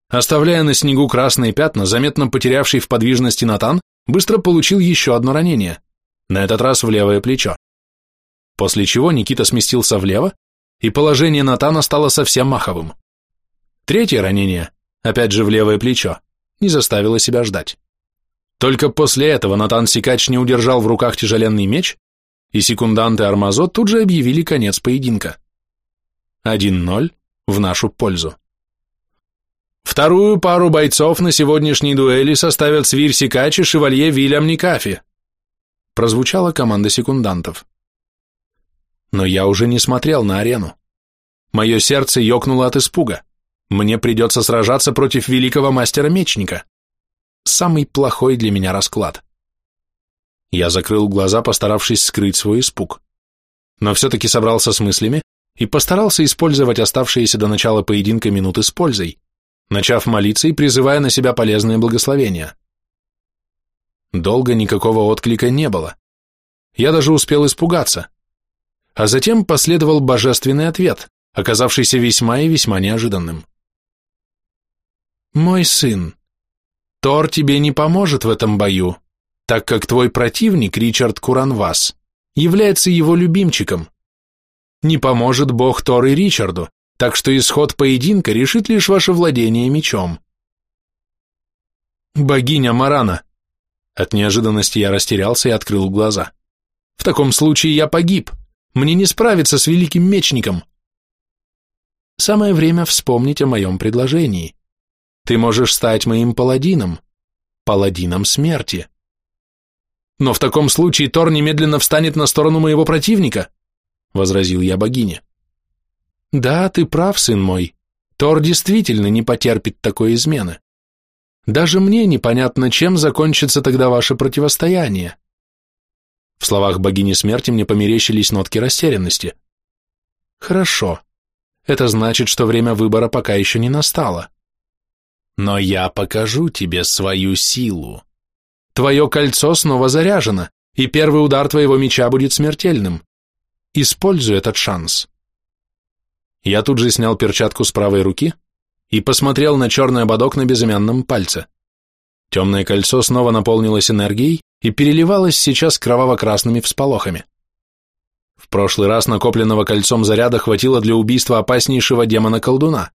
Оставляя на снегу красные пятна, заметно потерявший в подвижности Натан быстро получил еще одно ранение, на этот раз в левое плечо. После чего Никита сместился влево, и положение Натана стало совсем маховым. Третье ранение, опять же в левое плечо, не заставило себя ждать. Только после этого Натан Сикач не удержал в руках тяжеленный меч, и секунданты Армазо тут же объявили конец поединка. 1-0 в нашу пользу. Вторую пару бойцов на сегодняшней дуэли составят Свир Сикач и Шевалье Вильям Никафи. Прозвучала команда секундантов. Но я уже не смотрел на арену. Мое сердце ёкнуло от испуга. Мне придется сражаться против великого мастера-мечника. Самый плохой для меня расклад. Я закрыл глаза, постаравшись скрыть свой испуг. Но все-таки собрался с мыслями и постарался использовать оставшиеся до начала поединка минуты с пользой, начав молиться и призывая на себя полезные благословения. Долго никакого отклика не было. Я даже успел испугаться. А затем последовал божественный ответ, оказавшийся весьма и весьма неожиданным. «Мой сын, Тор тебе не поможет в этом бою, так как твой противник, Ричард Куранвас, является его любимчиком, не поможет бог Тор и Ричарду, так что исход поединка решит лишь ваше владение мечом. Богиня Марана. От неожиданности я растерялся и открыл глаза. В таком случае я погиб. Мне не справиться с великим мечником. Самое время вспомнить о моем предложении. Ты можешь стать моим паладином, паладином смерти. Но в таком случае Тор немедленно встанет на сторону моего противника. — возразил я богине. «Да, ты прав, сын мой. Тор действительно не потерпит такой измены. Даже мне непонятно, чем закончится тогда ваше противостояние». В словах богини смерти мне померещились нотки растерянности. «Хорошо. Это значит, что время выбора пока еще не настало. Но я покажу тебе свою силу. Твое кольцо снова заряжено, и первый удар твоего меча будет смертельным. Используй этот шанс. Я тут же снял перчатку с правой руки и посмотрел на черный ободок на безымянном пальце. Темное кольцо снова наполнилось энергией и переливалось сейчас кроваво-красными всполохами. В прошлый раз накопленного кольцом заряда хватило для убийства опаснейшего демона-колдуна.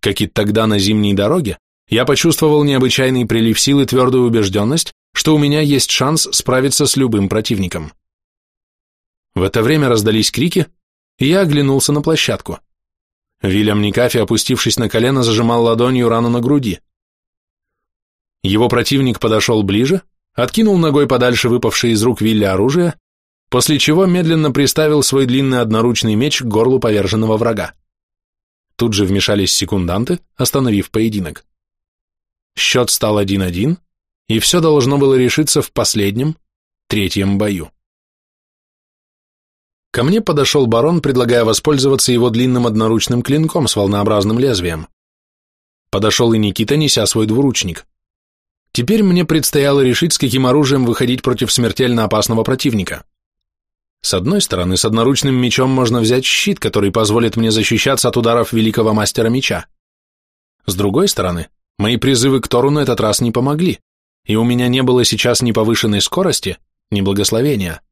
Как и тогда на зимней дороге, я почувствовал необычайный прилив сил и твердую убежденность, что у меня есть шанс справиться с любым противником. В это время раздались крики, и я оглянулся на площадку. Вильям Никафи, опустившись на колено, зажимал ладонью рану на груди. Его противник подошел ближе, откинул ногой подальше выпавшее из рук Вилля оружие, после чего медленно приставил свой длинный одноручный меч к горлу поверженного врага. Тут же вмешались секунданты, остановив поединок. Счет стал 1-1, и все должно было решиться в последнем, третьем бою. Ко мне подошел барон, предлагая воспользоваться его длинным одноручным клинком с волнообразным лезвием. Подошел и Никита, неся свой двуручник. Теперь мне предстояло решить, с каким оружием выходить против смертельно опасного противника. С одной стороны, с одноручным мечом можно взять щит, который позволит мне защищаться от ударов великого мастера меча. С другой стороны, мои призывы к Тору на этот раз не помогли, и у меня не было сейчас ни повышенной скорости, ни благословения.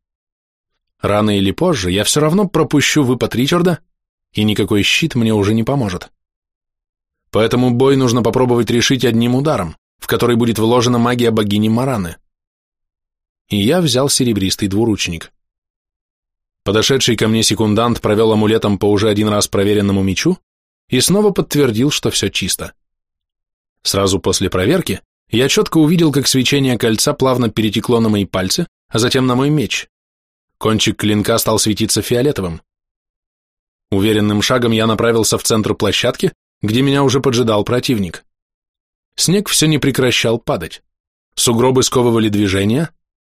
Рано или позже я все равно пропущу выпад Ричарда, и никакой щит мне уже не поможет. Поэтому бой нужно попробовать решить одним ударом в который будет вложена магия богини Мараны. И я взял серебристый двуручник. Подошедший ко мне секундант провел амулетом по уже один раз проверенному мечу и снова подтвердил, что все чисто. Сразу после проверки я четко увидел, как свечение кольца плавно перетекло на мои пальцы, а затем на мой меч. Кончик клинка стал светиться фиолетовым. Уверенным шагом я направился в центр площадки, где меня уже поджидал противник. Снег все не прекращал падать. Сугробы сковывали движение,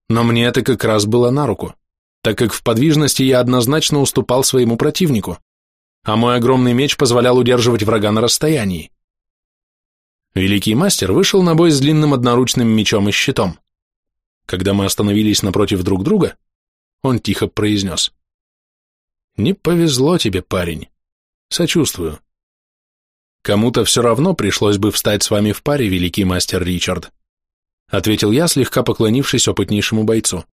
но мне это как раз было на руку, так как в подвижности я однозначно уступал своему противнику, а мой огромный меч позволял удерживать врага на расстоянии. Великий мастер вышел на бой с длинным одноручным мечом и щитом. Когда мы остановились напротив друг друга, он тихо произнес. «Не повезло тебе, парень. Сочувствую. Кому-то все равно пришлось бы встать с вами в паре, великий мастер Ричард, ответил я, слегка поклонившись опытнейшему бойцу.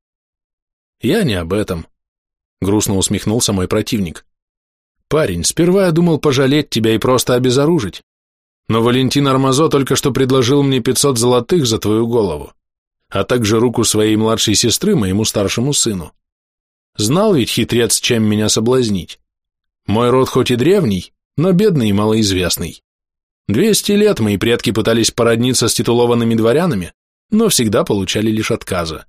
Я не об этом, грустно усмехнулся мой противник. Парень, сперва я думал пожалеть тебя и просто обезоружить, но Валентин Армазо только что предложил мне пятьсот золотых за твою голову, а также руку своей младшей сестры моему старшему сыну. Знал ведь хитрец, чем меня соблазнить. Мой род хоть и древний, но бедный и малоизвестный. Двести лет мои предки пытались породниться с титулованными дворянами, но всегда получали лишь отказа.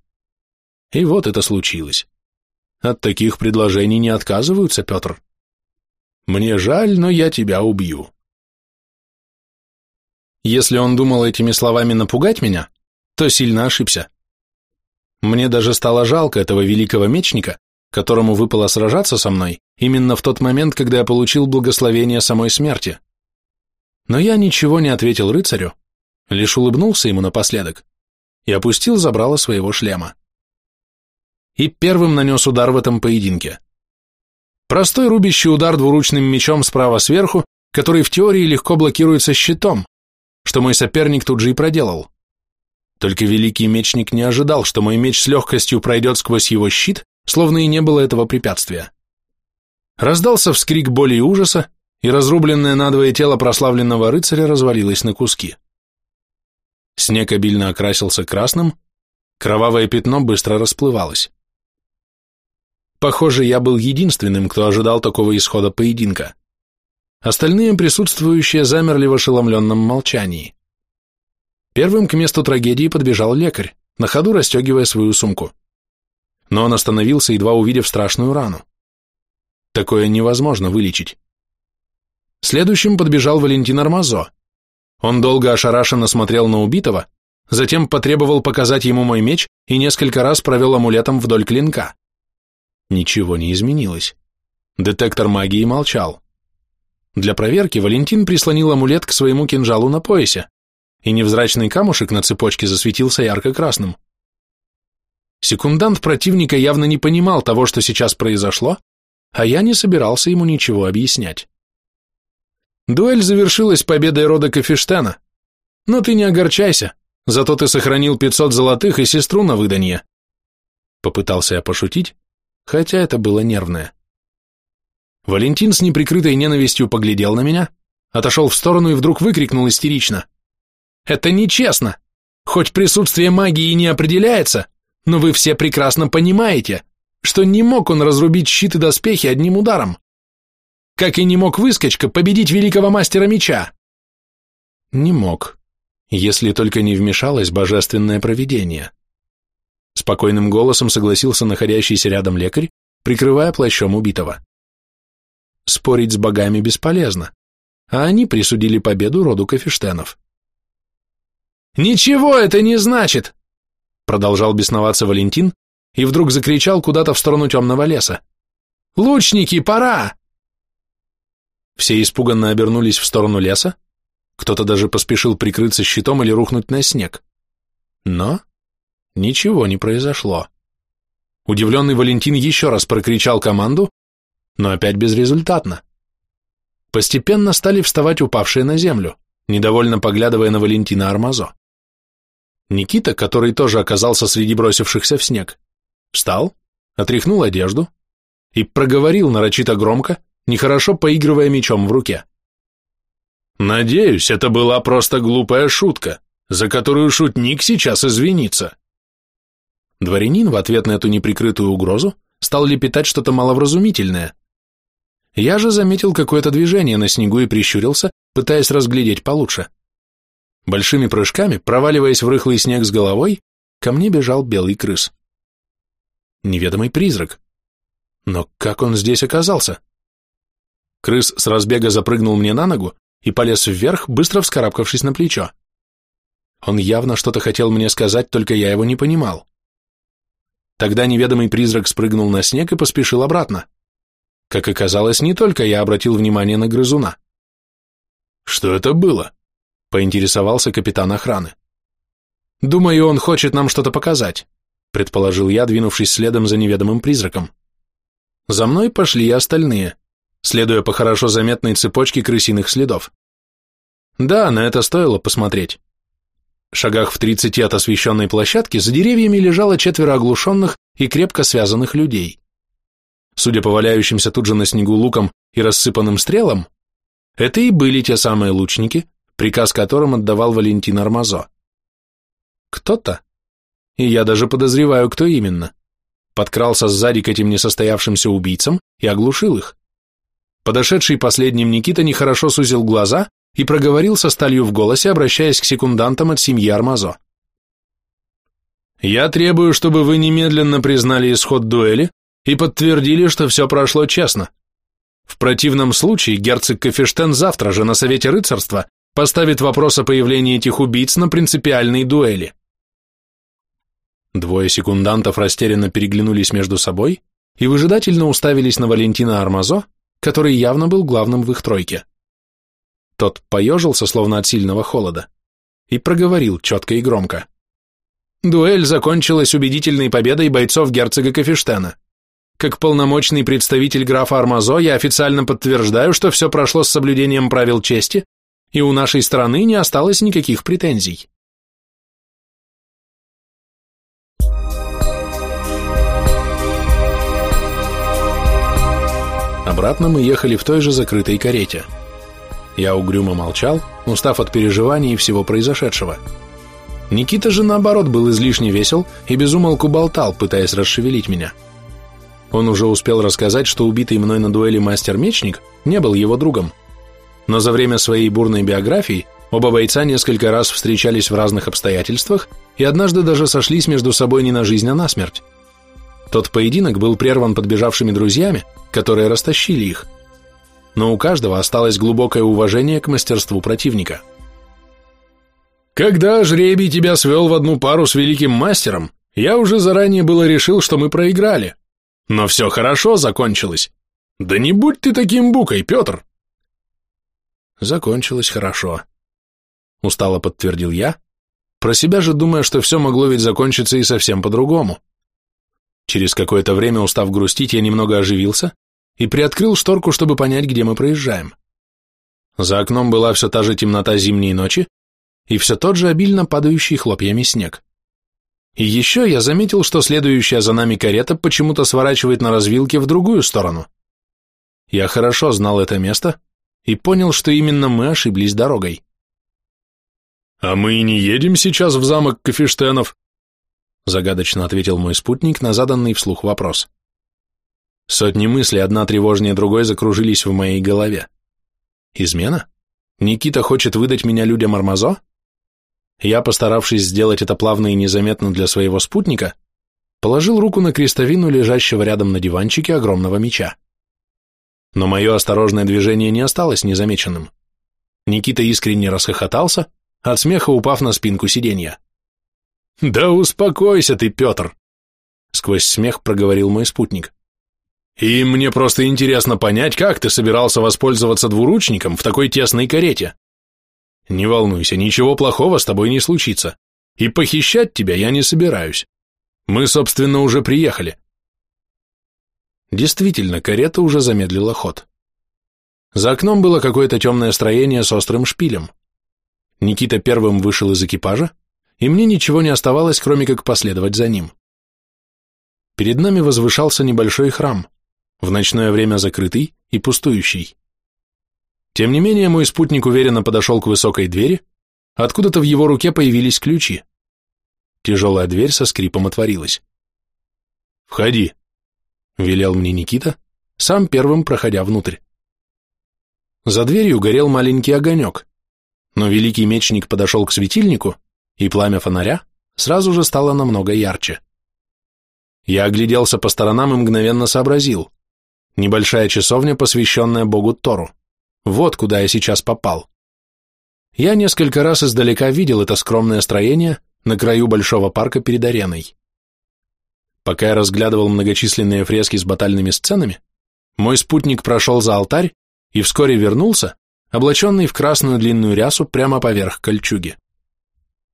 И вот это случилось. От таких предложений не отказываются, Петр. Мне жаль, но я тебя убью. Если он думал этими словами напугать меня, то сильно ошибся. Мне даже стало жалко этого великого мечника, которому выпало сражаться со мной именно в тот момент, когда я получил благословение самой смерти. Но я ничего не ответил рыцарю, лишь улыбнулся ему напоследок и опустил забрало своего шлема. И первым нанес удар в этом поединке. Простой рубящий удар двуручным мечом справа сверху, который в теории легко блокируется щитом, что мой соперник тут же и проделал. Только великий мечник не ожидал, что мой меч с легкостью пройдет сквозь его щит словно и не было этого препятствия. Раздался вскрик боли и ужаса, и разрубленное надвое тело прославленного рыцаря развалилось на куски. Снег обильно окрасился красным, кровавое пятно быстро расплывалось. Похоже, я был единственным, кто ожидал такого исхода поединка. Остальные присутствующие замерли в ошеломленном молчании. Первым к месту трагедии подбежал лекарь, на ходу расстегивая свою сумку но он остановился, едва увидев страшную рану. Такое невозможно вылечить. Следующим подбежал Валентин Армазо. Он долго ошарашенно смотрел на убитого, затем потребовал показать ему мой меч и несколько раз провел амулетом вдоль клинка. Ничего не изменилось. Детектор магии молчал. Для проверки Валентин прислонил амулет к своему кинжалу на поясе, и невзрачный камушек на цепочке засветился ярко-красным. Секундант противника явно не понимал того, что сейчас произошло, а я не собирался ему ничего объяснять. Дуэль завершилась победой рода Кафештена. Но ты не огорчайся, Зато ты сохранил 500 золотых и сестру на выданье. Попытался я пошутить, хотя это было нервное. Валентин с неприкрытой ненавистью поглядел на меня, отошел в сторону и вдруг выкрикнул истерично. «Это нечестно! Хоть присутствие магии не определяется, но вы все прекрасно понимаете, что не мог он разрубить щит и доспехи одним ударом. Как и не мог выскочка победить великого мастера меча. Не мог, если только не вмешалось божественное провидение. Спокойным голосом согласился находящийся рядом лекарь, прикрывая плащом убитого. Спорить с богами бесполезно, а они присудили победу роду Кафештенов. «Ничего это не значит!» Продолжал бесноваться Валентин и вдруг закричал куда-то в сторону темного леса. «Лучники, пора!» Все испуганно обернулись в сторону леса, кто-то даже поспешил прикрыться щитом или рухнуть на снег. Но ничего не произошло. Удивленный Валентин еще раз прокричал команду, но опять безрезультатно. Постепенно стали вставать упавшие на землю, недовольно поглядывая на Валентина Армазо. Никита, который тоже оказался среди бросившихся в снег, встал, отряхнул одежду и проговорил нарочито громко, нехорошо поигрывая мечом в руке. Надеюсь, это была просто глупая шутка, за которую шутник сейчас извинится. Дворянин в ответ на эту неприкрытую угрозу стал лепетать что-то маловразумительное. Я же заметил какое-то движение на снегу и прищурился, пытаясь разглядеть получше. Большими прыжками, проваливаясь в рыхлый снег с головой, ко мне бежал белый крыс. Неведомый призрак. Но как он здесь оказался? Крыс с разбега запрыгнул мне на ногу и полез вверх, быстро вскарабкавшись на плечо. Он явно что-то хотел мне сказать, только я его не понимал. Тогда неведомый призрак спрыгнул на снег и поспешил обратно. Как оказалось, не только я обратил внимание на грызуна. «Что это было?» — поинтересовался капитан охраны. «Думаю, он хочет нам что-то показать», — предположил я, двинувшись следом за неведомым призраком. За мной пошли и остальные следуя по хорошо заметной цепочке крысиных следов. Да, на это стоило посмотреть. В шагах в тридцати от освещенной площадки за деревьями лежало четверо оглушенных и крепко связанных людей. Судя по валяющимся тут же на снегу лукам и рассыпанным стрелам, это и были те самые лучники, приказ которым отдавал Валентин Армазо. Кто-то, и я даже подозреваю, кто именно, подкрался сзади к этим несостоявшимся убийцам и оглушил их. Подошедший последним Никита нехорошо сузил глаза и проговорил со сталью в голосе, обращаясь к секундантам от семьи Армазо. «Я требую, чтобы вы немедленно признали исход дуэли и подтвердили, что все прошло честно. В противном случае герцог Кафештен завтра же на Совете рыцарства поставит вопрос о появлении этих убийц на принципиальной дуэли». Двое секундантов растерянно переглянулись между собой и выжидательно уставились на Валентина Армазо, который явно был главным в их тройке. Тот поежился, словно от сильного холода, и проговорил четко и громко. Дуэль закончилась убедительной победой бойцов герцога Кафештена. Как полномочный представитель графа Армазо я официально подтверждаю, что все прошло с соблюдением правил чести, и у нашей страны не осталось никаких претензий. Обратно мы ехали в той же закрытой карете. Я угрюмо молчал, устав от переживаний и всего произошедшего. Никита же, наоборот, был излишне весел и безумолку болтал, пытаясь расшевелить меня. Он уже успел рассказать, что убитый мной на дуэли мастер-мечник не был его другом. Но за время своей бурной биографии оба бойца несколько раз встречались в разных обстоятельствах и однажды даже сошлись между собой не на жизнь, а на смерть. Тот поединок был прерван подбежавшими друзьями, которые растащили их. Но у каждого осталось глубокое уважение к мастерству противника. «Когда жребий тебя свел в одну пару с великим мастером, я уже заранее было решил, что мы проиграли. Но все хорошо закончилось. Да не будь ты таким букой, Петр!» Закончилось хорошо. Устало подтвердил я, про себя же думая, что все могло ведь закончиться и совсем по-другому. Через какое-то время, устав грустить, я немного оживился и приоткрыл шторку, чтобы понять, где мы проезжаем. За окном была все та же темнота зимней ночи, и все тот же обильно падающий хлопьями снег. И еще я заметил, что следующая за нами карета почему-то сворачивает на развилке в другую сторону. Я хорошо знал это место и понял, что именно мы ошиблись дорогой. «А мы не едем сейчас в замок Кафештенов?» загадочно ответил мой спутник на заданный вслух вопрос. Сотни мыслей, одна тревожнее другой, закружились в моей голове. Измена? Никита хочет выдать меня людям Армазо? Я, постаравшись сделать это плавно и незаметно для своего спутника, положил руку на крестовину лежащего рядом на диванчике огромного меча. Но мое осторожное движение не осталось незамеченным. Никита искренне расхохотался, от смеха упав на спинку сиденья. «Да успокойся ты, Петр!» Сквозь смех проговорил мой спутник. И мне просто интересно понять, как ты собирался воспользоваться двуручником в такой тесной карете. Не волнуйся, ничего плохого с тобой не случится. И похищать тебя я не собираюсь. Мы, собственно, уже приехали. Действительно, карета уже замедлила ход. За окном было какое-то темное строение с острым шпилем. Никита первым вышел из экипажа, и мне ничего не оставалось, кроме как последовать за ним. Перед нами возвышался небольшой храм – в ночное время закрытый и пустующий. Тем не менее, мой спутник уверенно подошел к высокой двери, откуда-то в его руке появились ключи. Тяжелая дверь со скрипом отворилась. «Входи», — велел мне Никита, сам первым проходя внутрь. За дверью горел маленький огонек, но великий мечник подошел к светильнику, и пламя фонаря сразу же стало намного ярче. Я огляделся по сторонам и мгновенно сообразил. Небольшая часовня, посвященная богу Тору. Вот куда я сейчас попал. Я несколько раз издалека видел это скромное строение на краю большого парка перед ареной. Пока я разглядывал многочисленные фрески с батальными сценами, мой спутник прошел за алтарь и вскоре вернулся, облаченный в красную длинную рясу прямо поверх кольчуги.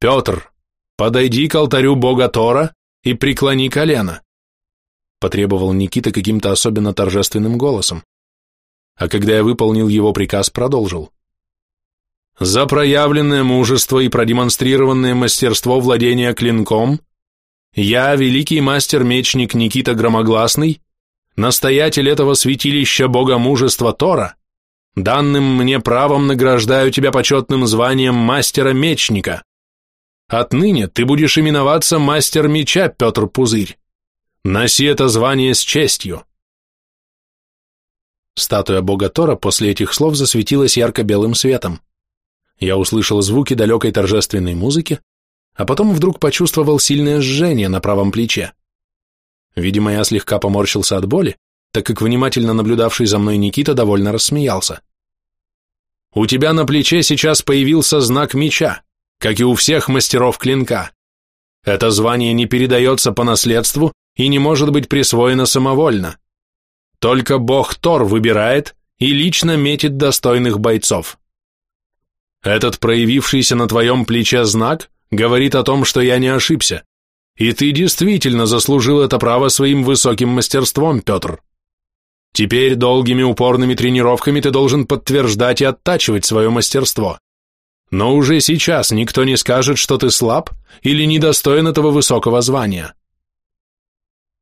«Петр, подойди к алтарю бога Тора и преклони колено потребовал Никита каким-то особенно торжественным голосом. А когда я выполнил его приказ, продолжил. За проявленное мужество и продемонстрированное мастерство владения клинком я, великий мастер-мечник Никита Громогласный, настоятель этого святилища бога мужества Тора, данным мне правом награждаю тебя почетным званием мастера-мечника. Отныне ты будешь именоваться мастер меча, Петр Пузырь. Носи это звание с честью. Статуя бога Тора после этих слов засветилась ярко-белым светом. Я услышал звуки далекой торжественной музыки, а потом вдруг почувствовал сильное жжение на правом плече. Видимо, я слегка поморщился от боли, так как внимательно наблюдавший за мной Никита довольно рассмеялся. «У тебя на плече сейчас появился знак меча, как и у всех мастеров клинка. Это звание не передается по наследству и не может быть присвоено самовольно. Только бог Тор выбирает и лично метит достойных бойцов. Этот проявившийся на твоем плече знак говорит о том, что я не ошибся, и ты действительно заслужил это право своим высоким мастерством, Петр. Теперь долгими упорными тренировками ты должен подтверждать и оттачивать свое мастерство. Но уже сейчас никто не скажет, что ты слаб или недостоин этого высокого звания.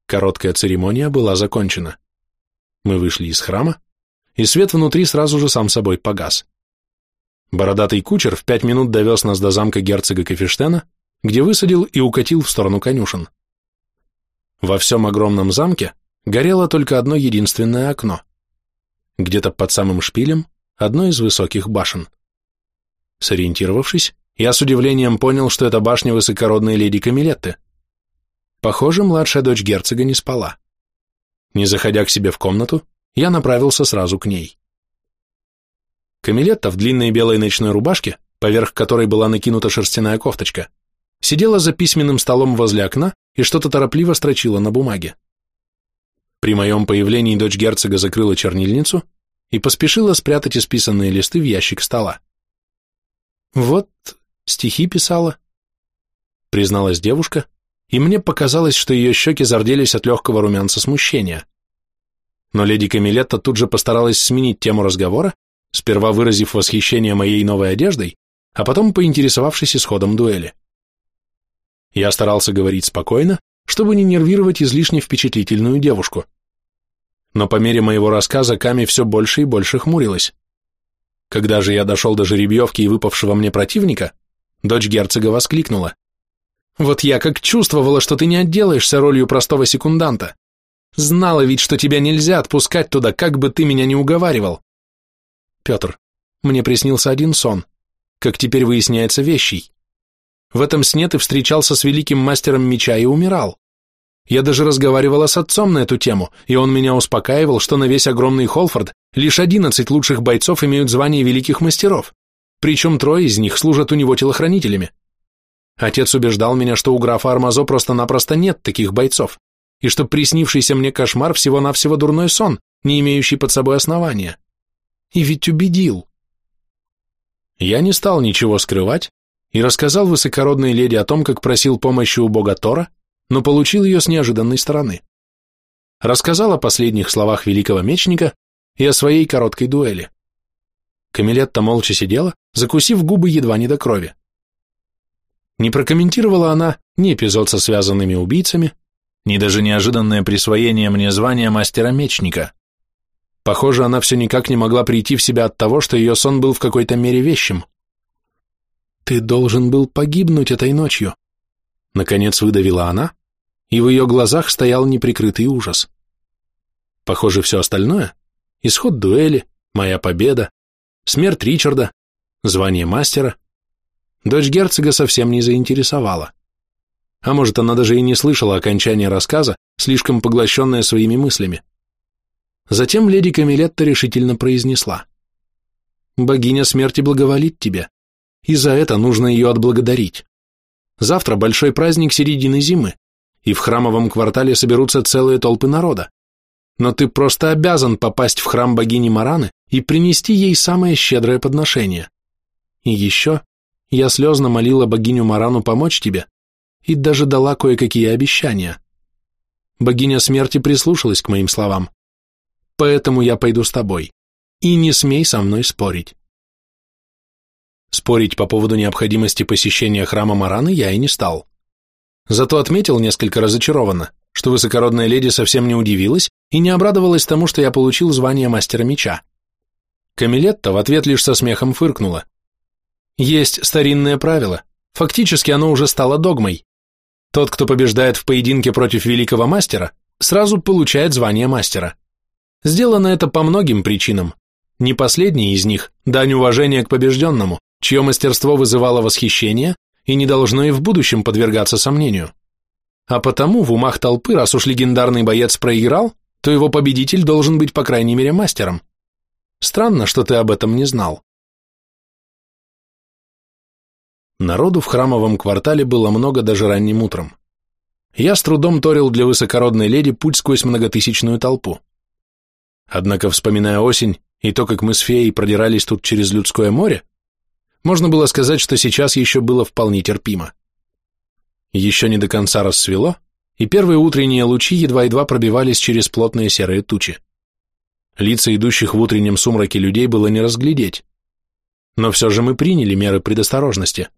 Короткая церемония была закончена. Мы вышли из храма, и свет внутри сразу же сам собой погас. Бородатый кучер в пять минут довез нас до замка герцога Кафештена, где высадил и укатил в сторону конюшен. Во всем огромном замке горело только одно единственное окно. Где-то под самым шпилем одно из высоких башен. Сориентировавшись, я с удивлением понял, что это башня высокородной леди Камилетты. Похоже, младшая дочь герцога не спала. Не заходя к себе в комнату, я направился сразу к ней. Камилетта в длинной белой ночной рубашке, поверх которой была накинута шерстяная кофточка, сидела за письменным столом возле окна и что-то торопливо строчила на бумаге. При моем появлении дочь герцога закрыла чернильницу и поспешила спрятать исписанные листы в ящик стола. «Вот, стихи писала», — призналась девушка, и мне показалось, что ее щеки зарделись от легкого румянца смущения. Но леди Камилетта тут же постаралась сменить тему разговора, сперва выразив восхищение моей новой одеждой, а потом поинтересовавшись исходом дуэли. Я старался говорить спокойно, чтобы не нервировать излишне впечатлительную девушку. Но по мере моего рассказа Ками все больше и больше хмурилась. Когда же я дошел до жеребьевки и выпавшего мне противника, дочь герцога воскликнула. «Вот я как чувствовала, что ты не отделаешься ролью простого секунданта. Знала ведь, что тебя нельзя отпускать туда, как бы ты меня не уговаривал. Петр, мне приснился один сон, как теперь выясняется вещий. В этом сне ты встречался с великим мастером меча и умирал. Я даже разговаривала с отцом на эту тему, и он меня успокаивал, что на весь огромный Холфорд лишь одиннадцать лучших бойцов имеют звание великих мастеров, причем трое из них служат у него телохранителями. Отец убеждал меня, что у графа Армазо просто-напросто нет таких бойцов, и что приснившийся мне кошмар всего-навсего дурной сон, не имеющий под собой основания. И ведь убедил. Я не стал ничего скрывать и рассказал высокородной леди о том, как просил помощи у бога Тора, но получил ее с неожиданной стороны. Рассказал о последних словах великого мечника и о своей короткой дуэли. Камилетта молча сидела, закусив губы едва не до крови. Не прокомментировала она ни эпизод со связанными убийцами, ни даже неожиданное присвоение мне звания мастера-мечника. Похоже, она все никак не могла прийти в себя от того, что ее сон был в какой-то мере вещим. «Ты должен был погибнуть этой ночью», — наконец выдавила она, и в ее глазах стоял неприкрытый ужас. Похоже, все остальное — исход дуэли, моя победа, смерть Ричарда, звание мастера — дочь герцога совсем не заинтересовала. А может, она даже и не слышала окончания рассказа, слишком поглощенная своими мыслями. Затем леди Камилетта решительно произнесла. «Богиня смерти благоволит тебе, и за это нужно ее отблагодарить. Завтра большой праздник середины зимы, и в храмовом квартале соберутся целые толпы народа. Но ты просто обязан попасть в храм богини Мараны и принести ей самое щедрое подношение. И еще я слезно молила богиню Марану помочь тебе и даже дала кое-какие обещания. Богиня смерти прислушалась к моим словам поэтому я пойду с тобой. И не смей со мной спорить. Спорить по поводу необходимости посещения храма Мараны я и не стал. Зато отметил несколько разочарованно, что высокородная леди совсем не удивилась и не обрадовалась тому, что я получил звание мастера меча. Камилетта в ответ лишь со смехом фыркнула. Есть старинное правило, фактически оно уже стало догмой. Тот, кто побеждает в поединке против великого мастера, сразу получает звание мастера. Сделано это по многим причинам. Не последний из них – дань уважения к побежденному, чье мастерство вызывало восхищение и не должно и в будущем подвергаться сомнению. А потому в умах толпы, раз уж легендарный боец проиграл, то его победитель должен быть по крайней мере мастером. Странно, что ты об этом не знал. Народу в храмовом квартале было много даже ранним утром. Я с трудом торил для высокородной леди путь сквозь многотысячную толпу. Однако, вспоминая осень и то, как мы с феей продирались тут через людское море, можно было сказать, что сейчас еще было вполне терпимо. Еще не до конца рассвело, и первые утренние лучи едва-едва пробивались через плотные серые тучи. Лица идущих в утреннем сумраке людей было не разглядеть. Но все же мы приняли меры предосторожности.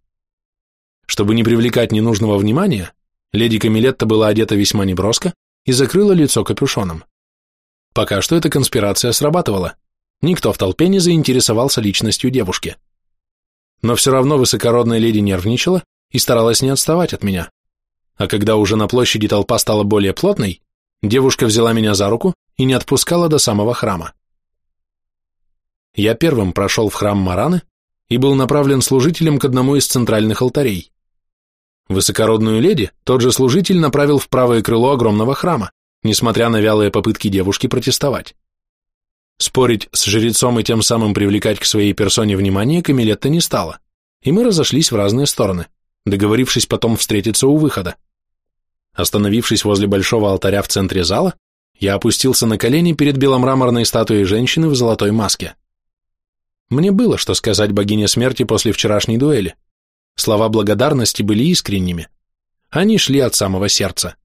Чтобы не привлекать ненужного внимания, леди Камилетта была одета весьма неброско и закрыла лицо капюшоном. Пока что эта конспирация срабатывала. Никто в толпе не заинтересовался личностью девушки. Но все равно высокородная леди нервничала и старалась не отставать от меня. А когда уже на площади толпа стала более плотной, девушка взяла меня за руку и не отпускала до самого храма. Я первым прошел в храм Мараны и был направлен служителем к одному из центральных алтарей. Высокородную леди тот же служитель направил в правое крыло огромного храма, несмотря на вялые попытки девушки протестовать. Спорить с жрецом и тем самым привлекать к своей персоне внимание Камилетта не стала, и мы разошлись в разные стороны, договорившись потом встретиться у выхода. Остановившись возле большого алтаря в центре зала, я опустился на колени перед беломраморной статуей женщины в золотой маске. Мне было что сказать богине смерти после вчерашней дуэли. Слова благодарности были искренними. Они шли от самого сердца.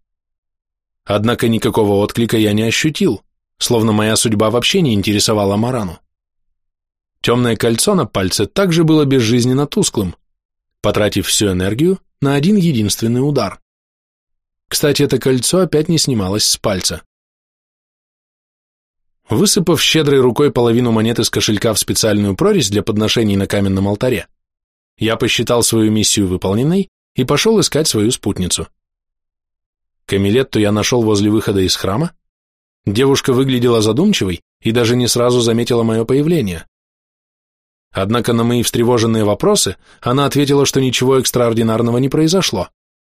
Однако никакого отклика я не ощутил, словно моя судьба вообще не интересовала Марану. Темное кольцо на пальце также было безжизненно тусклым, потратив всю энергию на один единственный удар. Кстати, это кольцо опять не снималось с пальца. Высыпав щедрой рукой половину монет из кошелька в специальную прорезь для подношений на каменном алтаре, я посчитал свою миссию выполненной и пошел искать свою спутницу. Камилетту я нашел возле выхода из храма. Девушка выглядела задумчивой и даже не сразу заметила мое появление. Однако на мои встревоженные вопросы она ответила, что ничего экстраординарного не произошло,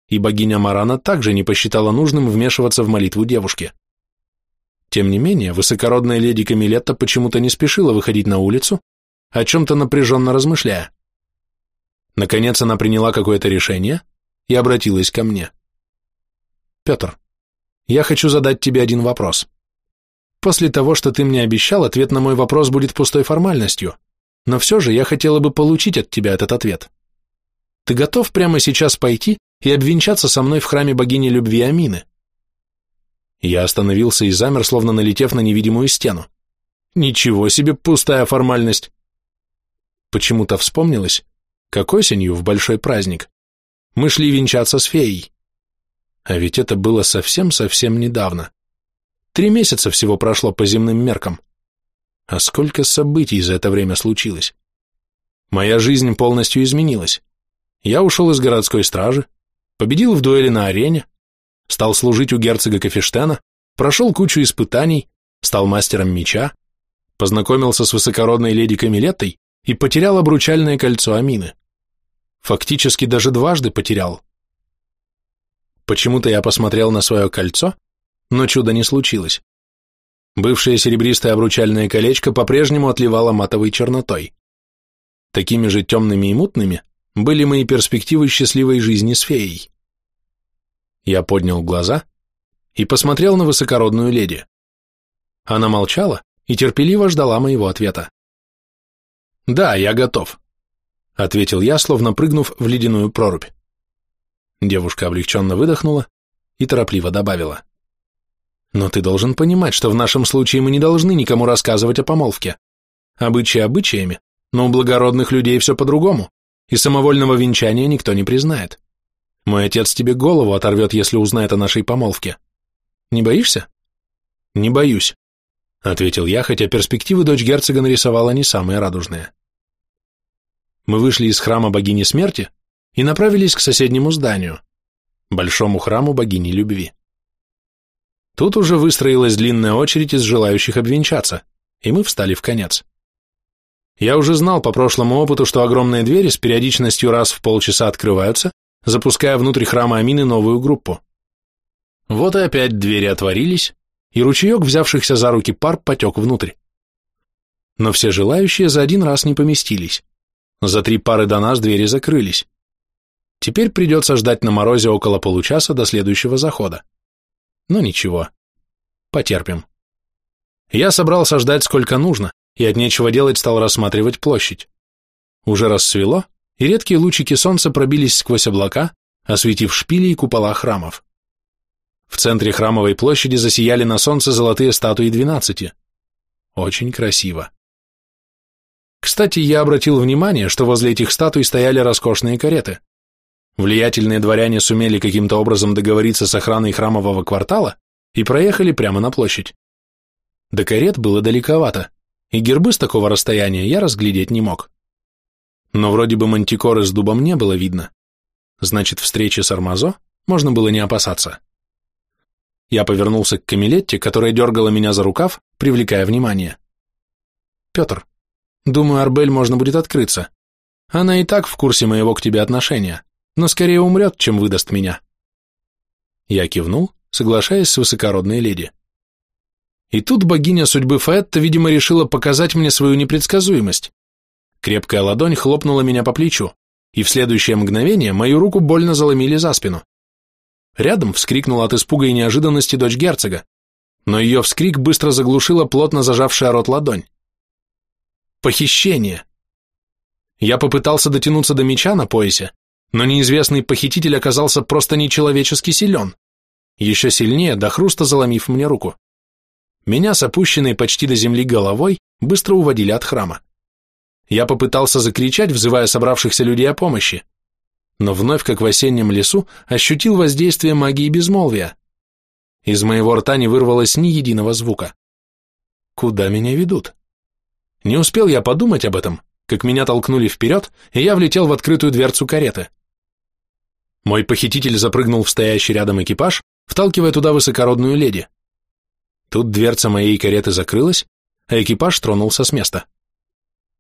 и богиня Марана также не посчитала нужным вмешиваться в молитву девушки. Тем не менее, высокородная леди Камилетта почему-то не спешила выходить на улицу, о чем-то напряженно размышляя. Наконец она приняла какое-то решение и обратилась ко мне. «Петр, я хочу задать тебе один вопрос. После того, что ты мне обещал, ответ на мой вопрос будет пустой формальностью, но все же я хотела бы получить от тебя этот ответ. Ты готов прямо сейчас пойти и обвенчаться со мной в храме богини любви Амины?» Я остановился и замер, словно налетев на невидимую стену. Ничего себе пустая формальность. Почему-то вспомнилось, как осенью в большой праздник мы шли венчаться с феей. А ведь это было совсем-совсем недавно. Три месяца всего прошло по земным меркам. А сколько событий за это время случилось? Моя жизнь полностью изменилась. Я ушел из городской стражи, победил в дуэли на арене, стал служить у герцога Кафештена, прошел кучу испытаний, стал мастером меча, познакомился с высокородной леди Камилеттой и потерял обручальное кольцо Амины. Фактически даже дважды потерял. Почему-то я посмотрел на свое кольцо, но чуда не случилось. Бывшее серебристое обручальное колечко по-прежнему отливало матовой чернотой. Такими же темными и мутными были мои перспективы счастливой жизни с феей. Я поднял глаза и посмотрел на высокородную леди. Она молчала и терпеливо ждала моего ответа. «Да, я готов», — ответил я, словно прыгнув в ледяную прорубь. Девушка облегченно выдохнула и торопливо добавила. «Но ты должен понимать, что в нашем случае мы не должны никому рассказывать о помолвке. Обычаи обычаями, но у благородных людей все по-другому, и самовольного венчания никто не признает. Мой отец тебе голову оторвет, если узнает о нашей помолвке. Не боишься? Не боюсь, ответил я, хотя перспективы дочь герцога нарисовала не самые радужные. Мы вышли из храма богини смерти и направились к соседнему зданию, большому храму богини любви. Тут уже выстроилась длинная очередь из желающих обвенчаться, и мы встали в конец. Я уже знал по прошлому опыту, что огромные двери с периодичностью раз в полчаса открываются, запуская внутрь храма Амины новую группу. Вот и опять двери отворились, и ручеек взявшихся за руки пар потек внутрь. Но все желающие за один раз не поместились. За три пары до нас двери закрылись. Теперь придется ждать на морозе около получаса до следующего захода. Но ничего, потерпим. Я собрался ждать сколько нужно, и от нечего делать стал рассматривать площадь. Уже рассвело, и редкие лучики солнца пробились сквозь облака, осветив шпили и купола храмов. В центре храмовой площади засияли на солнце золотые статуи двенадцати. Очень красиво. Кстати, я обратил внимание, что возле этих статуй стояли роскошные кареты. Влиятельные дворяне сумели каким-то образом договориться с охраной храмового квартала и проехали прямо на площадь. До карет было далековато, и гербы с такого расстояния я разглядеть не мог. Но вроде бы мантикоры с дубом не было видно. Значит, встречи с Армазо можно было не опасаться. Я повернулся к Камилетте, которая дергала меня за рукав, привлекая внимание. «Петр, думаю, Арбель можно будет открыться. Она и так в курсе моего к тебе отношения, но скорее умрет, чем выдаст меня». Я кивнул, соглашаясь с высокородной леди. И тут богиня судьбы Фаэтта, видимо, решила показать мне свою непредсказуемость. Крепкая ладонь хлопнула меня по плечу, и в следующее мгновение мою руку больно заломили за спину. Рядом вскрикнула от испуга и неожиданности дочь герцога, но ее вскрик быстро заглушила плотно зажавшая рот ладонь. Похищение! Я попытался дотянуться до меча на поясе, но неизвестный похититель оказался просто нечеловечески силен, еще сильнее до хруста заломив мне руку. Меня с опущенной почти до земли головой быстро уводили от храма. Я попытался закричать, взывая собравшихся людей о помощи, но вновь, как в осеннем лесу, ощутил воздействие магии безмолвия. Из моего рта не вырвалось ни единого звука. Куда меня ведут? Не успел я подумать об этом, как меня толкнули вперед, и я влетел в открытую дверцу кареты. Мой похититель запрыгнул в стоящий рядом экипаж, вталкивая туда высокородную леди. Тут дверца моей кареты закрылась, а экипаж тронулся с места.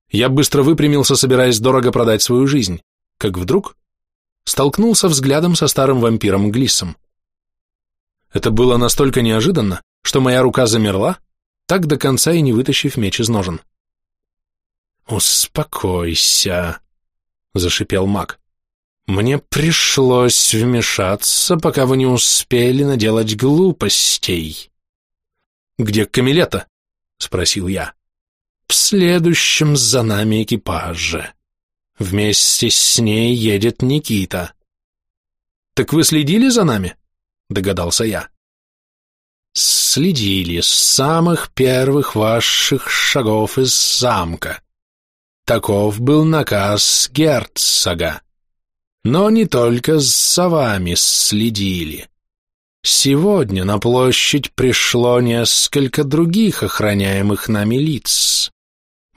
Я быстро выпрямился, собираясь дорого продать свою жизнь, как вдруг столкнулся взглядом со старым вампиром Глиссом. Это было настолько неожиданно, что моя рука замерла, так до конца и не вытащив меч из ножен. «Успокойся», — зашипел маг. «Мне пришлось вмешаться, пока вы не успели наделать глупостей». «Где Камилета?» — спросил я. «В следующем за нами экипаже. Вместе с ней едет Никита». «Так вы следили за нами?» — догадался я. «Следили с самых первых ваших шагов из замка», Таков был наказ герцога. Но не только за вами следили. Сегодня на площадь пришло несколько других охраняемых нами лиц.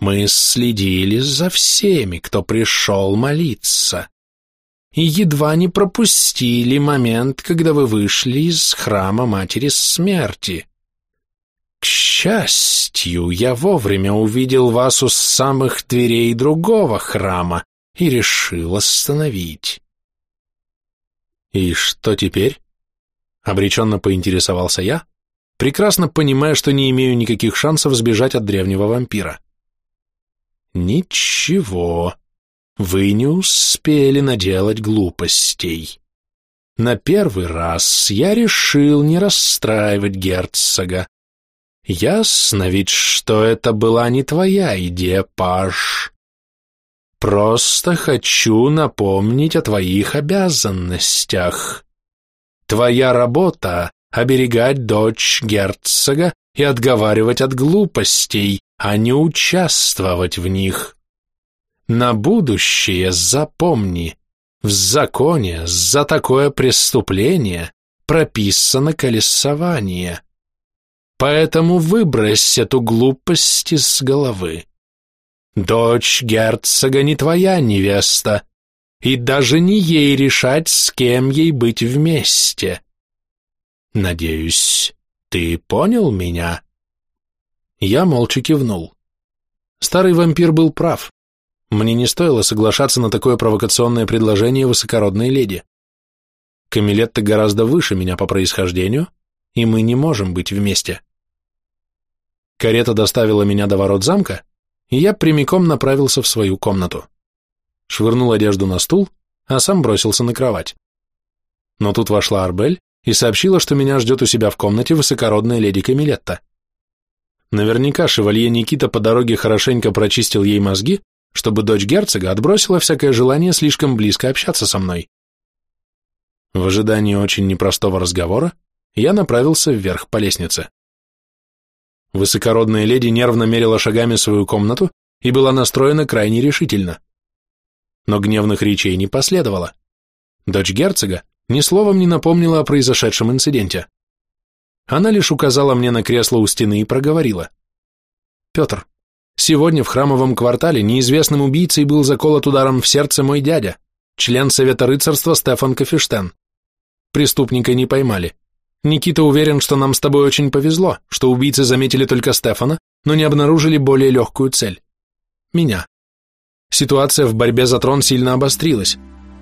Мы следили за всеми, кто пришел молиться. И едва не пропустили момент, когда вы вышли из храма Матери Смерти. К счастью, я вовремя увидел вас у самых дверей другого храма и решил остановить. И что теперь? Обреченно поинтересовался я, прекрасно понимая, что не имею никаких шансов сбежать от древнего вампира. Ничего, вы не успели наделать глупостей. На первый раз я решил не расстраивать герцога, Ясно ведь, что это была не твоя идея, Паш. Просто хочу напомнить о твоих обязанностях. Твоя работа — оберегать дочь герцога и отговаривать от глупостей, а не участвовать в них. На будущее запомни, в законе за такое преступление прописано колесование. Поэтому выбрось эту глупость из головы. Дочь герцога не твоя невеста, и даже не ей решать, с кем ей быть вместе. Надеюсь, ты понял меня?» Я молча кивнул. Старый вампир был прав. Мне не стоило соглашаться на такое провокационное предложение высокородной леди. Камилетта гораздо выше меня по происхождению, и мы не можем быть вместе. Карета доставила меня до ворот замка, и я прямиком направился в свою комнату. Швырнул одежду на стул, а сам бросился на кровать. Но тут вошла Арбель и сообщила, что меня ждет у себя в комнате высокородная леди Камилетта. Наверняка шевалье Никита по дороге хорошенько прочистил ей мозги, чтобы дочь герцога отбросила всякое желание слишком близко общаться со мной. В ожидании очень непростого разговора я направился вверх по лестнице. Высокородная леди нервно мерила шагами свою комнату и была настроена крайне решительно. Но гневных речей не последовало. Дочь герцога ни словом не напомнила о произошедшем инциденте. Она лишь указала мне на кресло у стены и проговорила. «Петр, сегодня в храмовом квартале неизвестным убийцей был заколот ударом в сердце мой дядя, член Совета рыцарства Стефан Кафештен. Преступника не поймали. Никита уверен, что нам с тобой очень повезло, что убийцы заметили только Стефана, но не обнаружили более легкую цель. Меня. Ситуация в борьбе за трон сильно обострилась.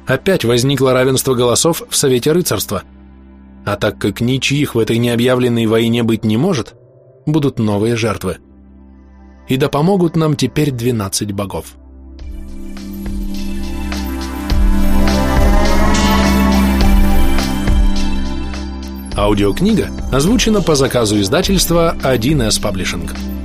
Опять возникло равенство голосов в Совете рыцарства. А так как ничьих в этой необъявленной войне быть не может, будут новые жертвы. И да помогут нам теперь двенадцать богов. Аудиокнига озвучена по заказу издательства 1С Publishing.